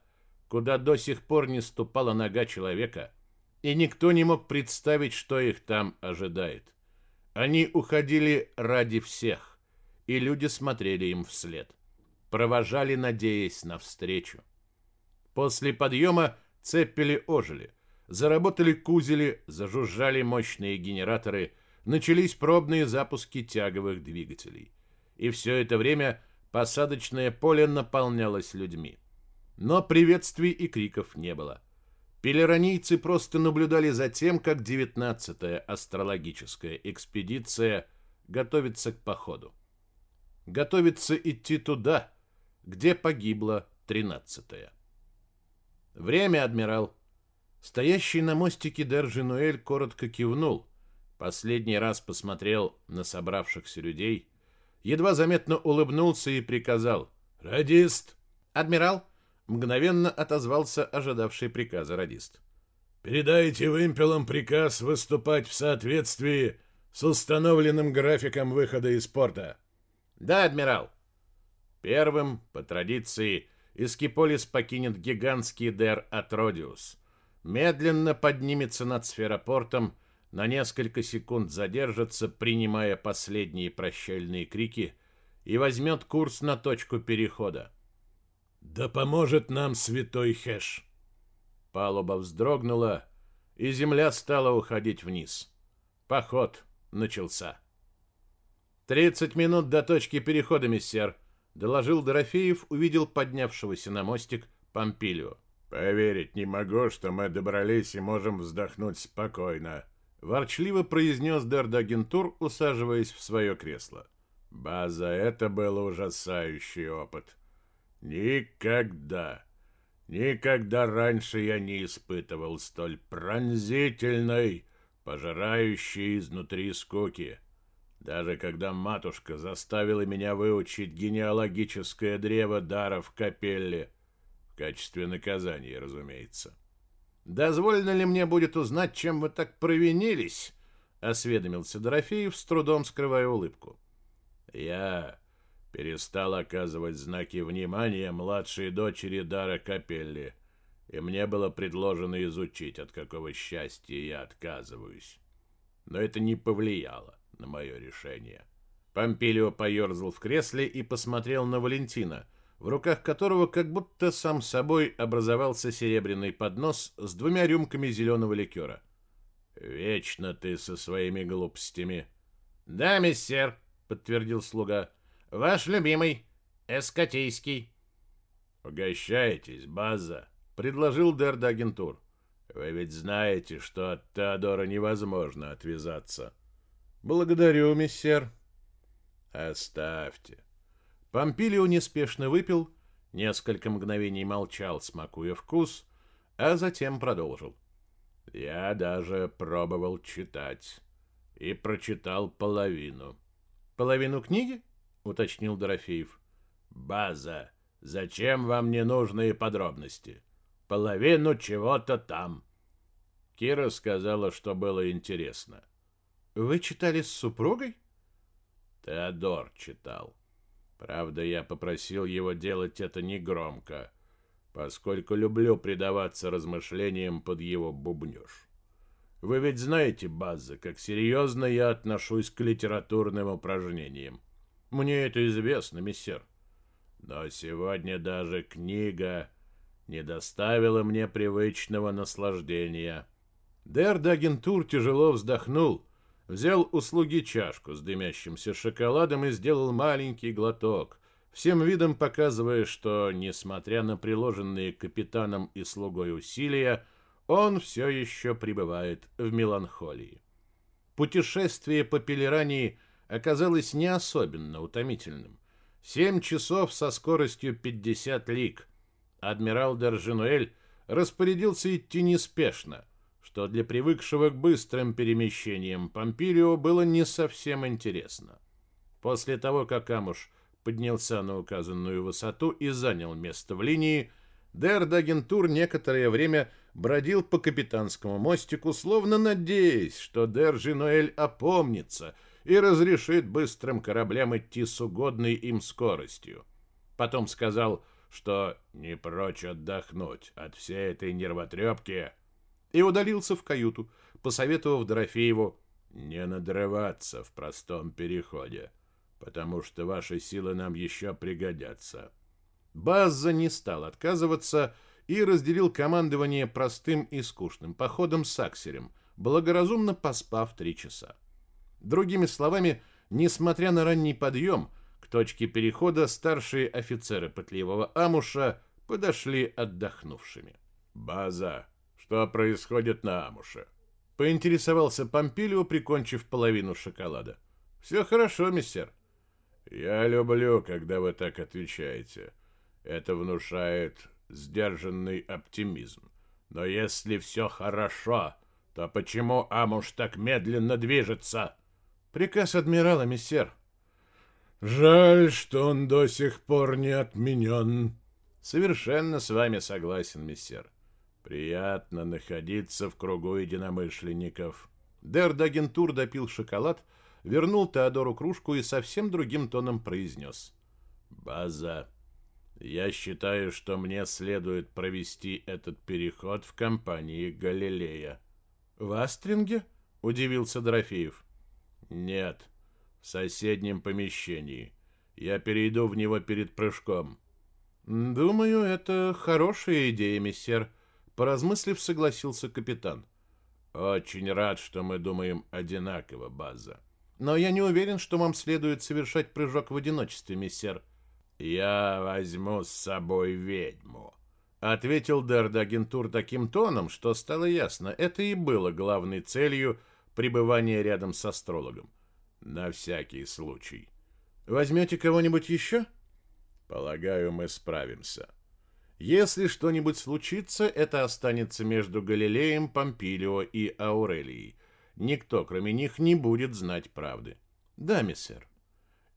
куда до сих пор не ступала нога человека, и никто не мог представить, что их там ожидает. Они уходили ради всех, и люди смотрели им вслед, провожали, надеясь на встречу. После подъема цепели ожили – Заработали кузели, зажужжали мощные генераторы, начались пробные запуски тяговых двигателей. И все это время посадочное поле наполнялось людьми. Но приветствий и криков не было. Пелеронийцы просто наблюдали за тем, как 19-я астрологическая экспедиция готовится к походу. Готовится идти туда, где погибла 13-я. Время, адмирал, Стоящий на мостике Держинуэль коротко кивнул, последний раз посмотрел на собравшихся людей, едва заметно улыбнулся и приказал «Радист!» «Адмирал!» — мгновенно отозвался ожидавший приказа радист. «Передайте вымпелам приказ выступать в соответствии с установленным графиком выхода из порта». «Да, адмирал!» Первым, по традиции, Искиполис покинет гигантский Дер Атродиус — медленно поднимется над сферопортом, на несколько секунд задержится, принимая последние прощальные крики, и возьмет курс на точку перехода. «Да поможет нам святой Хэш!» Палуба вздрогнула, и земля стала уходить вниз. Поход начался. «Тридцать минут до точки перехода, миссер», — доложил Дорофеев, увидел поднявшегося на мостик Помпилио. «Поверить не могу, что мы добрались и можем вздохнуть спокойно», — ворчливо произнес Дердагентур, усаживаясь в свое кресло. «База, это был ужасающий опыт. Никогда, никогда раньше я не испытывал столь пронзительной, пожирающей изнутри скуки. Даже когда матушка заставила меня выучить генеалогическое древо дара в капелле, качестве наказания, разумеется. «Дозволено ли мне будет узнать, чем вы так провинились?» — осведомился Дорофеев, с трудом скрывая улыбку. «Я перестал оказывать знаки внимания младшей дочери Дара Капелли, и мне было предложено изучить, от какого счастья я отказываюсь. Но это не повлияло на мое решение». Помпилио поерзал в кресле и посмотрел на Валентина — в руках которого как будто сам собой образовался серебряный поднос с двумя рюмками зеленого ликера. «Вечно ты со своими глупостями». «Да, миссер», — подтвердил слуга. «Ваш любимый, эскотейский». «Угощайтесь, база», — предложил Дерда агентур. «Вы ведь знаете, что от Теодора невозможно отвязаться». «Благодарю, миссер». «Оставьте. Помпилио неспешно выпил, несколько мгновений молчал, смакуя вкус, а затем продолжил. «Я даже пробовал читать. И прочитал половину». «Половину книги?» — уточнил Дорофеев. «База, зачем вам ненужные подробности? половину чего-то там. Кира сказала, что было интересно. Вы читали с супругой? Теодор читал. Правда, я попросил его делать это негромко, поскольку люблю предаваться размышлениям под его бубнёж. Вы ведь знаете, База, как серьезно я отношусь к литературным упражнениям. Мне это известно, мистер. Но сегодня даже книга не доставила мне привычного наслаждения. Дер Дагентур тяжело вздохнул, взял у слуги чашку с дымящимся шоколадом и сделал маленький глоток, всем видом показывая, что, несмотря на приложенные капитаном и слугой усилия, он все еще пребывает в меланхолии. Путешествие по Пелерании оказалось не особенно утомительным. Семь часов со скоростью 50 лиг. Адмирал Держинуэль распорядился идти неспешно, что для привыкшего к быстрым перемещениям Помпилио было не совсем интересно. После того, как Амуш поднялся на указанную высоту и занял место в линии, Дер Дагентур некоторое время бродил по капитанскому мостику, словно надеясь, что Держи Ноэль опомнится и разрешит быстрым кораблям идти с угодной им скоростью. Потом сказал, что не прочь отдохнуть от всей этой нервотрепки, и удалился в каюту, посоветовав Дорофееву не надрываться в простом переходе, потому что ваши силы нам еще пригодятся. База не стал отказываться и разделил командование простым и скучным походом с Аксерем, благоразумно поспав три часа. Другими словами, несмотря на ранний подъем, к точке перехода старшие офицеры пытливого Амуша подошли отдохнувшими. «База, что происходит на Амуше?» Поинтересовался Помпилио, прикончив половину шоколада. «Все хорошо, мистер». «Я люблю, когда вы так отвечаете. Это внушает сдержанный оптимизм. Но если все хорошо, то почему Амуш так медленно движется? Приказ адмирала, мессер. Жаль, что он до сих пор не отменен. Совершенно с вами согласен, мессер. Приятно находиться в кругу единомышленников. Дер Дагентур допил шоколад, вернул Теодору кружку и совсем другим тоном произнес. «База, я считаю, что мне следует провести этот переход в компании Галилея. В Астринге? удивился Дорофеев. Нет, в соседнем помещении. Я перейду в него перед прыжком. Думаю, это хорошая идея, мистер, поразмыслив, согласился капитан. Очень рад, что мы думаем одинаково, база. Но я не уверен, что вам следует совершать прыжок в одиночестве, мистер. «Я возьму с собой ведьму», — ответил Дердагентур таким тоном, что стало ясно, это и было главной целью пребывания рядом с астрологом. «На всякий случай». «Возьмете кого-нибудь еще?» «Полагаю, мы справимся». Если что-нибудь случится, это останется между Галилеем, Помпилио и Аурелией. Никто, кроме них, не будет знать правды. Да, миссер.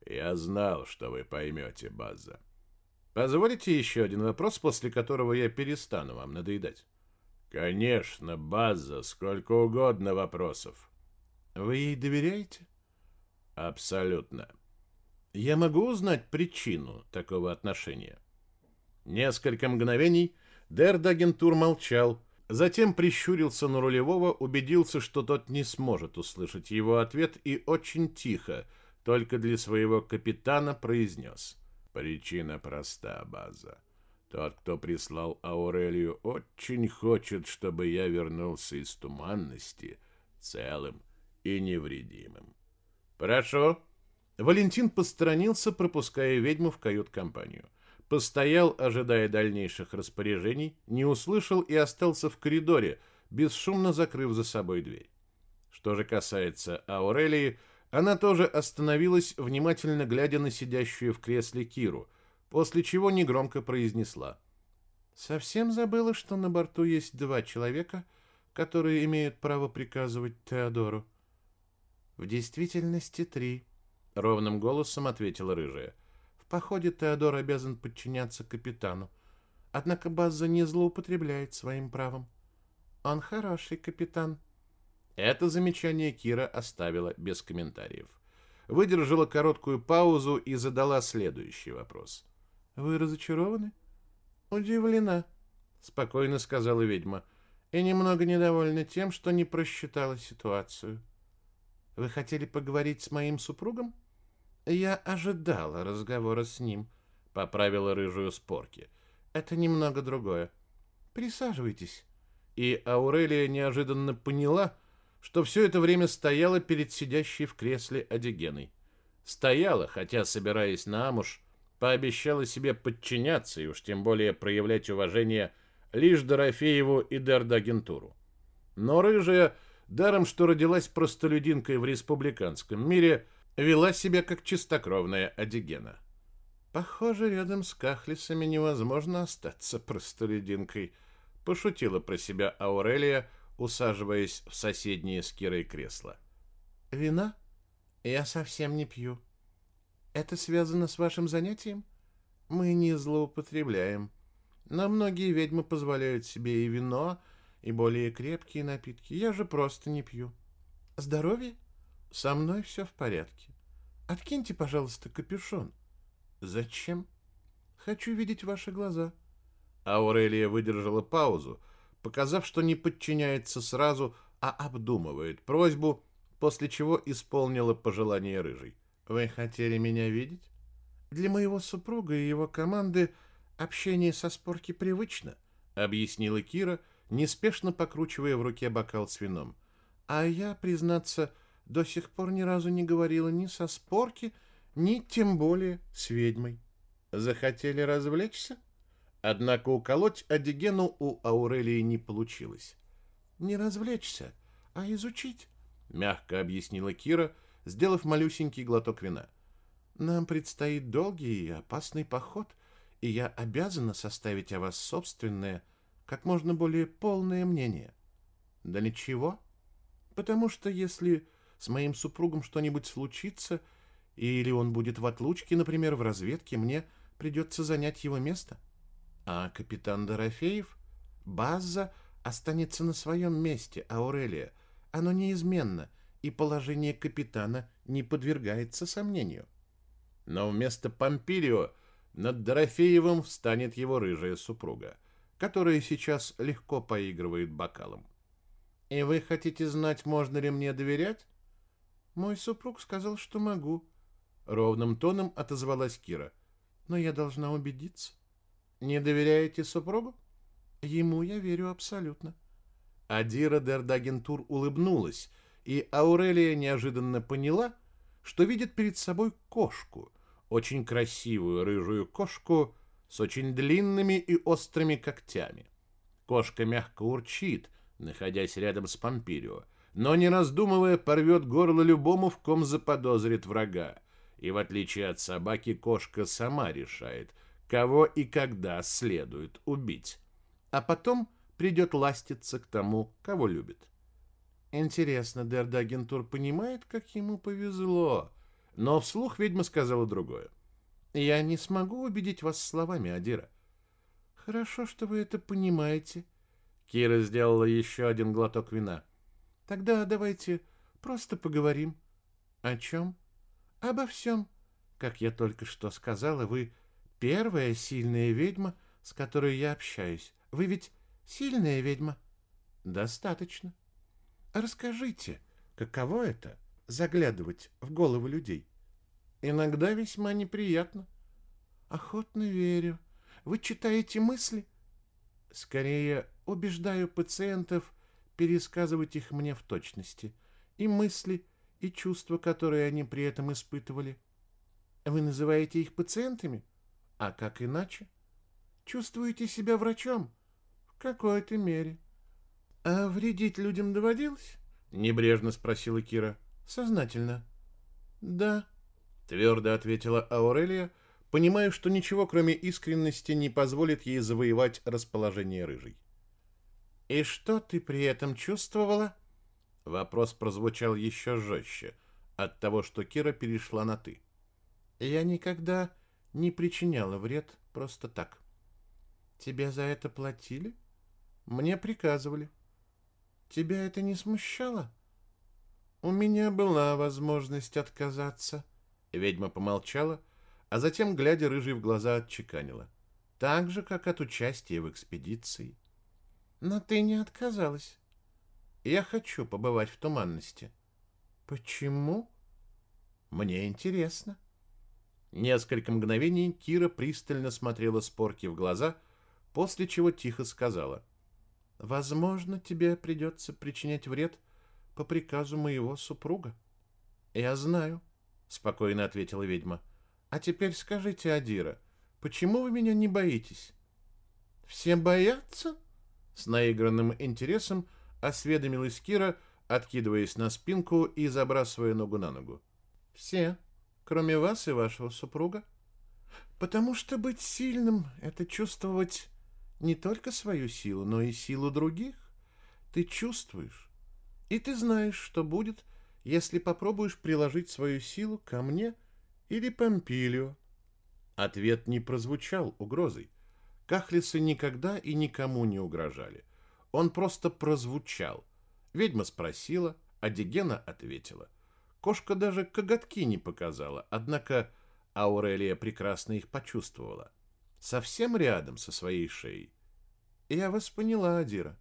Я знал, что вы поймете, База. Позволите еще один вопрос, после которого я перестану вам надоедать? Конечно, База, сколько угодно вопросов. Вы ей доверяете? Абсолютно. Я могу узнать причину такого отношения? Несколько мгновений Дердагентур молчал, затем прищурился на рулевого, убедился, что тот не сможет услышать его ответ, и очень тихо, только для своего капитана произнес. Причина проста, База. Тот, кто прислал Аурелию, очень хочет, чтобы я вернулся из туманности целым и невредимым. Хорошо. Валентин посторонился, пропуская ведьму в кают-компанию. Постоял, ожидая дальнейших распоряжений, не услышал и остался в коридоре, бесшумно закрыв за собой дверь. Что же касается Аурелии, она тоже остановилась, внимательно глядя на сидящую в кресле Киру, после чего негромко произнесла. «Совсем забыла, что на борту есть два человека, которые имеют право приказывать Теодору». «В действительности три», — ровным голосом ответила рыжая. «В походе Теодор обязан подчиняться капитану, Однако Базза не злоупотребляет своим правом. Он хороший капитан. Это замечание Кира оставила без комментариев. Выдержала короткую паузу и задала следующий вопрос. «Вы разочарованы?» «Удивлена», — спокойно сказала ведьма, «и немного недовольна тем, что не просчитала ситуацию». «Вы хотели поговорить с моим супругом?» «Я ожидала разговора с ним», — поправила рыжую спорки. «Это немного другое. Присаживайтесь». И Аурелия неожиданно поняла, что все это время стояла перед сидящей в кресле Адигеной. Стояла, хотя, собираясь на Амуш, пообещала себе подчиняться и уж тем более проявлять уважение лишь Дорофееву и Дердагентуру. Но рыжая, даром что родилась простолюдинкой в республиканском мире, вела себя как чистокровная Адигена. «Похоже, рядом с Кахлисами невозможно остаться простолюдинкой», — пошутила про себя Аурелия, усаживаясь в соседнее с Кирой кресло. «Вина? Я совсем не пью. Это связано с вашим занятием? Мы не злоупотребляем. Но многие ведьмы позволяют себе и вино, и более крепкие напитки. Я же просто не пью. Здоровье? Со мной все в порядке. Откиньте, пожалуйста, капюшон. Зачем? Хочу видеть ваши глаза. Аурелия выдержала паузу, показав, что не подчиняется сразу, а обдумывает просьбу, после чего исполнила пожелание рыжей. Вы хотели меня видеть? Для моего супруга и его команды общение со спорки привычно, объяснила Кира, неспешно покручивая в руке бокал с вином. А я, признаться, до сих пор ни разу не говорила ни со спорки, ни тем более с ведьмой. Захотели развлечься? Однако уколоть Адигену у Аурелии не получилось. «Не развлечься, а изучить», — мягко объяснила Кира, сделав малюсенький глоток вина. «Нам предстоит долгий и опасный поход, и я обязана составить о вас собственное, как можно более полное мнение». «Да ничего, потому что если с моим супругом что-нибудь случится, или он будет в отлучке, например, в разведке, мне придется занять его место». А капитан Дорофеев? База останется на своем месте, Аурелия. Оно неизменно, и положение капитана не подвергается сомнению. Но вместо Помпилио над Дорофеевым встанет его рыжая супруга, которая сейчас легко поигрывает бокалом. «И вы хотите знать, можно ли мне доверять?» «Мой супруг сказал, что могу», — ровным тоном отозвалась Кира. «Но я должна убедиться». Не доверяете супругу? Ему я верю абсолютно. Адира Дердагентур улыбнулась, и Аурелия неожиданно поняла, что видит перед собой кошку, очень красивую рыжую кошку с очень длинными и острыми когтями. Кошка мягко урчит, находясь рядом с Помпирио, но не раздумывая порвет горло любому, в ком заподозрит врага. И в отличие от собаки, кошка сама решает, кого и когда следует убить, а потом придет ластиться к тому, кого любит. Интересно, Дердагентур понимает, как ему повезло, но вслух ведьма сказала другое. Я не смогу убедить вас словами, Адира. Хорошо, что вы это понимаете. Кира сделала еще один глоток вина. Тогда давайте просто поговорим. О чем? Обо всем. Как я только что сказала, вы Первая сильная ведьма, с которой я общаюсь. Вы ведь сильная ведьма? Достаточно. Расскажите, каково это заглядывать в головы людей? Иногда весьма неприятно. Охотно верю. Вы читаете мысли? Скорее, убеждаю пациентов пересказывать их мне в точности. И мысли, и чувства, которые они при этом испытывали. Вы называете их пациентами? А как иначе? Чувствуете себя врачом? В какой-то мере. А вредить людям доводилось? Небрежно спросила Кира. Сознательно. Да, твердо ответила Аурелия, понимая, что ничего, кроме искренности, не позволит ей завоевать расположение рыжей. «И что ты при этом чувствовала?» Вопрос прозвучал еще жестче от того, что Кира перешла на «ты». «Я никогда не причиняла вред просто так. Тебе за это платили? Мне приказывали. Тебя это не смущало? У меня была возможность отказаться. Ведьма помолчала, а затем, глядя рыжей в глаза, отчеканила. Так же, как от участия в экспедиции. Но ты не отказалась. Я хочу побывать в туманности. Почему? Мне интересно. Несколько мгновений Кира пристально смотрела Спорки в глаза, после чего тихо сказала. «Возможно, тебе придется причинять вред по приказу моего супруга». «Я знаю», — спокойно ответила ведьма. «А теперь скажите, Адира, почему вы меня не боитесь?» «Все боятся?» С наигранным интересом осведомилась Кира, откидываясь на спинку и забрасывая ногу на ногу. «Все, кроме вас и вашего супруга. Потому что быть сильным — это чувствовать не только свою силу, но и силу других. Ты чувствуешь, и ты знаешь, что будет, если попробуешь приложить свою силу ко мне или Помпилио». Ответ не прозвучал угрозой. Кахлисы никогда и никому не угрожали. Он просто прозвучал. Ведьма спросила, а Дигена ответила. Кошка даже коготки не показала, однако Аурелия прекрасно их почувствовала. Совсем рядом со своей шеей. Я вас поняла, Адира.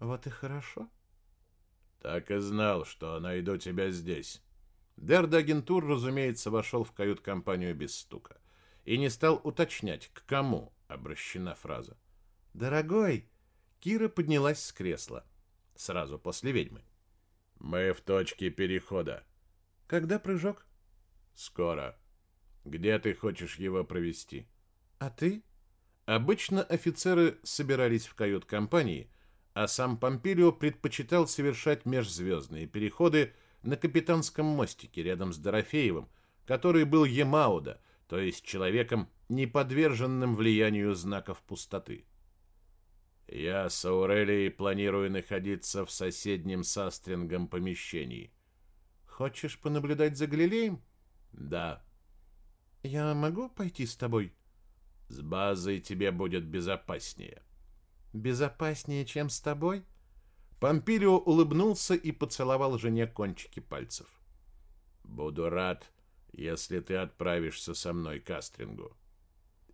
Вот и хорошо. Так и знал, что найду тебя здесь. Дердагентур, разумеется, вошел в кают-компанию без стука и не стал уточнять, к кому обращена фраза. «Дорогой!» Кира поднялась с кресла. Сразу после ведьмы. «Мы в точке перехода». «Когда прыжок?» «Скоро. Где ты хочешь его провести?» «А ты?» Обычно офицеры собирались в кают-компании, а сам Помпилио предпочитал совершать межзвездные переходы на капитанском мостике рядом с Дорофеевым, который был Емауда, то есть человеком, не подверженным влиянию знаков пустоты. Я с Аурелией планирую находиться в соседнем с Астрингом помещении. Хочешь понаблюдать за Галилеем? Да. Я могу пойти с тобой? С базой тебе будет безопаснее. Безопаснее, чем с тобой? Помпилио улыбнулся и поцеловал жене кончики пальцев. Буду рад, если ты отправишься со мной к Астрингу.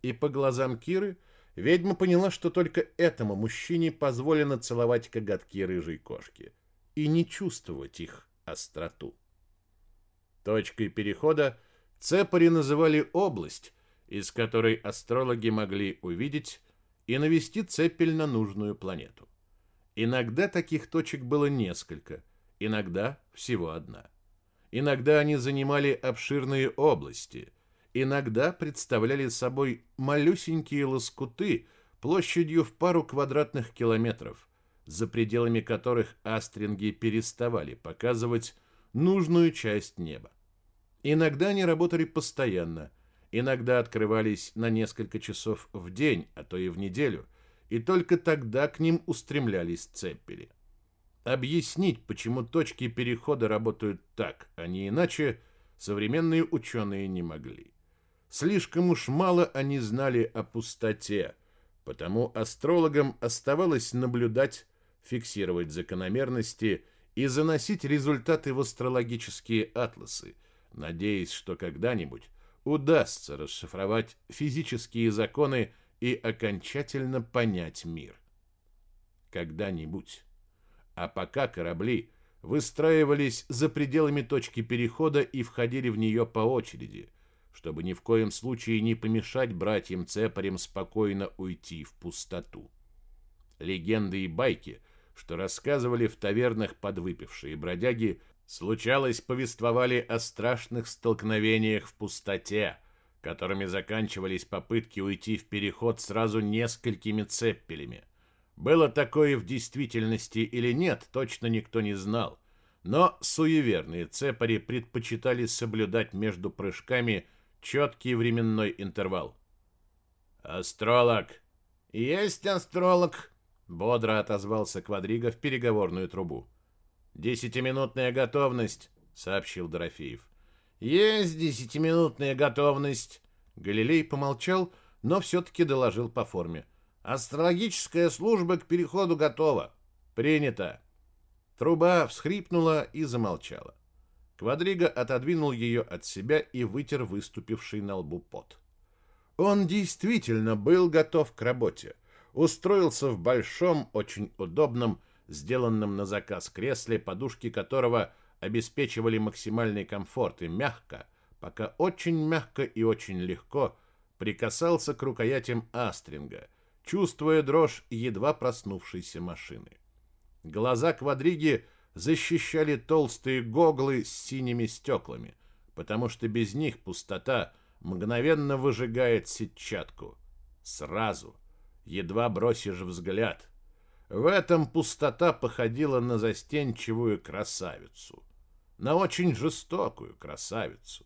И по глазам Киры ведьма поняла, что только этому мужчине позволено целовать коготки рыжей кошки и не чувствовать их остроту. Точкой перехода Цепари называли область, из которой астрологи могли увидеть и навести цепель на нужную планету. Иногда таких точек было несколько, иногда всего одна – Иногда они занимали обширные области, иногда представляли собой малюсенькие лоскуты площадью в пару квадратных километров, за пределами которых астринги переставали показывать нужную часть неба. Иногда они работали постоянно, иногда открывались на несколько часов в день, а то и в неделю, и только тогда к ним устремлялись цеппели. Объяснить, почему точки перехода работают так, а не иначе, современные ученые не могли. Слишком уж мало они знали о пустоте, потому астрологам оставалось наблюдать, фиксировать закономерности и заносить результаты в астрологические атласы, надеясь, что когда-нибудь удастся расшифровать физические законы и окончательно понять мир. Когда-нибудь. А пока корабли выстраивались за пределами точки перехода и входили в нее по очереди, чтобы ни в коем случае не помешать братьям-цепарям спокойно уйти в пустоту. Легенды и байки, что рассказывали в тавернах подвыпившие бродяги, случалось повествовали о страшных столкновениях в пустоте, которыми заканчивались попытки уйти в переход сразу несколькими цеппелями – было такое в действительности или нет, точно никто не знал. Но суеверные цепари предпочитали соблюдать между прыжками четкий временной интервал. «Астролог!» «Есть астролог!» — бодро отозвался Квадриго в переговорную трубу. «Десятиминутная готовность!» — сообщил Дорофеев. «Есть десятиминутная готовность!» Галилей помолчал, но все-таки доложил по форме. Астрологическая служба к переходу готова. Принято. Труба всхрипнула и замолчала. Квадрига отодвинул ее от себя и вытер выступивший на лбу пот. Он действительно был готов к работе. Устроился в большом, очень удобном, сделанном на заказ кресле, подушки которого обеспечивали максимальный комфорт и мягко, пока очень мягко и очень легко прикасался к рукоятям астринга, чувствуя дрожь едва проснувшейся машины. Глаза квадриги защищали толстые гоглы с синими стеклами, потому что без них пустота мгновенно выжигает сетчатку. Сразу, едва бросишь взгляд. В этом пустота походила на застенчивую красавицу. На очень жестокую красавицу.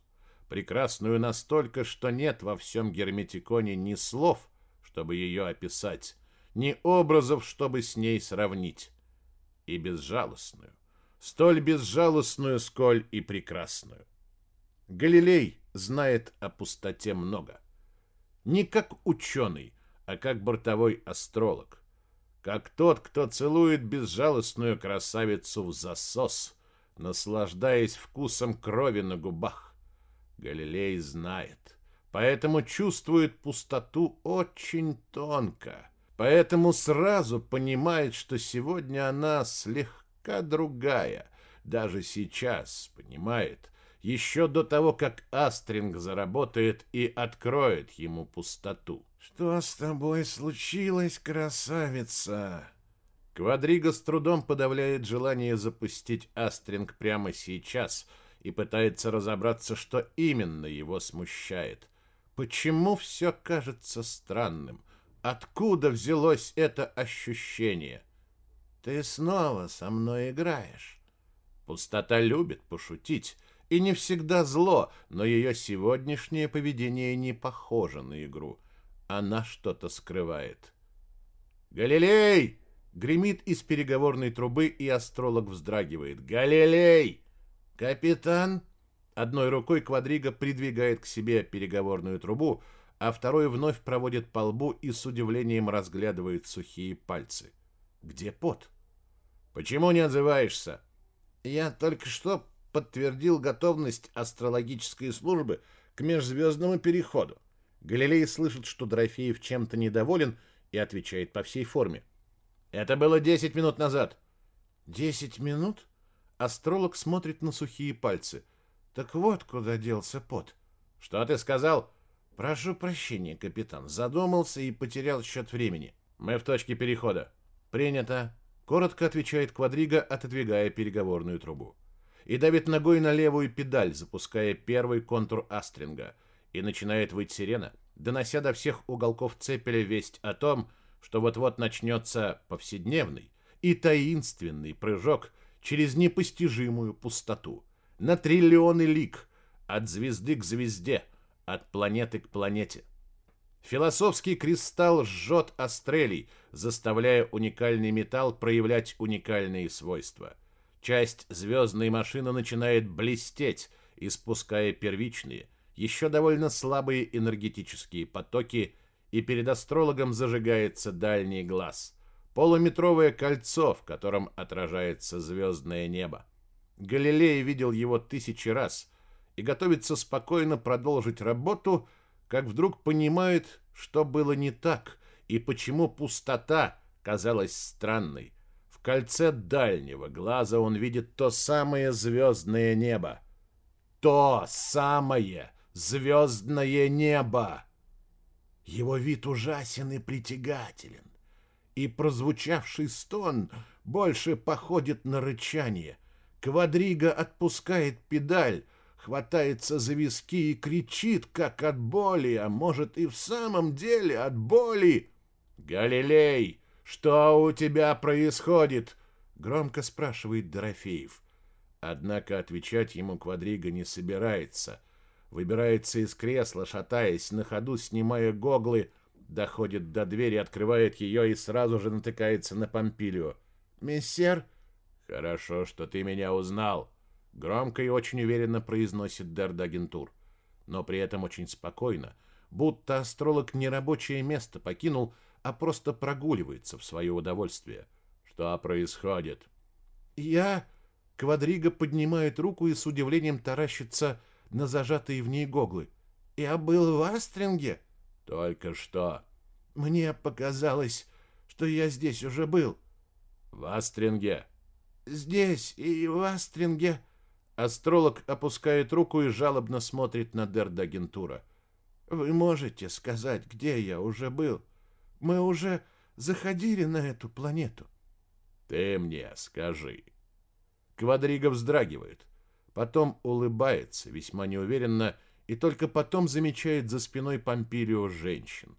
Прекрасную настолько, что нет во всем герметиконе ни слов, чтобы ее описать, ни образов, чтобы с ней сравнить. И безжалостную столь безжалостную, сколь и прекрасную. Галилей знает о пустоте много. Не как ученый, а как бортовой астролог. Как тот, кто целует безжалостную красавицу в засос, наслаждаясь вкусом крови на губах. Галилей знает, поэтому чувствует пустоту очень тонко, поэтому сразу понимает, что сегодня она слегка другая. Даже сейчас, понимает, еще до того, как Астринг заработает и откроет ему пустоту. «Что с тобой случилось, красавица?» Квадриго с трудом подавляет желание запустить Астринг прямо сейчас и пытается разобраться, что именно его смущает. Почему все кажется странным? Откуда взялось это ощущение? — ты снова со мной играешь. Пустота любит пошутить, и не всегда зло, но ее сегодняшнее поведение не похоже на игру. Она что-то скрывает. «Галилей!» — гремит из переговорной трубы, и астролог вздрагивает. «Галилей!» «Капитан!» Одной рукой Квадриго придвигает к себе переговорную трубу, а второй вновь проводит по лбу и с удивлением разглядывает сухие пальцы. Где пот? Почему не отзываешься? Я только что подтвердил готовность астрологической службы к межзвездному переходу. Галилей слышит, что Дорофеев чем-то недоволен и отвечает по всей форме. Это было 10 минут назад. 10 минут? Астролог смотрит на сухие пальцы. Так вот, куда делся пот. Что ты сказал? Прошу прощения, капитан. Задумался и потерял счет времени. Мы в точке перехода. «Принято», — коротко отвечает Квадрига, отодвигая переговорную трубу. И давит ногой на левую педаль, запуская первый контур астринга. И начинает выть сирена, донося до всех уголков цепеля весть о том, что вот-вот начнется повседневный и таинственный прыжок через непостижимую пустоту. На триллионы лик, от звезды к звезде, от планеты к планете. Философский кристалл жжет астрелей, заставляя уникальный металл проявлять уникальные свойства. Часть звездной машины начинает блестеть, испуская первичные, еще довольно слабые энергетические потоки, и перед астрологом зажигается дальний глаз. Полуметровое кольцо, в котором отражается звездное небо. Галилей видел его тысячи раз и готовится спокойно продолжить работу – как вдруг понимает, что было не так и почему пустота казалась странной. Кольце дальнего глаза он видит то самое звездное небо. То самое звездное небо! Его вид ужасен и притягателен, и прозвучавший стон больше походит на рычание. Квадрига отпускает педаль, хватается за виски и кричит, как от боли, а может и в самом деле от боли. «Галилей, что у тебя происходит?» — громко спрашивает Дорофеев. Однако отвечать ему Квадрига не собирается. Выбирается из кресла, шатаясь, на ходу снимая гоглы, доходит до двери, открывает ее и сразу же натыкается на Помпилио. «Мессер?» «Хорошо, что ты меня узнал», Громко и очень уверенно произносит Дардагентур, но при этом очень спокойно, будто астролог не рабочее место покинул, а просто прогуливается в свое удовольствие. Что происходит? Я... Квадрига поднимает руку и с удивлением таращится на зажатые в ней гоглы. Я был в Астринге. Только что. Мне показалось, что я здесь уже был. В Астринге? Здесь и в Астринге. Астролог опускает руку и жалобно смотрит на Дердагентура. Вы можете сказать, где я уже был? Мы уже заходили на эту планету. Ты мне скажи. Квадрига вздрагивает, потом улыбается, весьма неуверенно, и только потом замечает за спиной Помпилио женщин.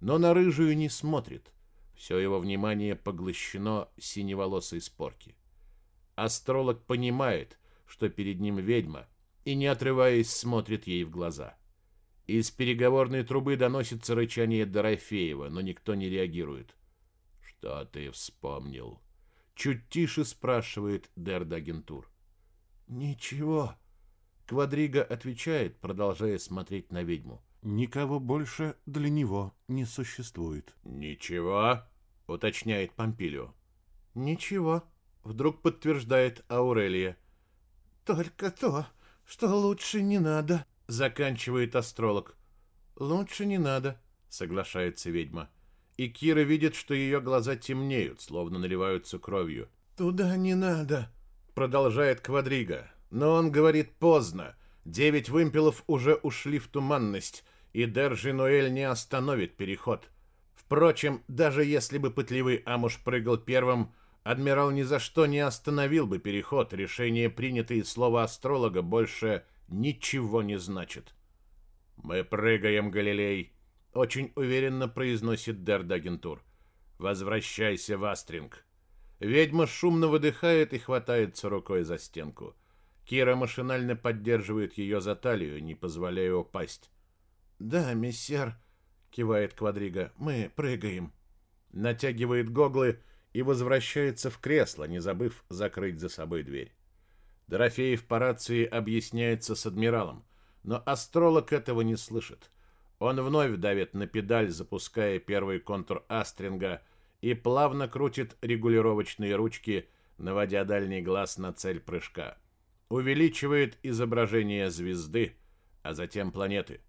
Но на рыжую не смотрит. Все его внимание поглощено синеволосой спорки. Астролог понимает, что перед ним ведьма, и, не отрываясь, смотрит ей в глаза. Из переговорной трубы доносится рычание Дорофеева, но никто не реагирует. «Что ты вспомнил?» Чуть тише спрашивает Дердагентур. «Ничего», — Квадрига отвечает, продолжая смотреть на ведьму. «Никого больше для него не существует». «Ничего?» — уточняет Помпилио. «Ничего», — вдруг подтверждает Аурелия. «Только то, что лучше не надо», — заканчивает астролог. «Лучше не надо», — соглашается ведьма и Кира видит, что ее глаза темнеют, словно наливаются кровью. «Туда не надо», — продолжает Квадрига. Но он говорит поздно. Девять вымпелов уже ушли в туманность, и Держи Ноэль не остановит переход. Впрочем, даже если бы пытливый Амуш прыгал первым, адмирал ни за что не остановил бы переход. Решение, принятое из слова астролога, больше ничего не значит. «Мы прыгаем, Галилей», очень уверенно произносит Дердагентур. Возвращайся в Астринг. Ведьма шумно выдыхает и хватается рукой за стенку. Кира машинально поддерживает ее за талию, не позволяя упасть. «Да, мессер», — кивает Квадрига, — «мы прыгаем». Натягивает гоглы и возвращается в кресло, не забыв закрыть за собой дверь. Дорофеев по рации объясняется с адмиралом, но астролог этого не слышит. Он вновь давит на педаль, запуская первый контур астринга и плавно крутит регулировочные ручки, наводя дальний глаз на цель прыжка. Увеличивает изображение звезды, а затем планеты.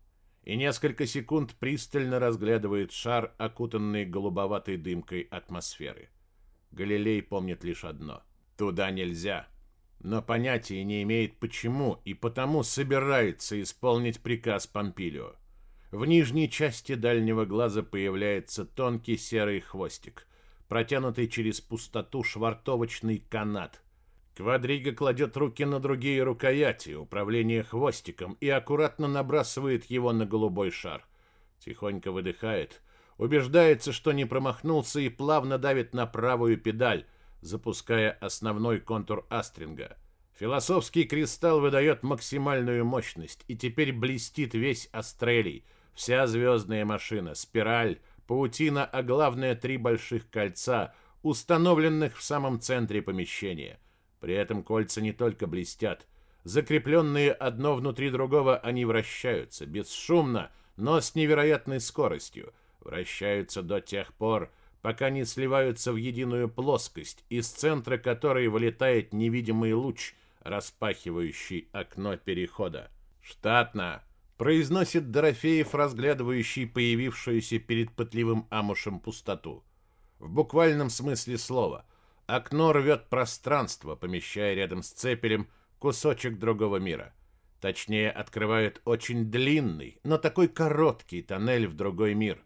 И несколько секунд пристально разглядывает шар, окутанный голубоватой дымкой атмосферы. Галилей помнит лишь одно. Туда нельзя. Но понятия не имеет почему, и потому собирается исполнить приказ Помпилио. В нижней части дальнего глаза появляется тонкий серый хвостик, протянутый через пустоту швартовочный канат. Квадрига кладет руки на другие рукояти управления хвостиком и аккуратно набрасывает его на голубой шар. Тихонько выдыхает, убеждается, что не промахнулся и плавно давит на правую педаль, запуская основной контур астринга. Философский кристалл выдает максимальную мощность и теперь блестит весь астрелий – Вся звездная машина, спираль, паутина, а главное три больших кольца, установленных в самом центре помещения. При этом кольца не только блестят. Закрепленные одно внутри другого, они вращаются, бесшумно, но с невероятной скоростью. Вращаются до тех пор, пока не сливаются в единую плоскость, из центра которой вылетает невидимый луч, распахивающий окно перехода. Штатно, произносит Дорофеев, разглядывающий появившуюся перед пытливым амушем пустоту. В буквальном смысле слова. Окно рвет пространство, помещая рядом с цепелем кусочек другого мира. Точнее, открывает очень длинный, но такой короткий тоннель в другой мир.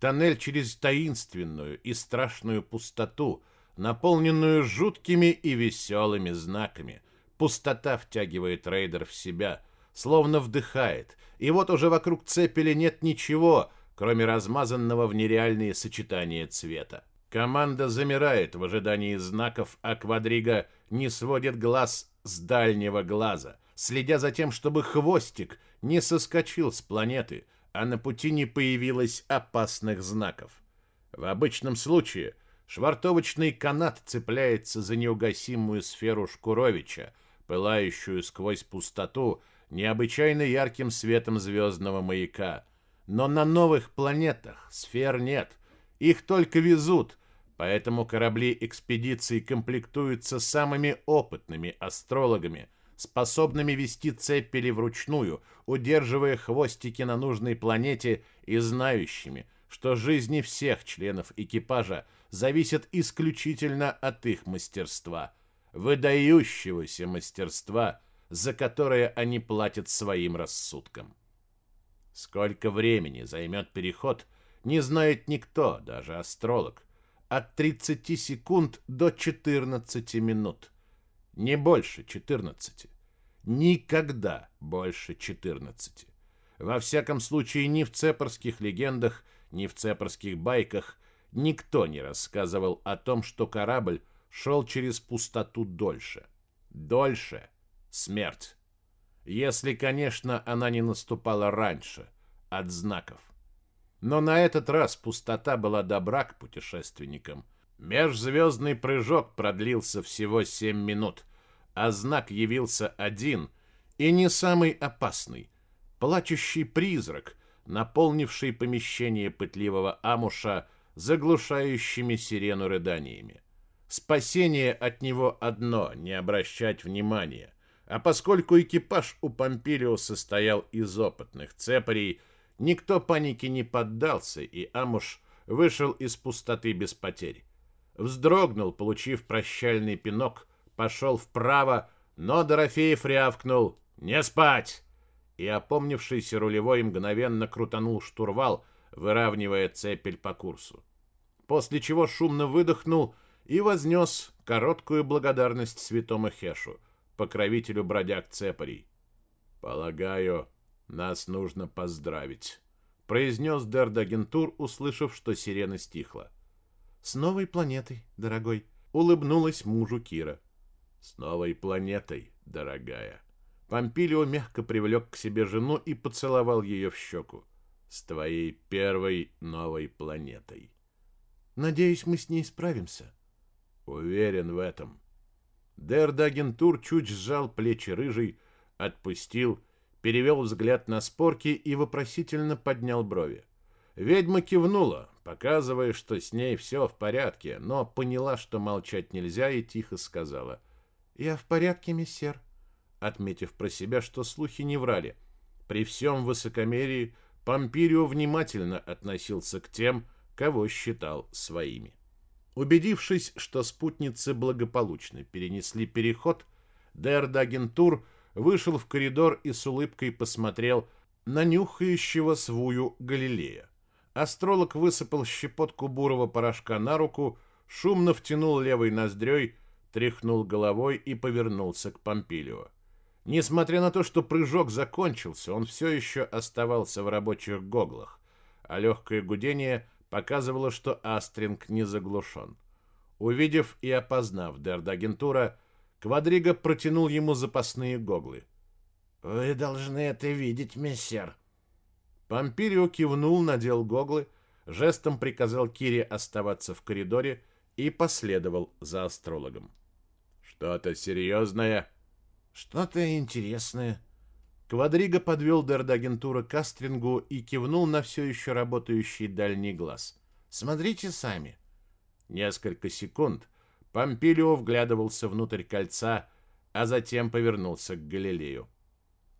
Тоннель через таинственную и страшную пустоту, наполненную жуткими и веселыми знаками. Пустота втягивает рейдер в себя, словно вдыхает, и вот уже вокруг цепели нет ничего, кроме размазанного в нереальные сочетания цвета. Команда замирает в ожидании знаков, а Квадрига не сводит глаз с дальнего глаза, следя за тем, чтобы хвостик не соскочил с планеты, а на пути не появилось опасных знаков. В обычном случае швартовочный канат цепляется за неугасимую сферу Шкуровича, пылающую сквозь пустоту необычайно ярким светом звездного маяка. Но на новых планетах сфер нет, Их только везут, поэтому корабли экспедиции комплектуются самыми опытными астрологами, способными вести цепели вручную, удерживая хвостики на нужной планете и знающими, что жизни всех членов экипажа зависят исключительно от их мастерства, выдающегося мастерства, за которое они платят своим рассудком. Сколько времени займет переход, не знает никто, даже астролог. От 30 секунд до 14 минут. Не больше 14. Никогда больше 14. Во всяком случае, ни в цепорских легендах, ни в цепорских байках никто не рассказывал о том, что корабль шел через пустоту дольше. Дольше — смерть. Если, конечно, она не наступала раньше, от знаков. Но на этот раз пустота была добра к путешественникам. Межзвездный прыжок продлился всего 7 минут, а знак явился один и не самый опасный. Плачущий призрак, наполнивший помещение пытливого амуша заглушающими сирену рыданиями. Спасение от него одно — не обращать внимания. А поскольку экипаж у Помпилио состоял из опытных цепарей, никто панике не поддался, и Амуш вышел из пустоты без потерь. Вздрогнул, получив прощальный пинок, пошел вправо, но Дорофеев рявкнул «Не спать!» и опомнившийся рулевой мгновенно крутанул штурвал, выравнивая цепель по курсу. После чего шумно выдохнул и вознес короткую благодарность святому Хешу, покровителю бродяг цепарей. «Полагаю, нас нужно поздравить», — произнес Дердагентур, услышав, что сирена стихла. «С новой планетой, дорогой», — улыбнулась мужу Кира. «С новой планетой, дорогая». Помпилио мягко привлек к себе жену и поцеловал ее в щеку. «С твоей первой новой планетой». «Надеюсь, мы с ней справимся». «Уверен в этом». Дердагентур чуть сжал плечи рыжий, отпустил, перевел взгляд на спорки и вопросительно поднял брови. Ведьма кивнула, показывая, что с ней все в порядке, но поняла, что молчать нельзя, и тихо сказала. «Я в порядке, миссер» отметив про себя, что слухи не врали. При всем высокомерии Помпирио внимательно относился к тем, кого считал своими. Убедившись, что спутницы благополучно перенесли переход, Дердагентур вышел в коридор и с улыбкой посмотрел на нюхающего свую Галилея. Астролог высыпал щепотку бурого порошка на руку, шумно втянул левой ноздрёй, тряхнул головой и повернулся к Помпилио. Несмотря на то, что прыжок закончился, он все еще оставался в рабочих гоглах, а легкое гудение показывало, что Астринг не заглушен. Увидев и опознав Дердагентура, Квадриго протянул ему запасные гоглы. «Вы должны это видеть, мессер». Помпирио кивнул, надел гоглы, жестом приказал Кире оставаться в коридоре и последовал за астрологом. «Что-то серьезное?» Что-то интересное. Квадриго подвел Дердагентура к Астрингу и кивнул на все еще работающий дальний глаз. Смотрите сами. Несколько секунд Помпилио вглядывался внутрь кольца, а затем повернулся к Галилею.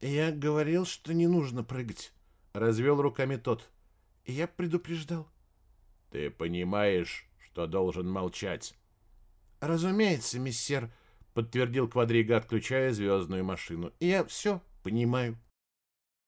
«Я говорил, что не нужно прыгать», — развел руками тот. «Я предупреждал». «Ты понимаешь, что должен молчать?» «Разумеется, миссер», подтвердил Квадрига, отключая звездную машину. Я все понимаю.